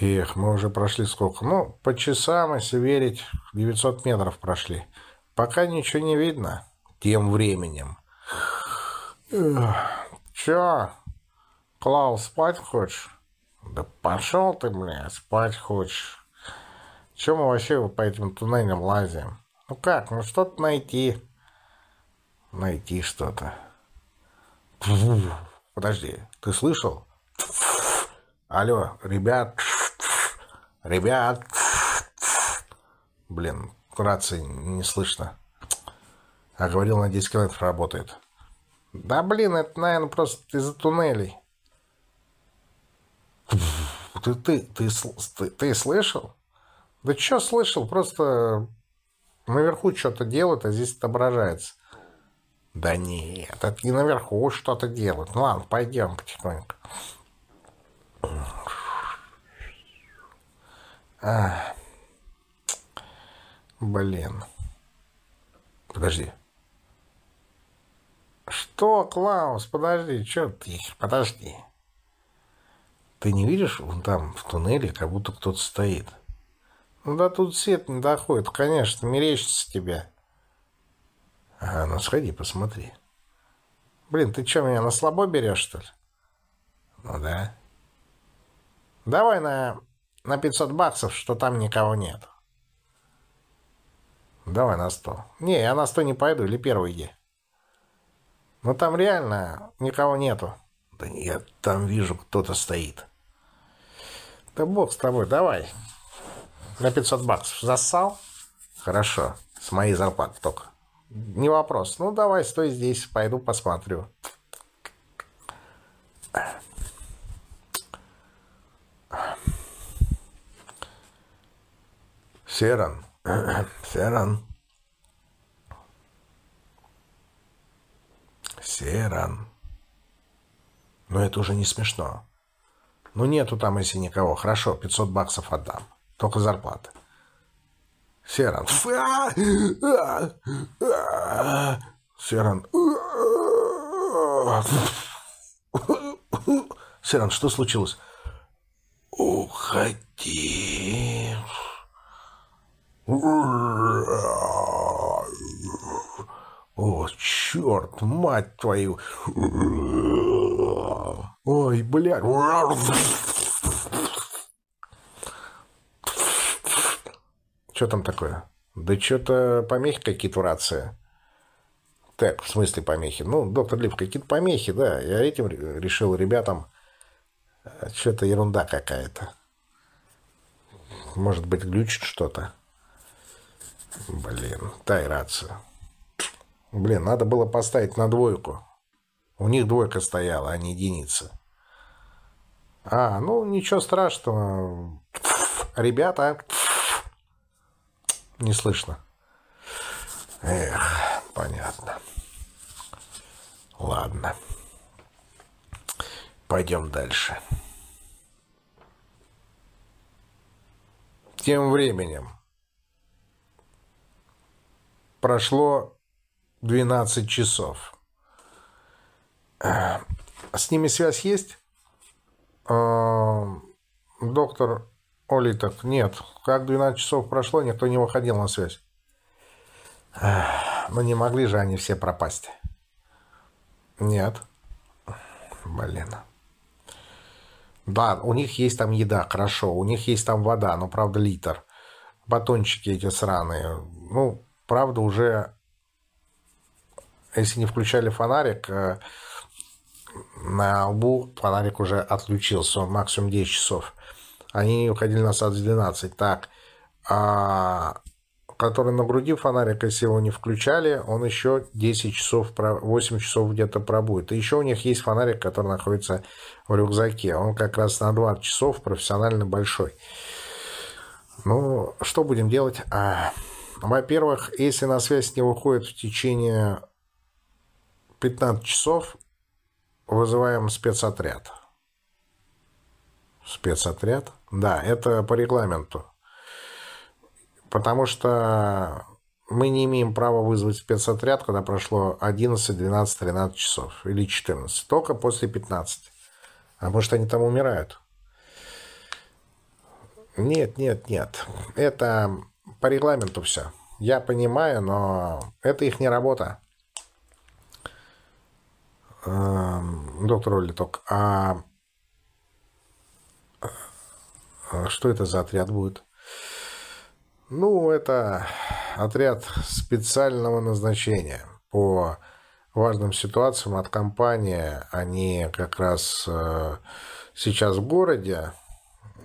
Эх, мы уже прошли сколько? Ну, по часам, если верить, 900 метров прошли. Пока ничего не видно тем временем. Чё? Клаус, спать хочешь? Да пошел ты, бля, спать хочешь. Чем мы вообще по этим туннелям лазим? Ну как, ну что-то найти. Найти что-то. Подожди, ты слышал? Алло, ребят, ребят. Блин, рации не слышно. А говорил, на 10 километров работает. Да блин, это, наверное, просто из-за туннелей. Ты, ты, ты, ты, ты слышал? Да что слышал? Просто наверху что-то делают, а здесь отображается. Да нет, это не наверху что-то делают. Ну ладно, пойдем потихоньку. А, блин. Подожди. Что, Клаус, подожди, что ты? Подожди. Ты не видишь, вон там, в туннеле, как будто кто-то стоит? Ну да тут свет не доходит, конечно, мерещится тебе. Ага, ну сходи, посмотри. Блин, ты что, меня на слабо берешь, что ли? Ну да. Давай на, на 500 баксов, что там никого нет. Давай на 100. Не, я на 100 не пойду, или первый иди. Но там реально никого нету. Да я там вижу, кто-то стоит. Да бог с тобой, давай. На 500 баксов зассал? Хорошо, с моей зарплаты только. Не вопрос. Ну, давай, стой здесь, пойду посмотрю. Серан. Серан. Серан. Но это уже не смешно. Ну, нету там, если никого. Хорошо, 500 баксов отдам. Только зарплаты. Серан. Серан. Серан, что случилось? Уходи. О, черт, мать твою. Ой, блядь. Что там такое? Да что-то помехи какие-то в рации. Так, в смысле помехи? Ну, доктор Лив, какие-то помехи, да. Я этим решил ребятам... Э, что-то ерунда какая-то. Может быть, глючит что-то. Блин, тай рация. Блин, надо было поставить на двойку. У них двойка стояла, а не единица. А, ну ничего страшного. Ребята, не слышно. Эх, понятно. Ладно. Пойдем дальше. Тем временем прошло 12 часов. С ними связь есть? А, доктор Олиток, нет. Как 12 часов прошло, никто не выходил на связь. Но не могли же они все пропасть. Нет. Блин. Да, у них есть там еда, хорошо. У них есть там вода, но, правда, литр. Батончики эти сраные. Ну, правда, уже... Если не включали фонарик, э, на лбу фонарик уже отключился. Он максимум 10 часов. Они уходили на сад с 12. Так, а который на груди фонарик, если его не включали, он еще 10 часов, 8 часов где-то пробует. И еще у них есть фонарик, который находится в рюкзаке. Он как раз на 20 часов профессионально большой. Ну, что будем делать? А, во-первых, если на связь не выходит в течение 15 часов, вызываем спецотряд. Спецотряд? Да, это по регламенту. Потому что мы не имеем права вызвать спецотряд, когда прошло 11, 12, 13 часов или 14. Только после 15. А может, они там умирают? Нет, нет, нет. Это по регламенту все. Я понимаю, но это их не работа. Эм, доктор Олиток, а что это за отряд будет? Ну, это отряд специального назначения по важным ситуациям от компании. Они как раз э, сейчас в городе,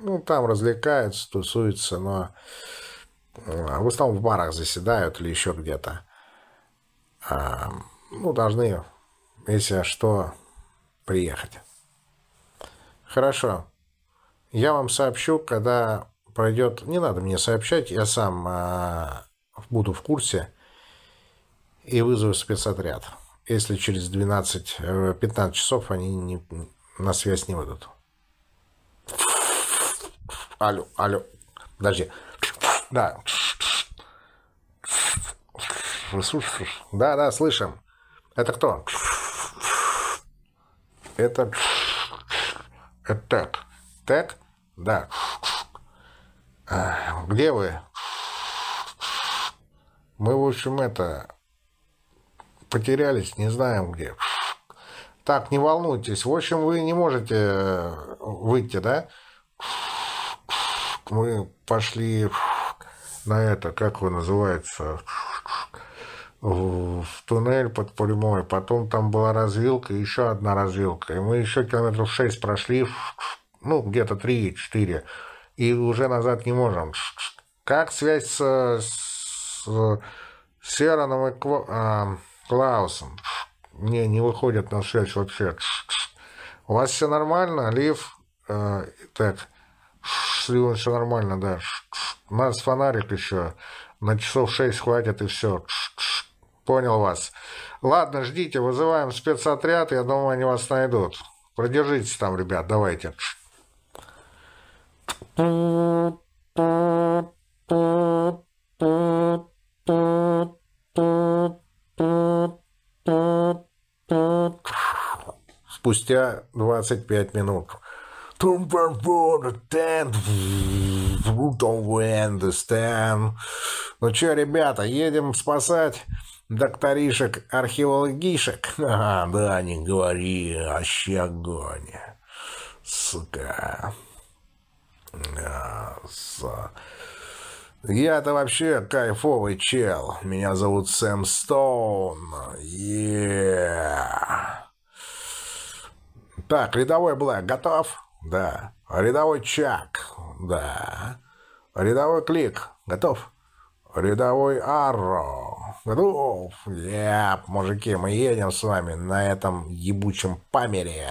ну, там развлекаются, тусуются, но э, в основном в барах заседают или еще где-то. А, ну, должны, если что, приехать. Хорошо. Я вам сообщу, когда пройдет, не надо мне сообщать, я сам а, буду в курсе и вызову спецотряд, если через 12-15 э, часов они не, на связь не выйдут. Алло, алло, подожди. Да. Да, да, слышим. Это кто? Это... Это Тек. Тек? Да. Где вы? Мы, в общем, это... потерялись, не знаем где. Так, не волнуйтесь. В общем, вы не можете э, выйти, да? Мы пошли на это, как его называется, в туннель под Пулемой. Потом там была развилка, еще одна развилка. И мы еще километров шесть прошли, ну, где-то три-четыре. И уже назад не можем. Как связь с, с Сераном и Кла... а, Клаусом? Не, не выходит на связь вообще. У вас все нормально, Лив? Э, так, с Ливом все нормально, да. Нас фонарик еще. На часов шесть хватит и все. Понял вас. Ладно, ждите, вызываем спецотряд, я думаю, они вас найдут. Продержитесь там, ребят, давайте. Спустя 25 минут. Don't understand. Ну что, ребята, едем спасать докторишек, археологишек. Ага, да, не говори, вообще огонь. Сука. Я-то вообще кайфовый чел. Меня зовут Сэм Стоун. Yeah. Так, рядовой Блэк готов? Да. Рядовой Чак? Да. Рядовой Клик готов? Рядовой Арро. Готов? Еп, мужики, мы едем с вами на этом ебучем памере.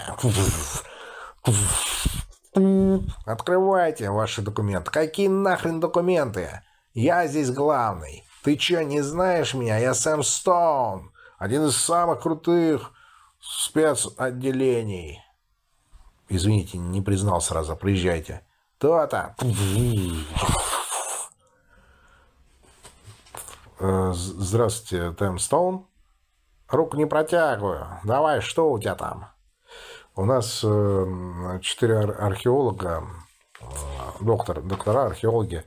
Открывайте ваши документы. Какие нахрен документы? Я здесь главный. Ты чё, не знаешь меня? Я Сэм Стоун. Один из самых крутых спецотделений. Извините, не признал сразу. Приезжайте. То-то. Э, здравствуйте, Тэм Стоун. Руку не протягиваю. Давай, что у тебя там? У нас э, четыре археолога, э, доктор, доктора, археологи.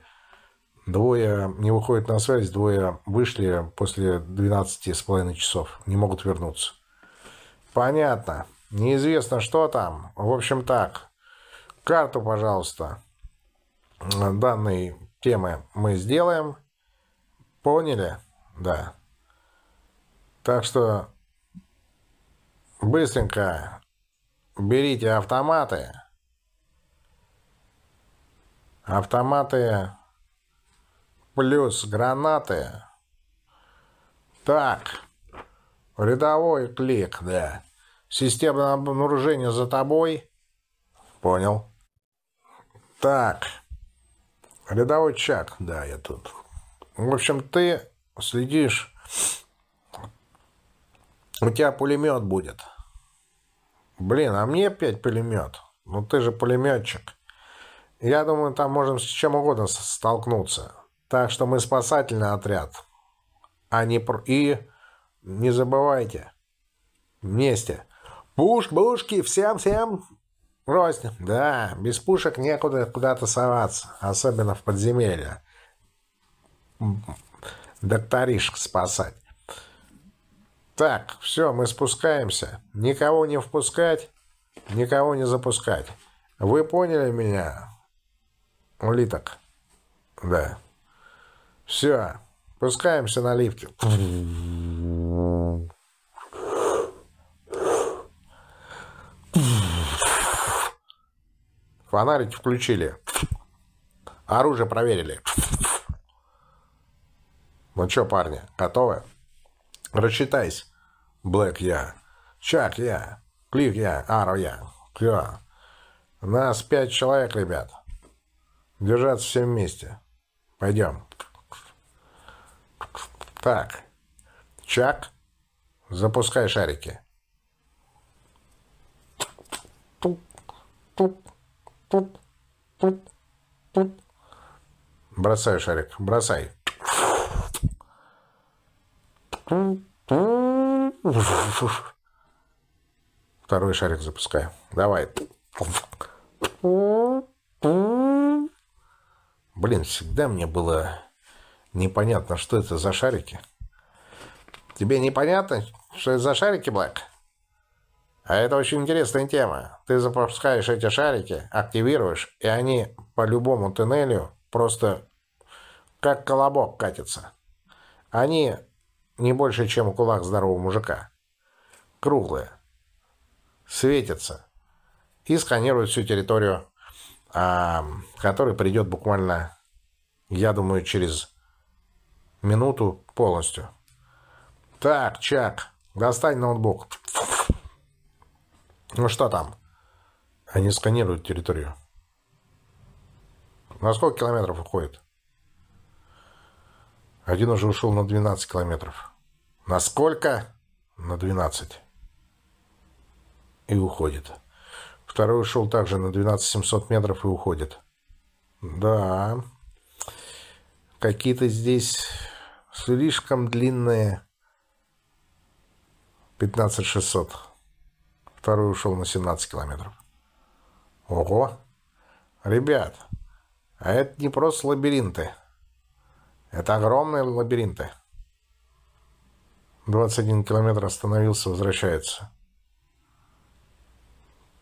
Двое не выходят на связь, двое вышли после 12 с половиной часов. Не могут вернуться. Понятно. Неизвестно, что там. В общем так. Карту, пожалуйста, данной темы мы сделаем. Поняли? Да. Так что быстренько берите автоматы. Автоматы плюс гранаты. Так, рядовой клик, да. Системное обнаружение за тобой. Понял. Так, рядовой Чак, да, я тут. В общем, ты следишь. У тебя пулемет будет. Блин, а мне опять пулемет. Ну ты же пулеметчик. Я думаю, там можем с чем угодно столкнуться. Так что мы спасательный отряд. А не... И не забывайте. Вместе. Пуш, пушки, всем-всем. Рознь. Да, без пушек некуда куда-то соваться. Особенно в подземелье. Докторишек спасать. Так, все, мы спускаемся. Никого не впускать, никого не запускать. Вы поняли меня, улиток? Да. Все, спускаемся на лифте. Фонарики включили. Оружие проверили. Ну что, парни, готовы? Рассчитайся. Блэк я. Чак я. Клик я. Ару я. Клё. Нас пять человек, ребят. Держаться все вместе. Пойдем. Так. Чак. Запускай шарики. Бросай шарик. Бросай. Второй шарик запускаю. Давай. Блин, всегда мне было непонятно, что это за шарики. Тебе непонятно, что это за шарики, Блэк? А это очень интересная тема. Ты запускаешь эти шарики, активируешь, и они по любому туннелю просто как колобок катятся. Они не больше, чем кулак здорового мужика. Круглые. Светятся. И сканируют всю территорию, а, которая придет буквально, я думаю, через минуту полностью. Так, Чак, достань ноутбук. Ну что там? Они сканируют территорию. На сколько километров уходит? Один уже ушел на 12 километров. На сколько? На 12. И уходит. Второй ушел также на 12 700 метров и уходит. Да. Какие-то здесь слишком длинные 15 600. Второй ушел на 17 километров. Ого! Ребят, а это не просто лабиринты. Это огромные лабиринты. 21 километр остановился, возвращается.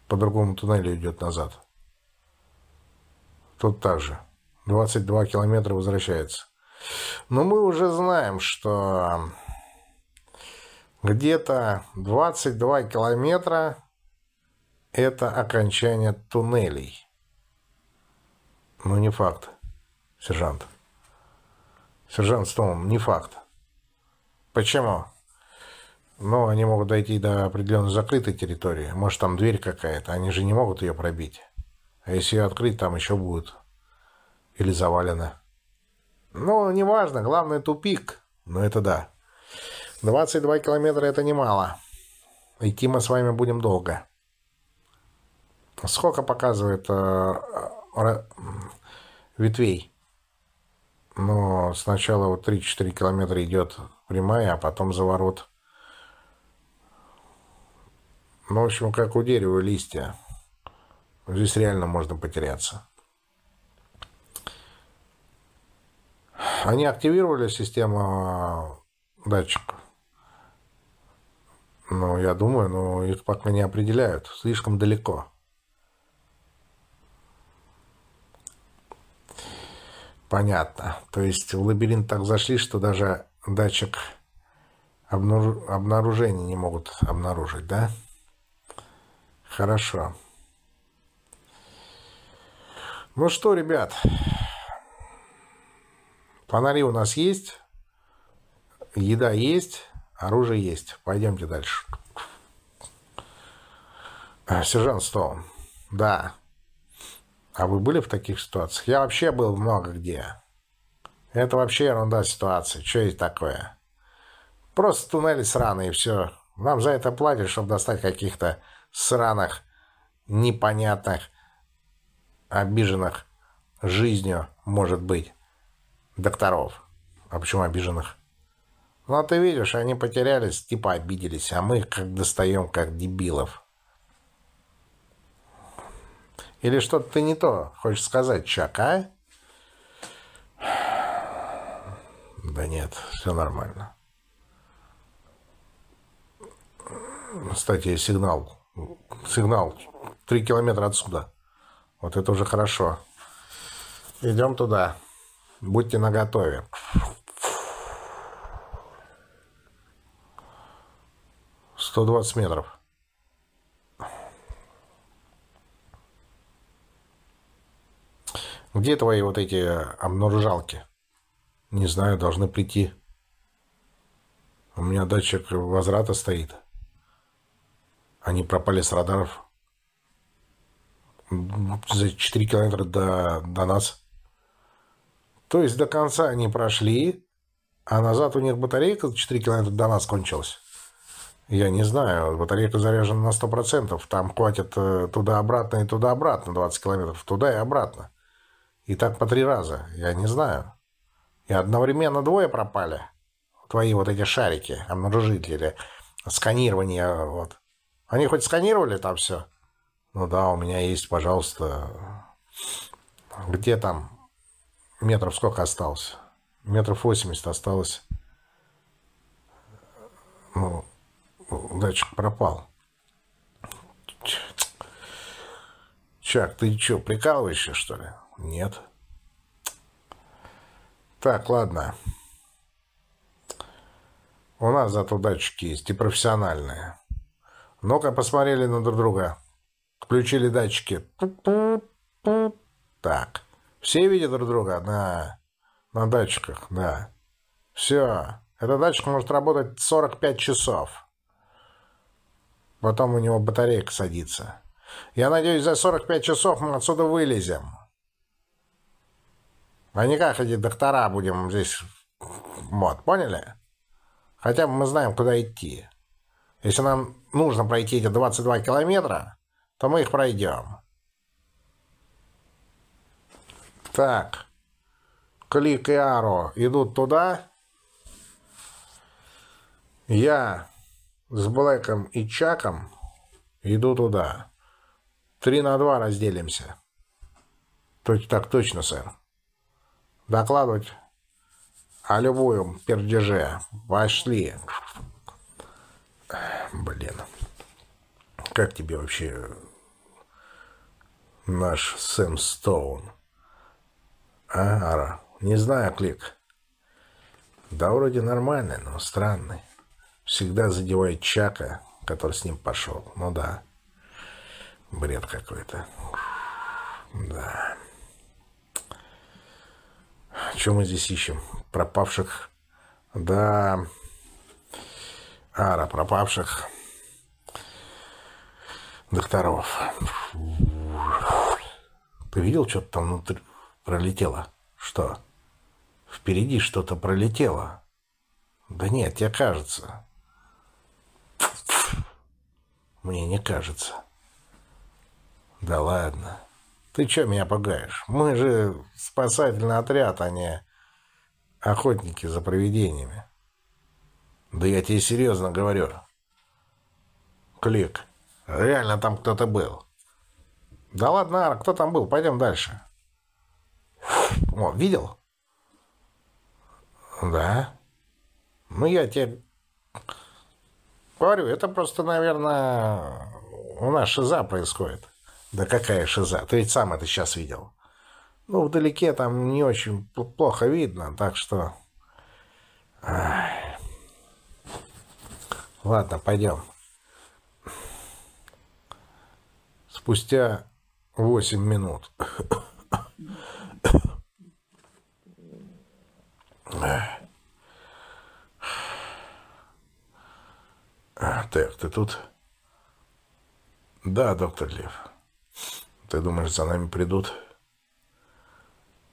По другому туннелю идет назад. Тут также. 22 километра возвращается. Но мы уже знаем, что где-то 22 километра это окончание туннелей. Но не факт, сержант. Сержант Стоун, не факт. Почему? Ну, они могут дойти до определенной закрытой территории. Может, там дверь какая-то. Они же не могут ее пробить. А если ее открыть, там еще будет. Или завалено. Ну, неважно. Главное, тупик. Но это да. 22 километра – это немало. Идти мы с вами будем долго. Сколько показывает э, э, ветвей? но сначала вот 3-4 километра идет прямая, а потом заворот. Ну, в общем, как у дерева листья. Здесь реально можно потеряться. Они активировали систему датчиков. Ну, я думаю, но их пока не определяют. Слишком далеко. Понятно. То есть в лабиринт так зашли, что даже датчик обнаружения не могут обнаружить, да? Хорошо. Ну что, ребят, фонари у нас есть, еда есть, оружие есть. Пойдемте дальше. Сержант Стоун. Да. А вы были в таких ситуациях? Я вообще был много где. Это вообще ерунда ситуации. Что есть такое? Просто туннели сраные и все. Нам за это платят, чтобы достать каких-то сраных, непонятных, обиженных жизнью, может быть, докторов. А почему обиженных? Ну, а ты видишь, они потерялись, типа обиделись, а мы как достаем, как дебилов. Или что-то ты не то хочешь сказать, Чак, а? Да нет, все нормально. Кстати, сигнал. Сигнал. Три километра отсюда. Вот это уже хорошо. Идем туда. Будьте наготове. Сто двадцать метров. Где твои вот эти обнаружалки? Не знаю, должны прийти. У меня датчик возврата стоит. Они пропали с радаров. За 4 километра до, до нас. То есть до конца они прошли, а назад у них батарейка за 4 километра до нас кончилась. Я не знаю, батарейка заряжена на 100%. Там хватит э, туда-обратно и туда-обратно 20 километров. Туда и обратно. И так по три раза. Я не знаю. И одновременно двое пропали. Твои вот эти шарики, обнаружители, сканирование. Вот. Они хоть сканировали там все? Ну да, у меня есть, пожалуйста. Где там? Метров сколько осталось? Метров 80 осталось. Ну, датчик пропал. Чак, ты что, прикалываешься, что ли? Нет. Так, ладно. У нас зато датчики есть и профессиональные. Ну-ка, посмотрели на друг друга. Включили датчики. Так. Все видят друг друга на, на датчиках? Да. Все. Этот датчик может работать 45 часов. Потом у него батарейка садится. Я надеюсь, за 45 часов мы отсюда вылезем. А не как эти доктора будем здесь... Вот, поняли? Хотя бы мы знаем, куда идти. Если нам нужно пройти эти 22 километра, то мы их пройдем. Так. Клик и Аро идут туда. Я с Блэком и Чаком иду туда. Три на два разделимся. Так точно, сэр. Докладывать о любую пердеже. Пошли. Блин. Как тебе вообще наш Сэм Стоун? А, Ара? Не знаю, Клик. Да вроде нормальный, но странный. Всегда задевает Чака, который с ним пошел. Ну да. Бред какой-то. Да. Что мы здесь ищем? Пропавших. Да. Ара, пропавших. Докторов. Ты видел, что-то там внутри пролетело? Что? Впереди что-то пролетело. Да нет, тебе кажется. Мне не кажется. Да ладно. Ты что меня пугаешь? Мы же спасательный отряд, а не охотники за привидениями. Да я тебе серьезно говорю. Клик. Реально там кто-то был. Да ладно, Ара, кто там был? Пойдем дальше. О, видел? Да. Ну, я тебе говорю, это просто, наверное, у нас шиза происходит. Да какая шиза? Ты ведь сам это сейчас видел. Ну, вдалеке там не очень плохо видно, так что... Ай. Ладно, пойдем. Спустя восемь минут. Так, ты тут? Да, доктор Лев. Ты думаешь, за нами придут?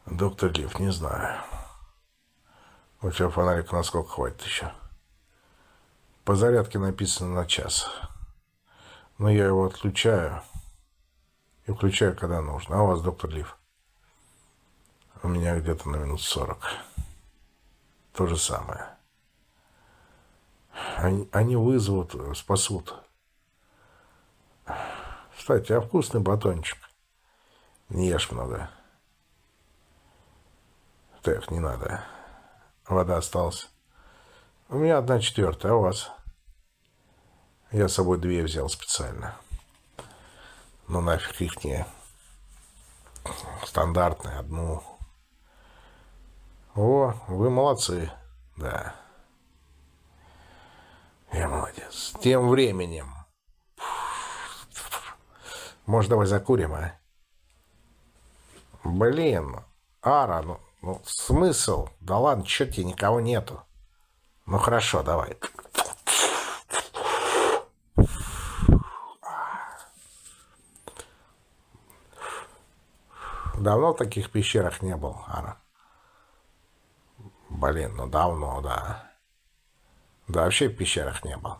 Доктор Лив, не знаю. У тебя фонарик насколько хватит еще? По зарядке написано на час. Но я его отключаю и включаю, когда нужно. А у вас, доктор Лив? У меня где-то на минут сорок. То же самое. Они, они вызовут, спасут. Кстати, а вкусный батончик? Не ешь много. Так, не надо. Вода осталась. У меня одна четвертая, а у вас? Я с собой две взял специально. Но нафиг их не стандартные, одну. О, вы молодцы, да. Я молодец. Тем временем может, давай закурим, а? Блин, Ара, ну, ну смысл? Да ладно, чё тебе, никого нету. Ну хорошо, давай. Давно в таких пещерах не был, Ара. Блин, ну давно, да. Да вообще в пещерах не был.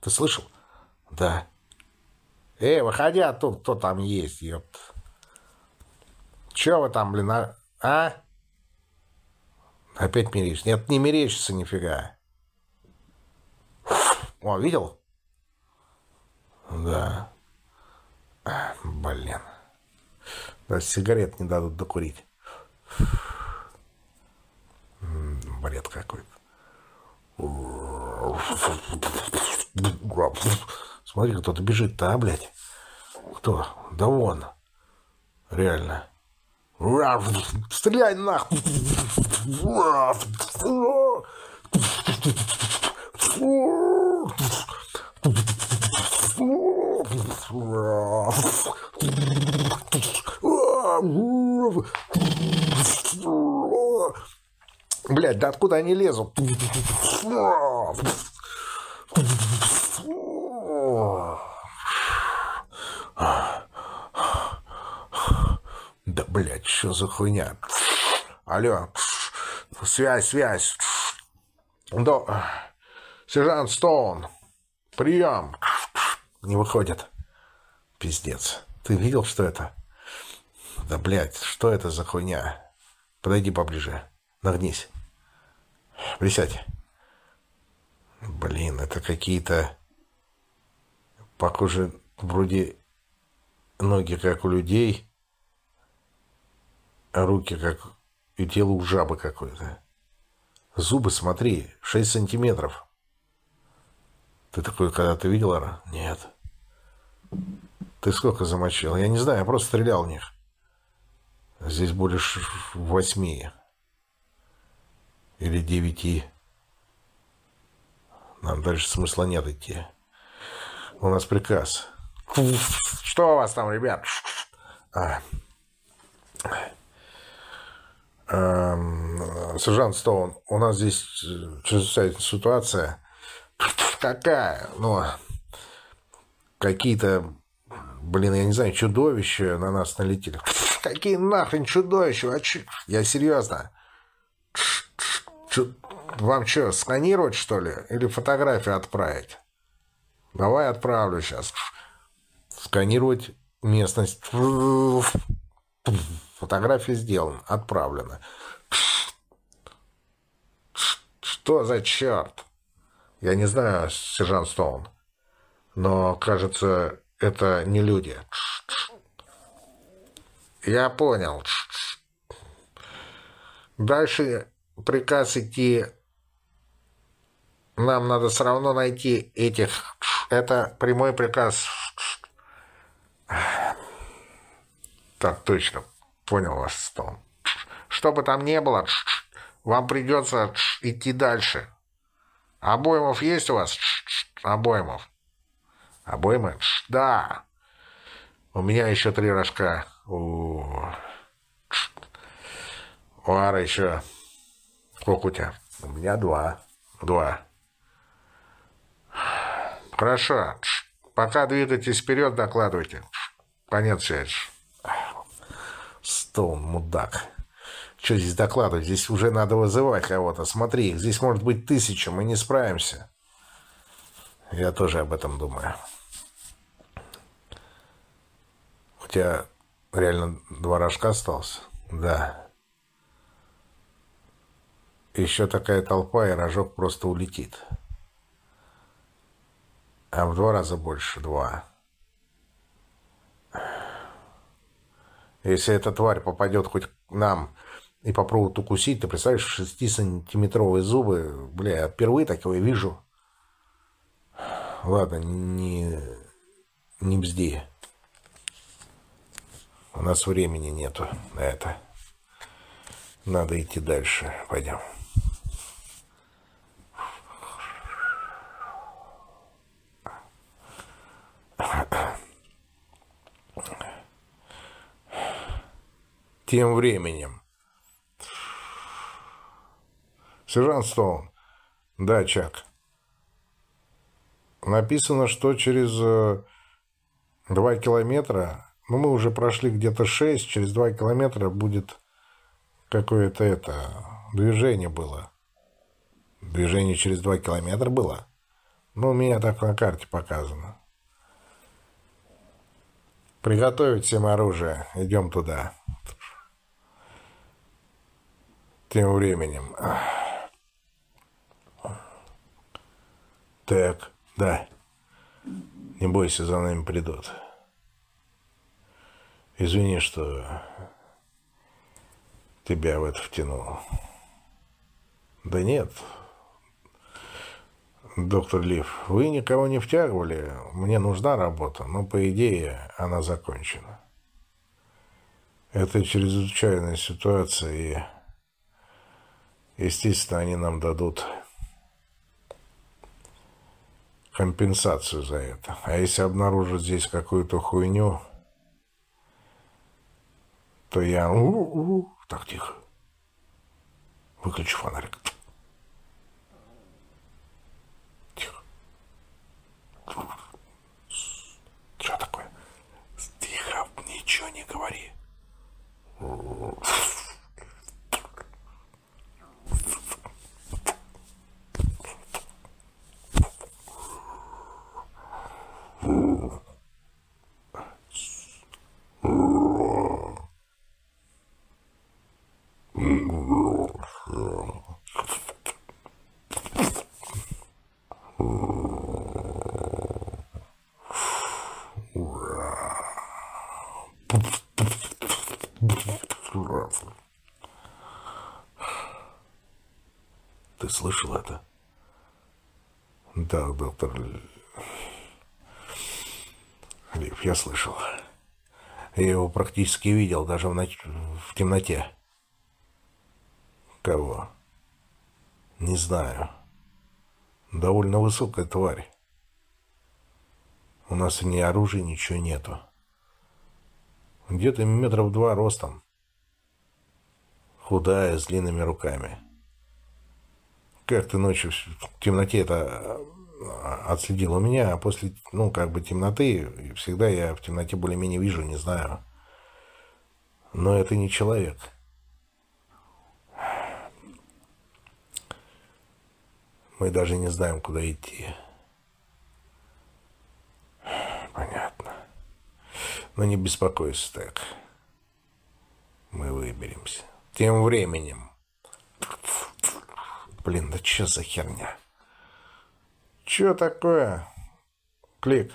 Ты слышал? Да. Эй, выходи оттуда, кто там есть, ёпт. Чё вы там, блин, а? а? Опять мерещишь? Нет, не мерещится нифига. О, видел? Да. Блин. Даже сигарет не дадут докурить. Бред какой-то. Смотри, кто-то бежит-то, а, блядь? Кто? Да вон. Реально. Стреляй нахуй! Блять, да откуда они лезут? Да, блядь, что за хуйня? Алло, связь, связь. Да, сержант Стоун, прием. Не выходит. Пиздец. Ты видел, что это? Да, блядь, что это за хуйня? Подойди поближе. Нагнись. Присядь. Блин, это какие-то... Похоже, вроде ноги как у людей, а руки как и тело у жабы какой-то. Зубы, смотри, 6 сантиметров. Ты такой когда-то видел, Ара? Нет. Ты сколько замочил? Я не знаю, я просто стрелял в них. Здесь больше восьми. Или девяти. Нам дальше смысла нет идти. У нас приказ. Что у вас там, ребят? А. Эм, сержант Стоун, у нас здесь чрезвычайная ситуация. Какая? Ну, какие-то, блин, я не знаю, чудовища на нас налетели. Какие нахрен чудовища? Я серьезно. Вам что, сканировать, что ли? Или фотографию отправить? Давай отправлю сейчас. Сканировать местность. Фотография сделана, отправлена. Что за черт? Я не знаю, сержант Стоун, но, кажется, это не люди. Я понял. Дальше приказ идти. Нам надо все равно найти этих. Это прямой приказ. Так точно. Понял вас, Стоун. Что бы там ни было, вам придется идти дальше. Обоймов есть у вас? Обоймов. Обоймы? Да. У меня еще три рожка. У, у Ара еще... Сколько у тебя? У меня два. Два. Хорошо. Пока двигайтесь вперед, докладывайте. Конец связи. Стоун, мудак. Что здесь докладывать? Здесь уже надо вызывать кого-то. Смотри, здесь может быть тысяча, мы не справимся. Я тоже об этом думаю. У тебя реально два рожка остался? Да. Еще такая толпа, и рожок просто улетит. А в два раза больше, два. Если эта тварь попадет хоть к нам и попробует укусить, ты представляешь, 6-сантиметровые зубы, бля, я впервые такое вижу. Ладно, не, не бзди. У нас времени нету на это. Надо идти дальше. Пойдем. Тем временем. Сержант Стоун. Да, Чак. Написано, что через э, два километра, ну, мы уже прошли где-то шесть, через два километра будет какое-то это, движение было. Движение через два километра было? Ну, у меня так на карте показано. Приготовить всем оружие. Идем туда. Тем временем. Так, да. Не бойся, за нами придут. Извини, что тебя в это втянул. Да нет, доктор Лив, вы никого не втягивали. Мне нужна работа, но, по идее, она закончена. Это чрезвычайная ситуация, и, естественно, они нам дадут компенсацию за это. А если обнаружат здесь какую-то хуйню, то я... Так, тихо. Выключи фонарик. Что такое? Тихо, ничего не говори. Слышал это? Да, доктор Лив, я слышал. Я его практически видел даже в, ноч... в темноте. Кого? Не знаю. Довольно высокая тварь. У нас ни оружия, ничего нету. Где-то метров два ростом. Худая, с длинными руками. Как ты ночью в темноте это а, отследил у меня, а после, ну, как бы темноты, всегда я в темноте более-менее вижу, не знаю. Но это не человек. Мы даже не знаем, куда идти. Понятно. Но не беспокойся так. Мы выберемся. Тем временем. Блин, да что за херня? Что такое? Клик.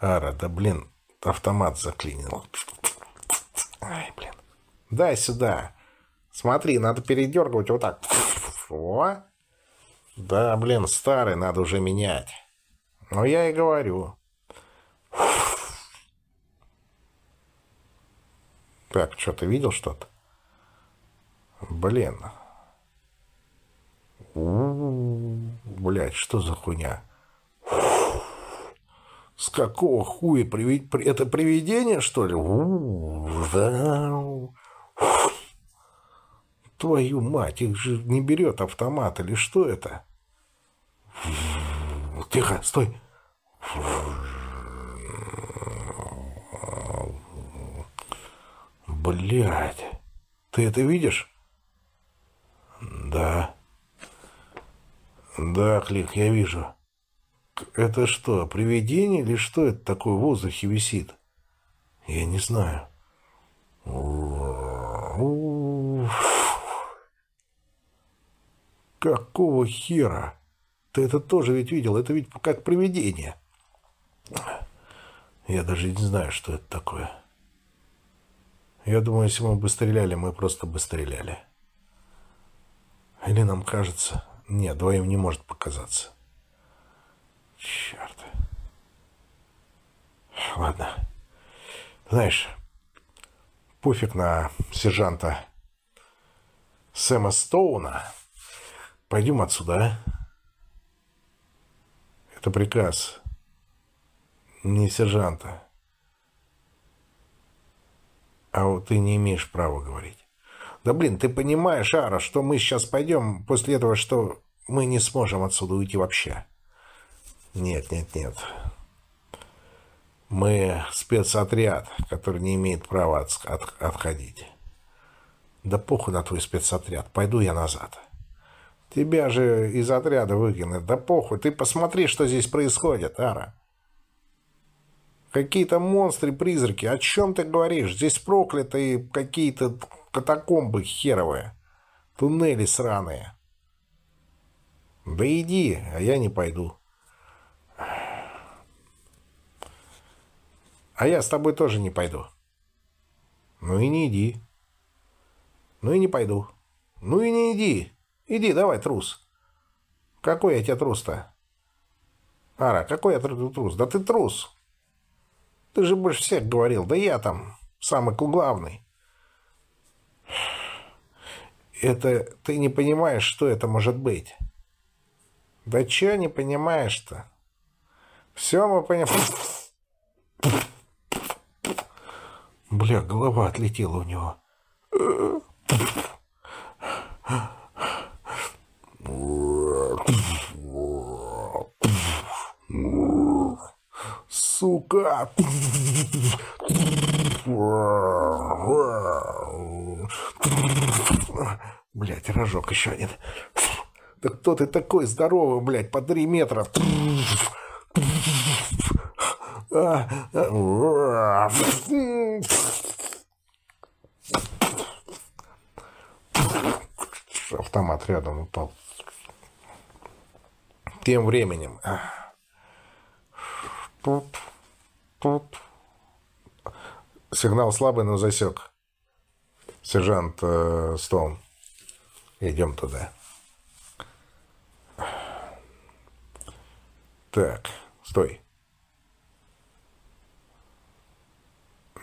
Ара, да блин, автомат заклинил. Ай, блин. Дай сюда. Смотри, надо передергивать вот так. О. Да, блин, старый, надо уже менять. Но я и говорю. Так, что, ты видел что-то? Блин. Блять, что за хуйня? С какого хуя? Это привидение, что ли? Твою мать, их же не берет автомат или что это? Тихо, стой. Блядь, ты это видишь? Да. Да, Клик, я вижу. Это что, привидение или что это такое в воздухе висит? Я не знаю. Какого хера? Ты это тоже ведь видел? Это ведь как привидение. Я даже не знаю, что это такое. Я думаю, если мы бы стреляли, мы просто бы стреляли. Или нам кажется... Нет, двоим не может показаться. Черт. Ладно. Знаешь, пофиг на сержанта Сэма Стоуна. Пойдем отсюда, а? Это приказ. Не сержанта. А вот ты не имеешь права говорить. Да блин, ты понимаешь, Ара, что мы сейчас пойдем после этого, что мы не сможем отсюда уйти вообще. Нет, нет, нет. Мы спецотряд, который не имеет права от, от, отходить. Да похуй на твой спецотряд. Пойду я назад. Тебя же из отряда выкинут. Да похуй. Ты посмотри, что здесь происходит, Ара. Какие-то монстры, призраки. О чем ты говоришь? Здесь проклятые какие-то катакомбы херовые. Туннели сраные. Да иди, а я не пойду. А я с тобой тоже не пойду. Ну и не иди. Ну и не пойду. Ну и не иди. Иди, давай, трус. Какой я тебе трус-то? Ара, какой я трус? Да ты трус. Ты же больше всех говорил. Да я там самый главный. Это ты не понимаешь, что это может быть. Да чё не понимаешь-то? Все мы понимаем. Бля, голова отлетела у него. Сука! Блять, рожок еще один. Да кто ты такой здоровый, блядь, по три метра? Автомат рядом упал. Тем временем. Сигнал слабый, но засек. Сержант э, Стоун. Идем туда. Так, стой.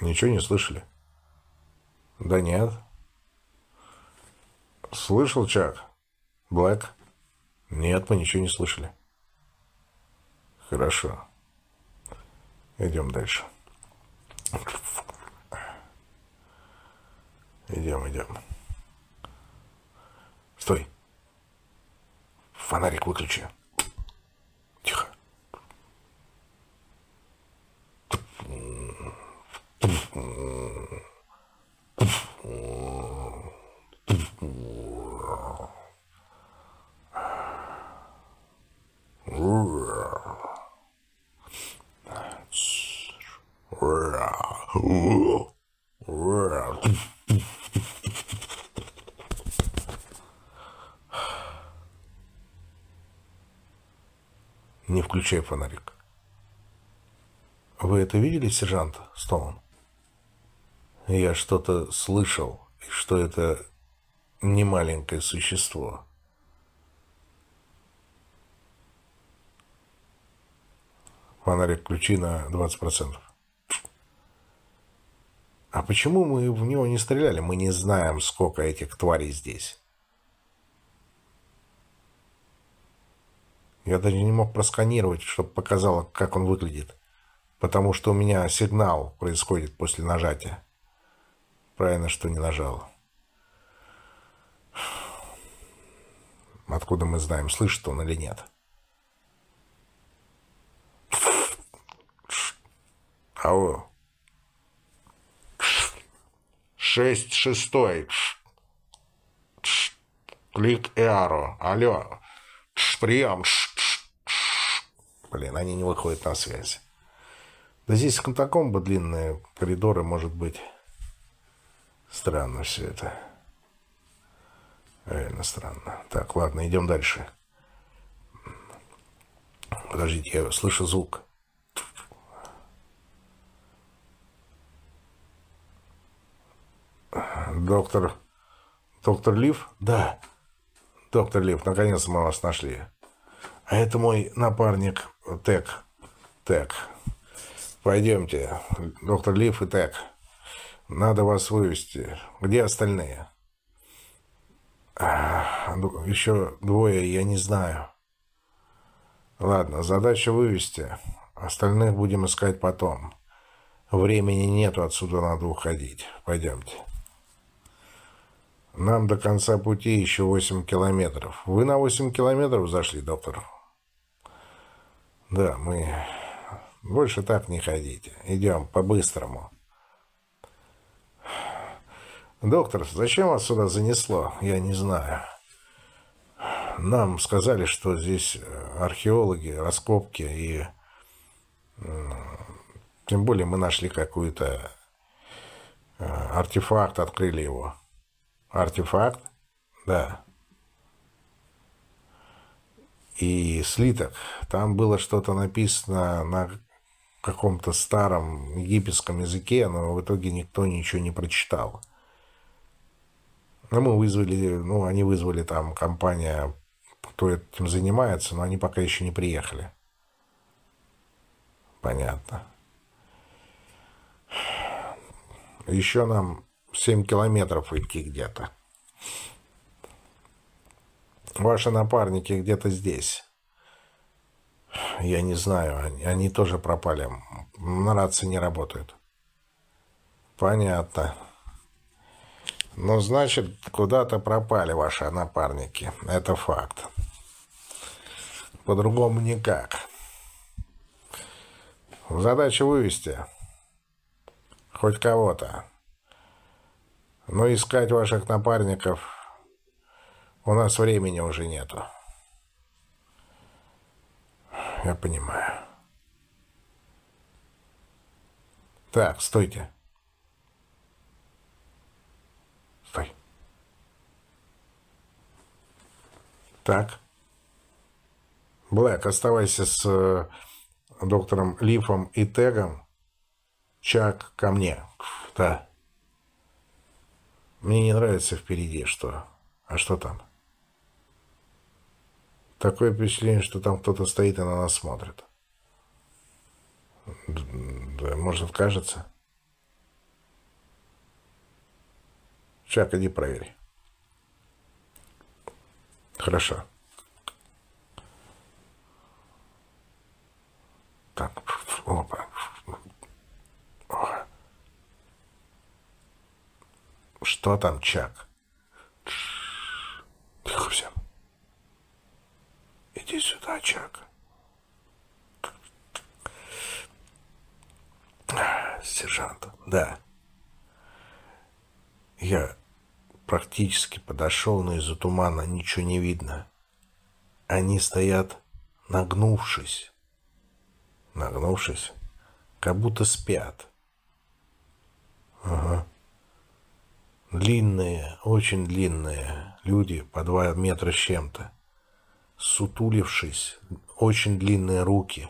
Ничего не слышали? Да нет. Слышал, Чак? Блэк? Нет, мы ничего не слышали. Хорошо. Идем дальше. Идем, идем. Стой. Фонарик выключи. Тихо. Не включай фонарик. Вы это видели, сержант Стоун? Я что-то слышал, что это не маленькое существо. Фонарик включи на 20%. А почему мы в него не стреляли? Мы не знаем, сколько этих тварей здесь. Я даже не мог просканировать, чтобы показало, как он выглядит. Потому что у меня сигнал происходит после нажатия. Правильно, что не нажал. Откуда мы знаем, слышит он или нет? Алло. Шесть шестой. Клик Эаро. Алло. Прием. Блин, они не выходят на связь. Да здесь катакомбы длинные, коридоры, может быть. Странно все это. Реально странно. Так, ладно, идем дальше. Подождите, я слышу звук. Доктор... Доктор Лив? Да. Доктор Лив, наконец мы вас нашли. А это мой напарник Тек. Тек. Пойдемте. Доктор Лив и Тек. Надо вас вывести. Где остальные? Ну, Еще двое, я не знаю. Ладно, задача вывести. Остальных будем искать потом. Времени нету, отсюда надо уходить. Пойдемте. Нам до конца пути еще 8 километров. Вы на 8 километров зашли, доктор? Да, мы... Больше так не ходите. Идем по-быстрому. «Доктор, зачем вас сюда занесло? Я не знаю. Нам сказали, что здесь э, археологи, раскопки, и тем более мы нашли какой-то э, артефакт, открыли его. Артефакт? Да. И слиток. Там было что-то написано на каком-то старом египетском языке, но в итоге никто ничего не прочитал. Ну, мы вызвали, ну, они вызвали там компания, кто этим занимается, но они пока еще не приехали. Понятно. Еще нам 7 километров идти где-то. Ваши напарники где-то здесь. Я не знаю, они, они тоже пропали. На рации не работают. Понятно. Ну, значит, куда-то пропали ваши напарники. Это факт. По-другому никак. Задача вывести. Хоть кого-то. Но искать ваших напарников у нас времени уже нету. Я понимаю. Так, стойте. Стой. Так. Блэк, оставайся с э, доктором Лифом и Тегом. Чак ко мне. Да. Мне не нравится впереди что. А что там? Такое впечатление, что там кто-то стоит и на нас смотрит. Да, может, кажется. Чак, иди проверь. Хорошо. Так, опа. Что там, Чак? Тихо всем. Иди сюда, Чак. Сержант, да. Я практически подошел, но из-за тумана ничего не видно. Они стоят, нагнувшись. Нагнувшись, как будто спят. Ага. Длинные, очень длинные люди по два метра с чем-то сутулившись, очень длинные руки.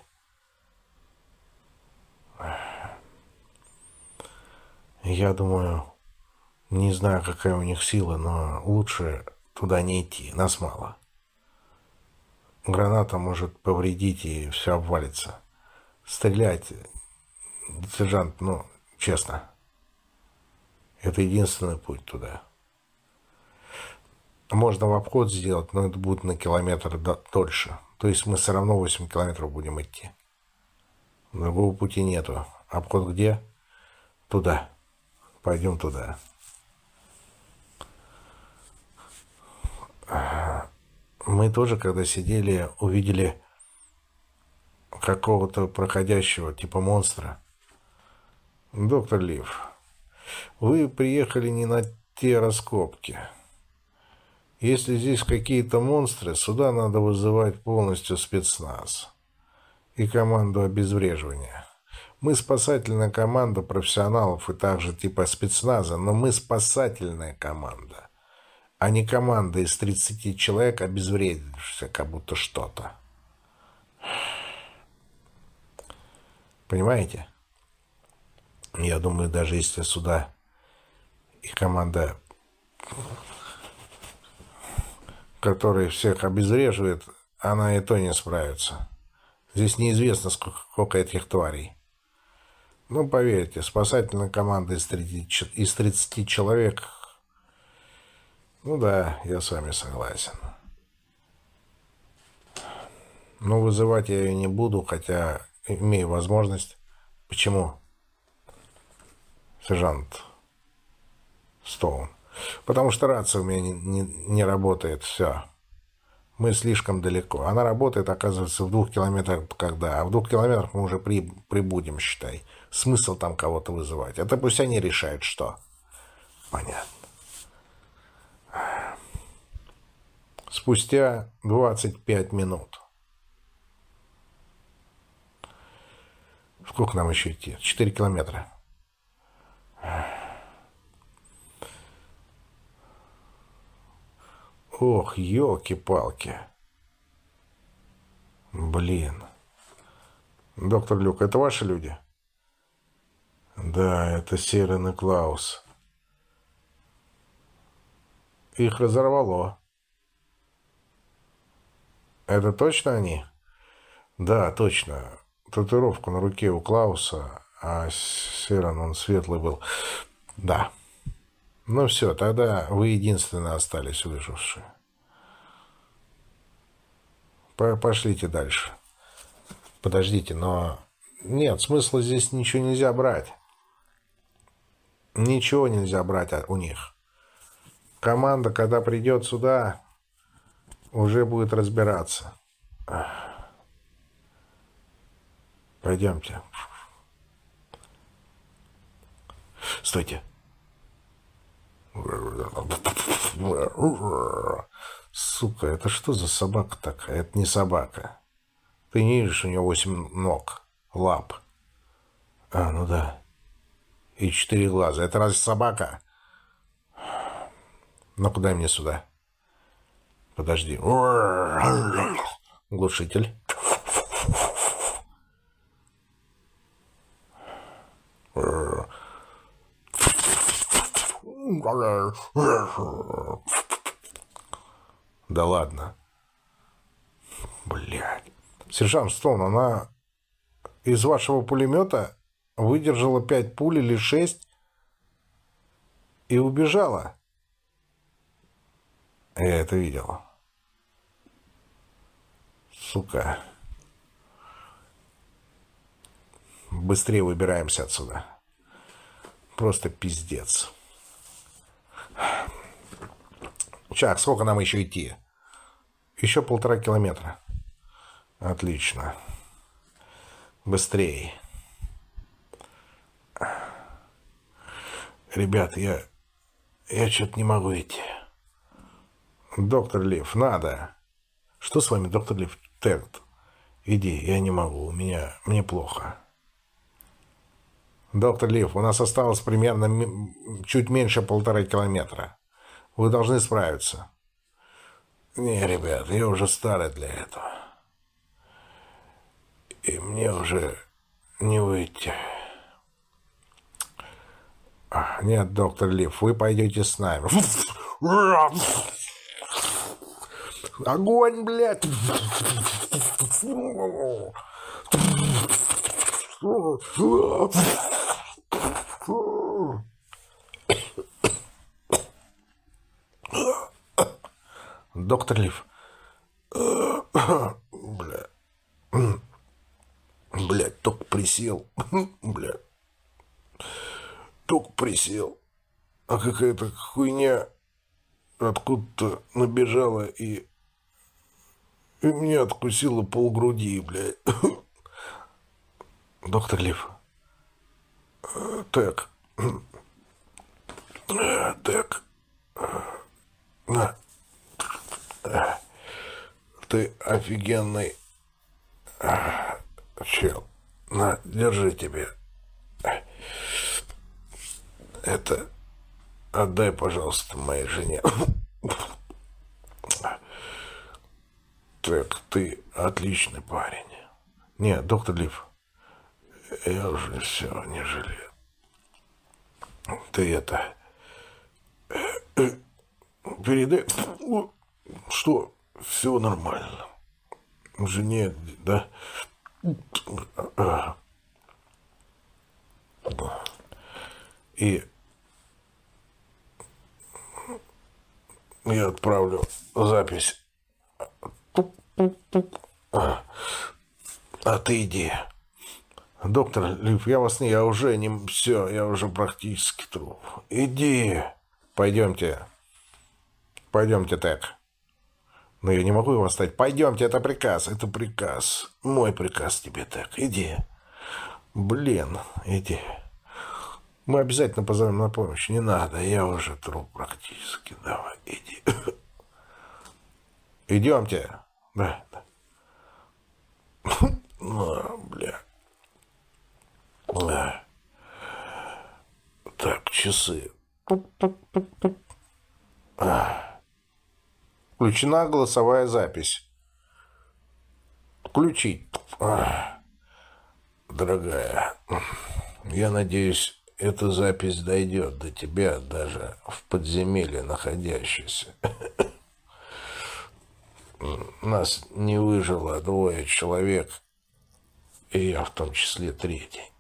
Я думаю, не знаю, какая у них сила, но лучше туда не идти, нас мало. Граната может повредить и все обвалится. Стрелять, сержант, ну, честно, это единственный путь туда. Можно в обход сделать, но это будет на километр дольше. То есть мы все равно 8 километров будем идти. Другого пути нету. Обход где? Туда. Пойдем туда. Мы тоже, когда сидели, увидели какого-то проходящего, типа монстра. Доктор Лив, вы приехали не на те раскопки. Если здесь какие-то монстры, сюда надо вызывать полностью спецназ и команду обезвреживания. Мы спасательная команда профессионалов и также типа спецназа, но мы спасательная команда, а не команда из 30 человек, обезвредившихся как будто что-то. Понимаете? Я думаю, даже если сюда и команда который всех обезвреживает, она и то не справится. Здесь неизвестно, сколько, сколько этих тварей. Ну, поверьте, спасательная команда из 30, из 30 человек... Ну да, я с вами согласен. Но вызывать я ее не буду, хотя имею возможность. Почему? Сержант Стоун. Потому что рация у меня не, не, не работает, все. Мы слишком далеко. Она работает, оказывается, в двух километрах, когда... А в двух километрах мы уже при, прибудем, считай. Смысл там кого-то вызывать. Это пусть они решают, что. Понятно. Спустя 25 минут. Сколько нам еще идти? 4 километра. Ох, елки-палки. Блин. Доктор Люк, это ваши люди? Да, это Серен и Клаус. их разорвало. Это точно они? Да, точно. Татуировку на руке у Клауса, а Сиран, он светлый был. Да. Ну все, тогда вы единственные остались выжившие. Пошлите дальше. Подождите, но... Нет, смысла здесь ничего нельзя брать. Ничего нельзя брать у них. Команда, когда придет сюда, уже будет разбираться. Пойдемте. Стойте. Сука, это что за собака такая? Это не собака. Ты не видишь, у нее восемь ног, лап. А, ну да. И четыре глаза. Это разве собака? Ну-ка мне сюда. Подожди. Глушитель. Да ладно. Блядь. Сержант Стоун, она из вашего пулемета выдержала пять пуль или шесть и убежала. Я это видел. Сука. Быстрее выбираемся отсюда. Просто пиздец. Чак, сколько нам еще идти? Еще полтора километра. Отлично. Быстрее. Ребят, я... Я что-то не могу идти. Доктор Лив, надо. Что с вами, доктор Лив? Тед, иди, я не могу, у меня... Мне плохо. Доктор Лив, у нас осталось примерно чуть меньше полтора километра. Вы должны справиться. Не, ребят, я уже старый для этого. И мне уже не выйти. Нет, доктор Лив, вы пойдете с нами. Огонь, блядь! Доктор Лив. Бля. Блядь, только присел. Бля. Только присел. А какая-то хуйня откуда-то набежала и... И меня откусила полгруди, блядь. Доктор Лив. Так. Так. На. Ты офигенный чел. На, держи тебе. Это отдай, пожалуйста, моей жене. Так, ты отличный парень. Нет, доктор Лив, я уже все не жалею. Ты это... Передай... Что? Все нормально. Жене, да? И я отправлю запись. А, а ты иди. Доктор Лив, я вас не, я уже не, все, я уже практически труп. Иди. Пойдемте. Пойдемте так. Но я не могу его оставить. Пойдемте, это приказ, это приказ. Мой приказ тебе так. Иди. Блин, иди. Мы обязательно позовем на помощь. Не надо, я уже труп практически. Давай, иди. Идемте. Да, да. Ну, бля. Так, часы. Включена голосовая запись. Включить. Дорогая, я надеюсь, эта запись дойдет до тебя даже в подземелье находящийся. Нас не выжило двое человек, и я в том числе третий.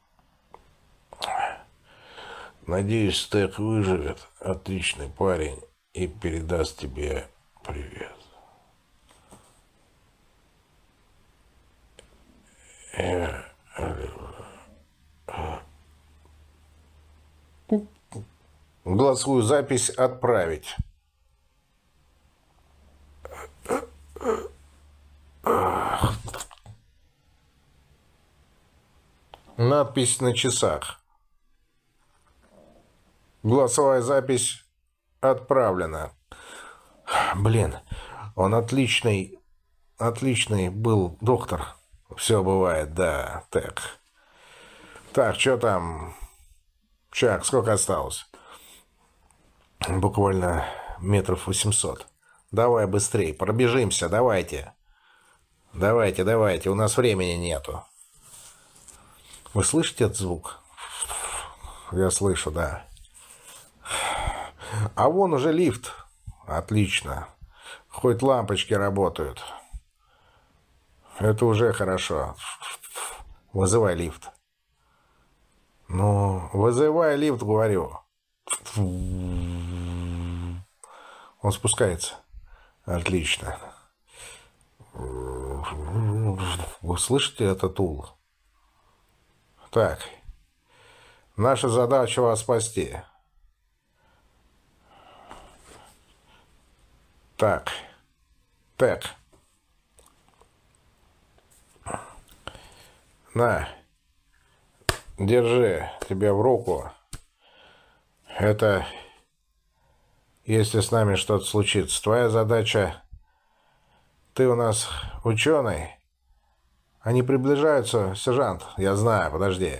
Надеюсь, Стек выживет. Отличный парень и передаст тебе привет. Голосовую запись отправить. Надпись на часах. Голосовая запись отправлена. Блин, он отличный, отличный был доктор. Все бывает, да, так. Так, что там? Чак, сколько осталось? Буквально метров восемьсот. Давай быстрей, пробежимся, давайте. Давайте, давайте, у нас времени нету. Вы слышите этот звук? Я слышу, да. А вон уже лифт. Отлично. Хоть лампочки работают. Это уже хорошо. Вызывай лифт. Ну, вызывай лифт, говорю. Он спускается. Отлично. Вы слышите этот ул? Так. Наша задача вас спасти. Так. Так. На. Держи тебя в руку. Это если с нами что-то случится. Твоя задача... Ты у нас ученый. Они приближаются, сержант. Я знаю, подожди.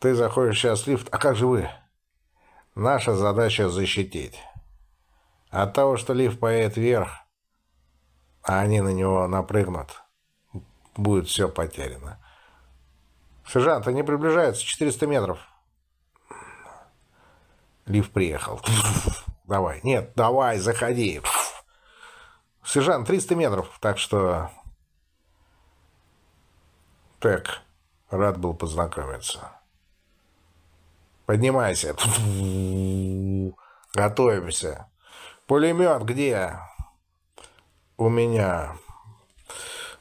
Ты заходишь сейчас в лифт. А как же вы? Наша задача защитить. От того, что лифт поедет вверх, а они на него напрыгнут, будет все потеряно. Сержант, они приближаются 400 метров. Лифт приехал. Давай. Нет, давай, заходи. Сержант, 300 метров, так что... Так, рад был познакомиться. Поднимайся. Готовимся. Пулемет где? У меня.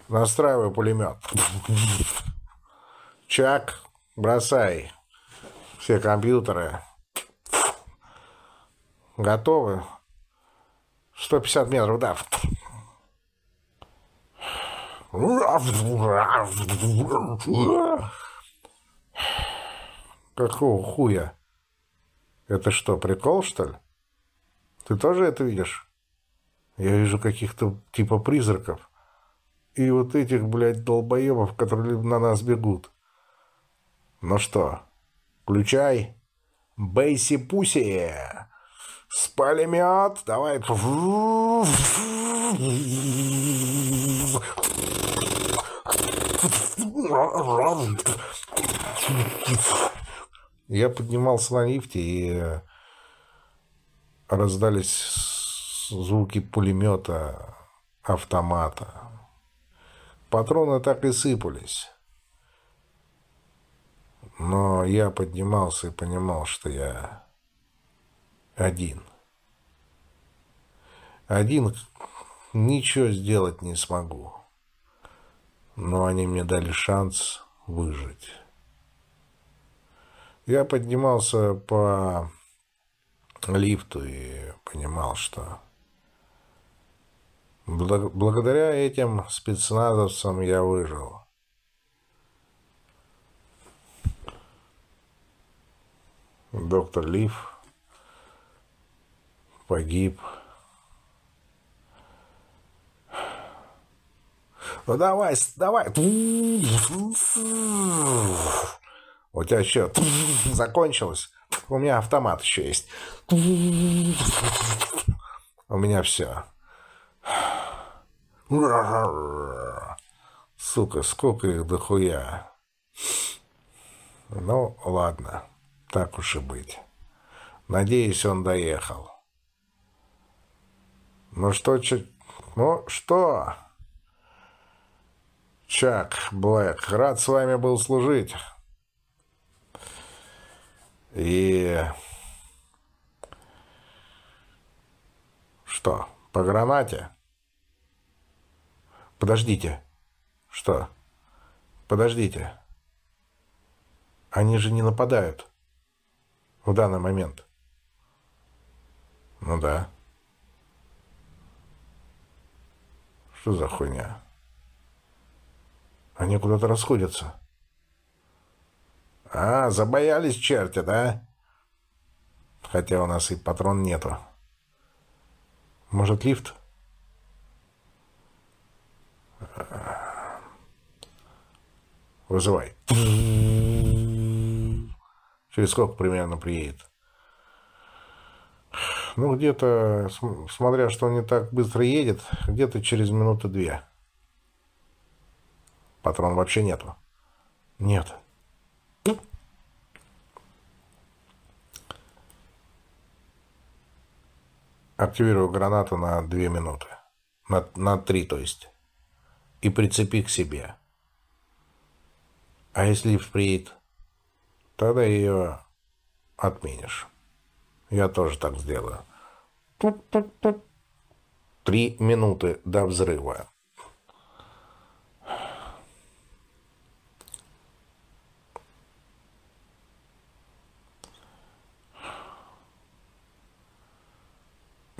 Настраиваю пулемет. Чак, бросай. Все компьютеры. Готовы? 150 метров, да. Какого хуя? Это что, прикол, что ли? Ты тоже это видишь? Я вижу каких-то типа призраков. И вот этих, блядь, долбоебов, которые на нас бегут. Ну что, включай. Бейси-пуси. Спалимет. Давай. Я поднимался на лифте и э, раздались звуки пулемета, автомата. Патроны так и сыпались. Но я поднимался и понимал, что я один. Один ничего сделать не смогу. Но они мне дали шанс выжить. Я поднимался по лифту и понимал, что благодаря этим спецназовцам я выжил. Доктор Лив погиб. Ну давай, давай. У тебя что, закончилось? У меня автомат еще есть. У меня все. Сука, сколько их дохуя. Ну, ладно, так уж и быть. Надеюсь, он доехал. Ну что, ч... ну что? Чак, Блэк, рад с вами был служить. И... Что, по гранате? Подождите. Что? Подождите. Они же не нападают в данный момент. Ну да. Что за хуйня? Они куда-то расходятся. А, забоялись черти, да? Хотя у нас и патрон нету. Может, лифт? Вызывай. Через сколько примерно приедет? Ну, где-то, смотря что не так быстро едет, где-то через минуты две. Патрон вообще нету. Нет. Активирую гранату на две минуты. На, на три, то есть. И прицепи к себе. А если приедет? Тогда ее отменишь. Я тоже так сделаю. Три минуты до взрыва.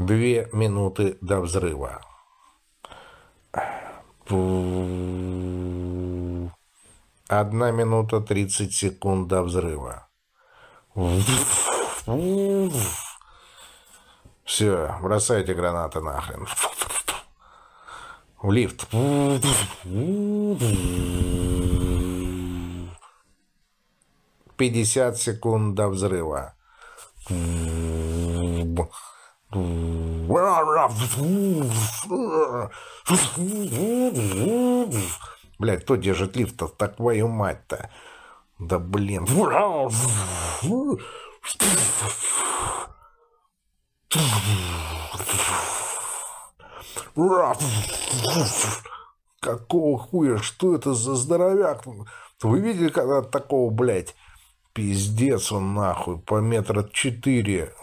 Две минуты до взрыва. Одна минута тридцать секунд до взрыва. Все, бросайте гранаты нахрен. В лифт. Пятьдесят секунд до взрыва. Блять, кто держит лифт-то? Так твою мать-то. Да блин. Какого хуя? Что это за здоровяк? Вы видели когда такого, блядь? Пиздец он нахуй, по метра четыре.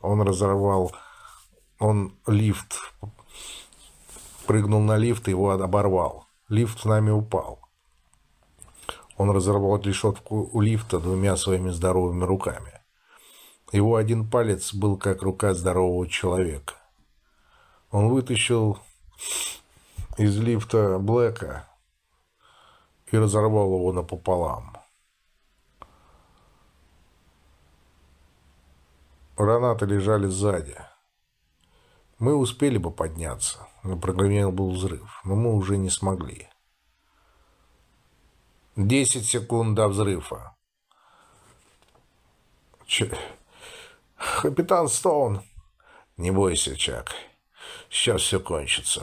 Он разорвал, он лифт прыгнул на лифт и его оборвал. Лифт с нами упал. Он разорвал решетку у лифта двумя своими здоровыми руками. Его один палец был как рука здорового человека. Он вытащил из лифта Блэка и разорвал его напополам. Гранаты лежали сзади. Мы успели бы подняться. Запрограммирован был взрыв, но мы уже не смогли. Десять секунд до взрыва. Ч... Капитан Стоун. Не бойся, Чак. Сейчас все кончится.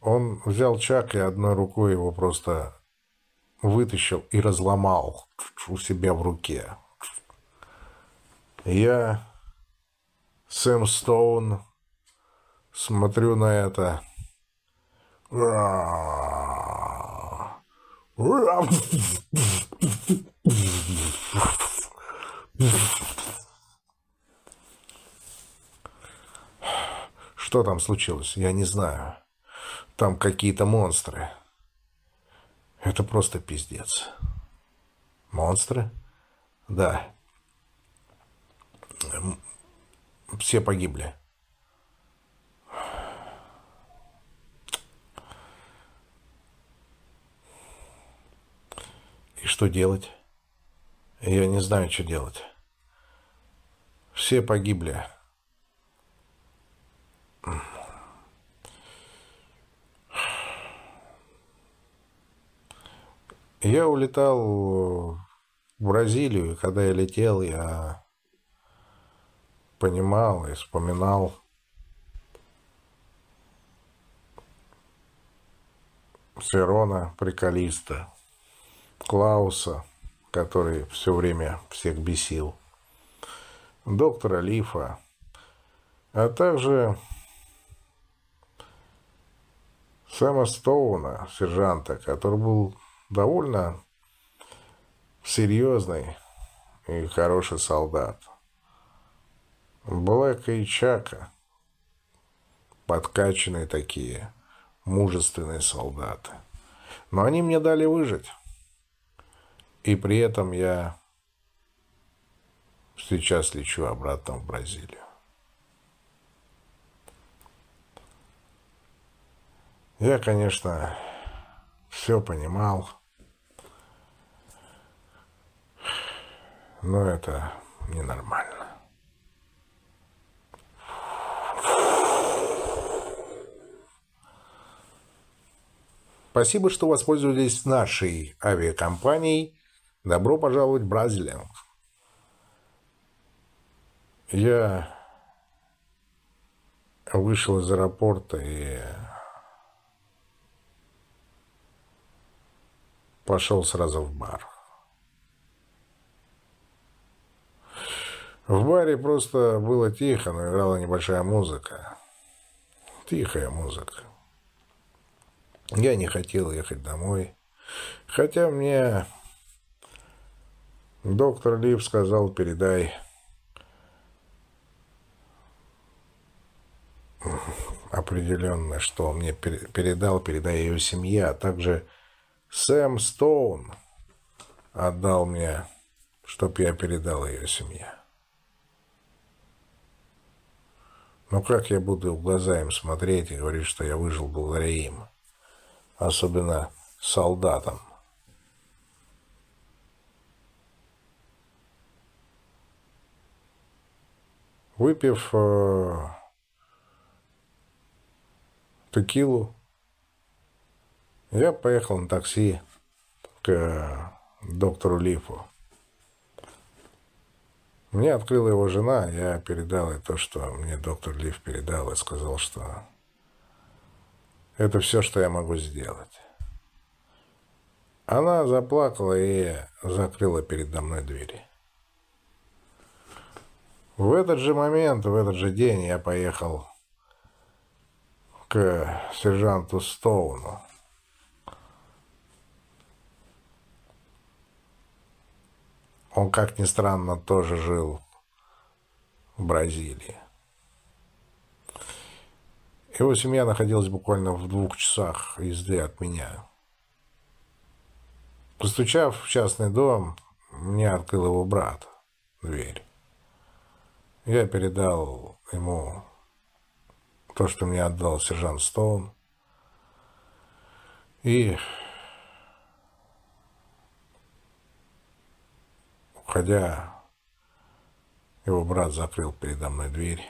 Он взял Чак и одной рукой его просто вытащил и разломал у себя в руке. Я Сэм Стоун. Смотрю на это. Что там случилось? Я не знаю. Там какие-то монстры. Это просто пиздец. Монстры? Да все погибли. И что делать? Я не знаю, что делать. Все погибли. Я улетал в Бразилию, и когда я летел, я понимал и вспоминал Серона, приколиста, Клауса, который все время всех бесил, доктора Лифа, а также Сэма Стоуна, сержанта, который был довольно серьезный и хороший солдат. Блэка и Чака, подкачанные такие, мужественные солдаты. Но они мне дали выжить. И при этом я сейчас лечу обратно в Бразилию. Я, конечно, все понимал, но это ненормально. Спасибо, что воспользовались нашей авиакомпанией. Добро пожаловать в Бразилию. Я вышел из аэропорта и пошел сразу в бар. В баре просто было тихо, но играла небольшая музыка. Тихая музыка. Я не хотел ехать домой. Хотя мне доктор Лив сказал, передай определенно, что мне передал, передай ее семье, а также Сэм Стоун отдал мне, чтоб я передал ее семье. Но как я буду в глаза им смотреть и говорить, что я выжил благодаря им? Особенно солдатам. Выпив э, текилу, я поехал на такси к доктору Лифу. Мне открыла его жена, я передал ей то, что мне доктор Лиф передал, и сказал, что это все, что я могу сделать. Она заплакала и закрыла передо мной двери. В этот же момент, в этот же день я поехал к сержанту Стоуну. Он, как ни странно, тоже жил в Бразилии. Его семья находилась буквально в двух часах езды от меня. Постучав в частный дом, мне открыл его брат дверь. Я передал ему то, что мне отдал сержант Стоун. И Уходя, его брат закрыл передо мной дверь.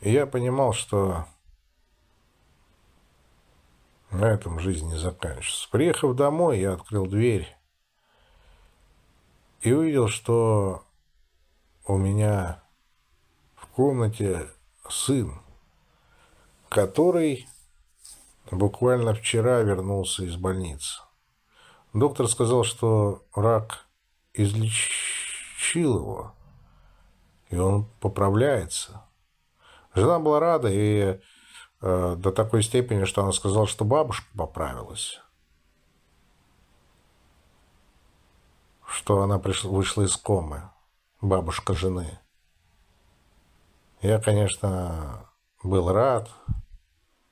И я понимал, что на этом жизнь не заканчивается. Приехав домой, я открыл дверь и увидел, что у меня в комнате сын который буквально вчера вернулся из больницы. Доктор сказал, что рак излечил его, и он поправляется. Жена была рада, и э, до такой степени, что она сказала, что бабушка поправилась. Что она пришла, вышла из комы, бабушка жены. Я, конечно, был рад,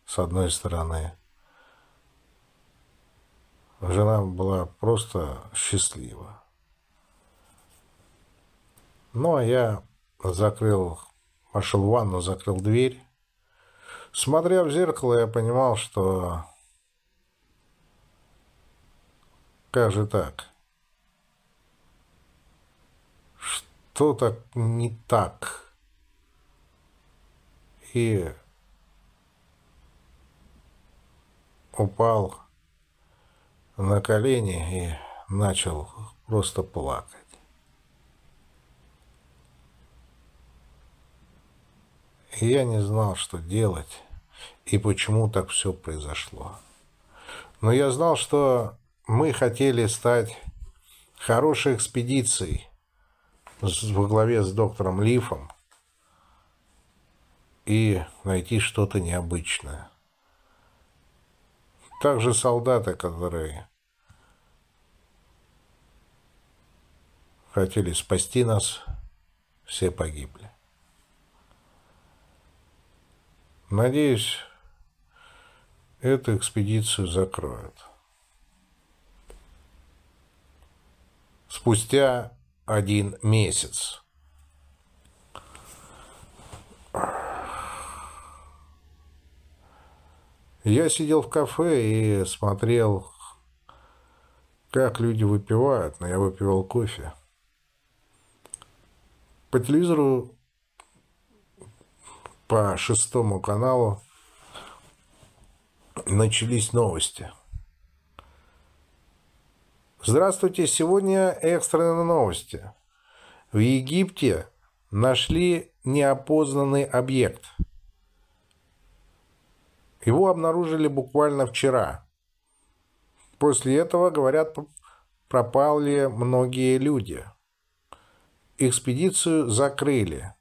с одной стороны. Жена была просто счастлива. Ну, а я закрыл, пошел в ванну, закрыл дверь. Смотря в зеркало, я понимал, что как же так? Что так не так? и упал на колени и начал просто плакать. Я не знал, что делать и почему так все произошло. Но я знал, что мы хотели стать хорошей экспедицией во главе с доктором Лифом, и найти что-то необычное. Также солдаты, которые хотели спасти нас, все погибли. Надеюсь, эту экспедицию закроют. Спустя один месяц. Я сидел в кафе и смотрел, как люди выпивают, но я выпивал кофе. По телевизору по шестому каналу начались новости. Здравствуйте, сегодня экстренные новости. В Египте нашли неопознанный объект. Его обнаружили буквально вчера. После этого, говорят, пропали многие люди. Экспедицию закрыли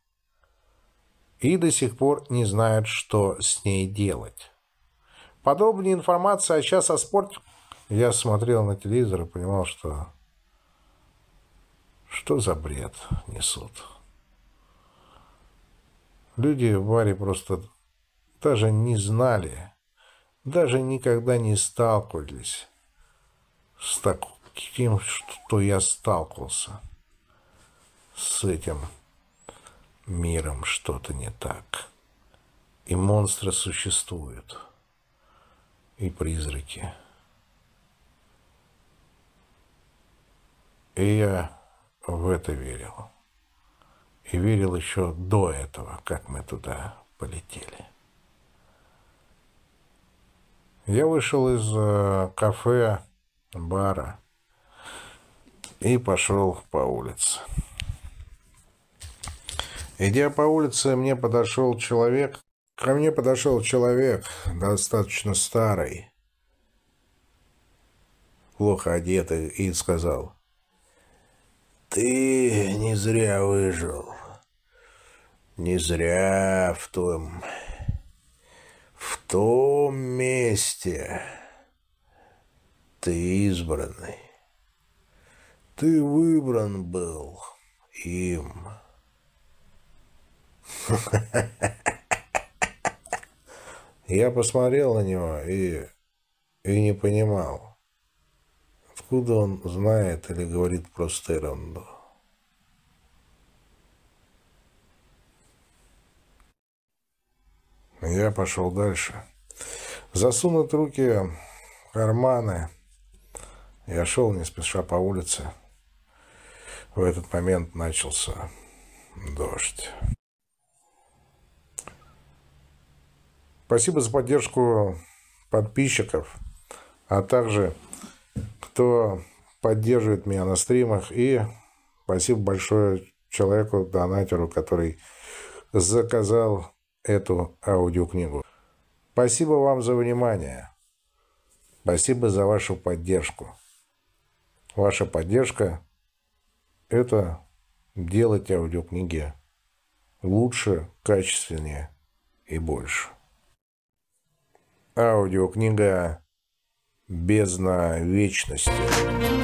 и до сих пор не знают, что с ней делать. Подобная информация, а сейчас о спорте... Я смотрел на телевизор и понимал, что... Что за бред несут? Люди в баре просто даже не знали, даже никогда не сталкивались с таким, что я сталкивался с этим миром что-то не так. И монстры существуют. И призраки. И я в это верил. И верил еще до этого, как мы туда полетели. Я вышел из э, кафе, бара и пошел по улице. Идя по улице, мне подошел человек. Ко мне подошел человек, достаточно старый, плохо одетый, и сказал, «Ты не зря выжил. Не зря в том... в том месте ты избранный. Ты выбран был им». Я посмотрел на него и, и не понимал, откуда он знает или говорит просто ерунду. Я пошел дальше. Засунуть руки в карманы. Я шел не спеша по улице. В этот момент начался дождь. Спасибо за поддержку подписчиков, а также кто поддерживает меня на стримах. И спасибо большое человеку, донатеру, который заказал эту аудиокнигу. Спасибо вам за внимание. Спасибо за вашу поддержку. Ваша поддержка – это делать аудиокниги лучше, качественнее и больше. Аудиокнига «Бездна вечности».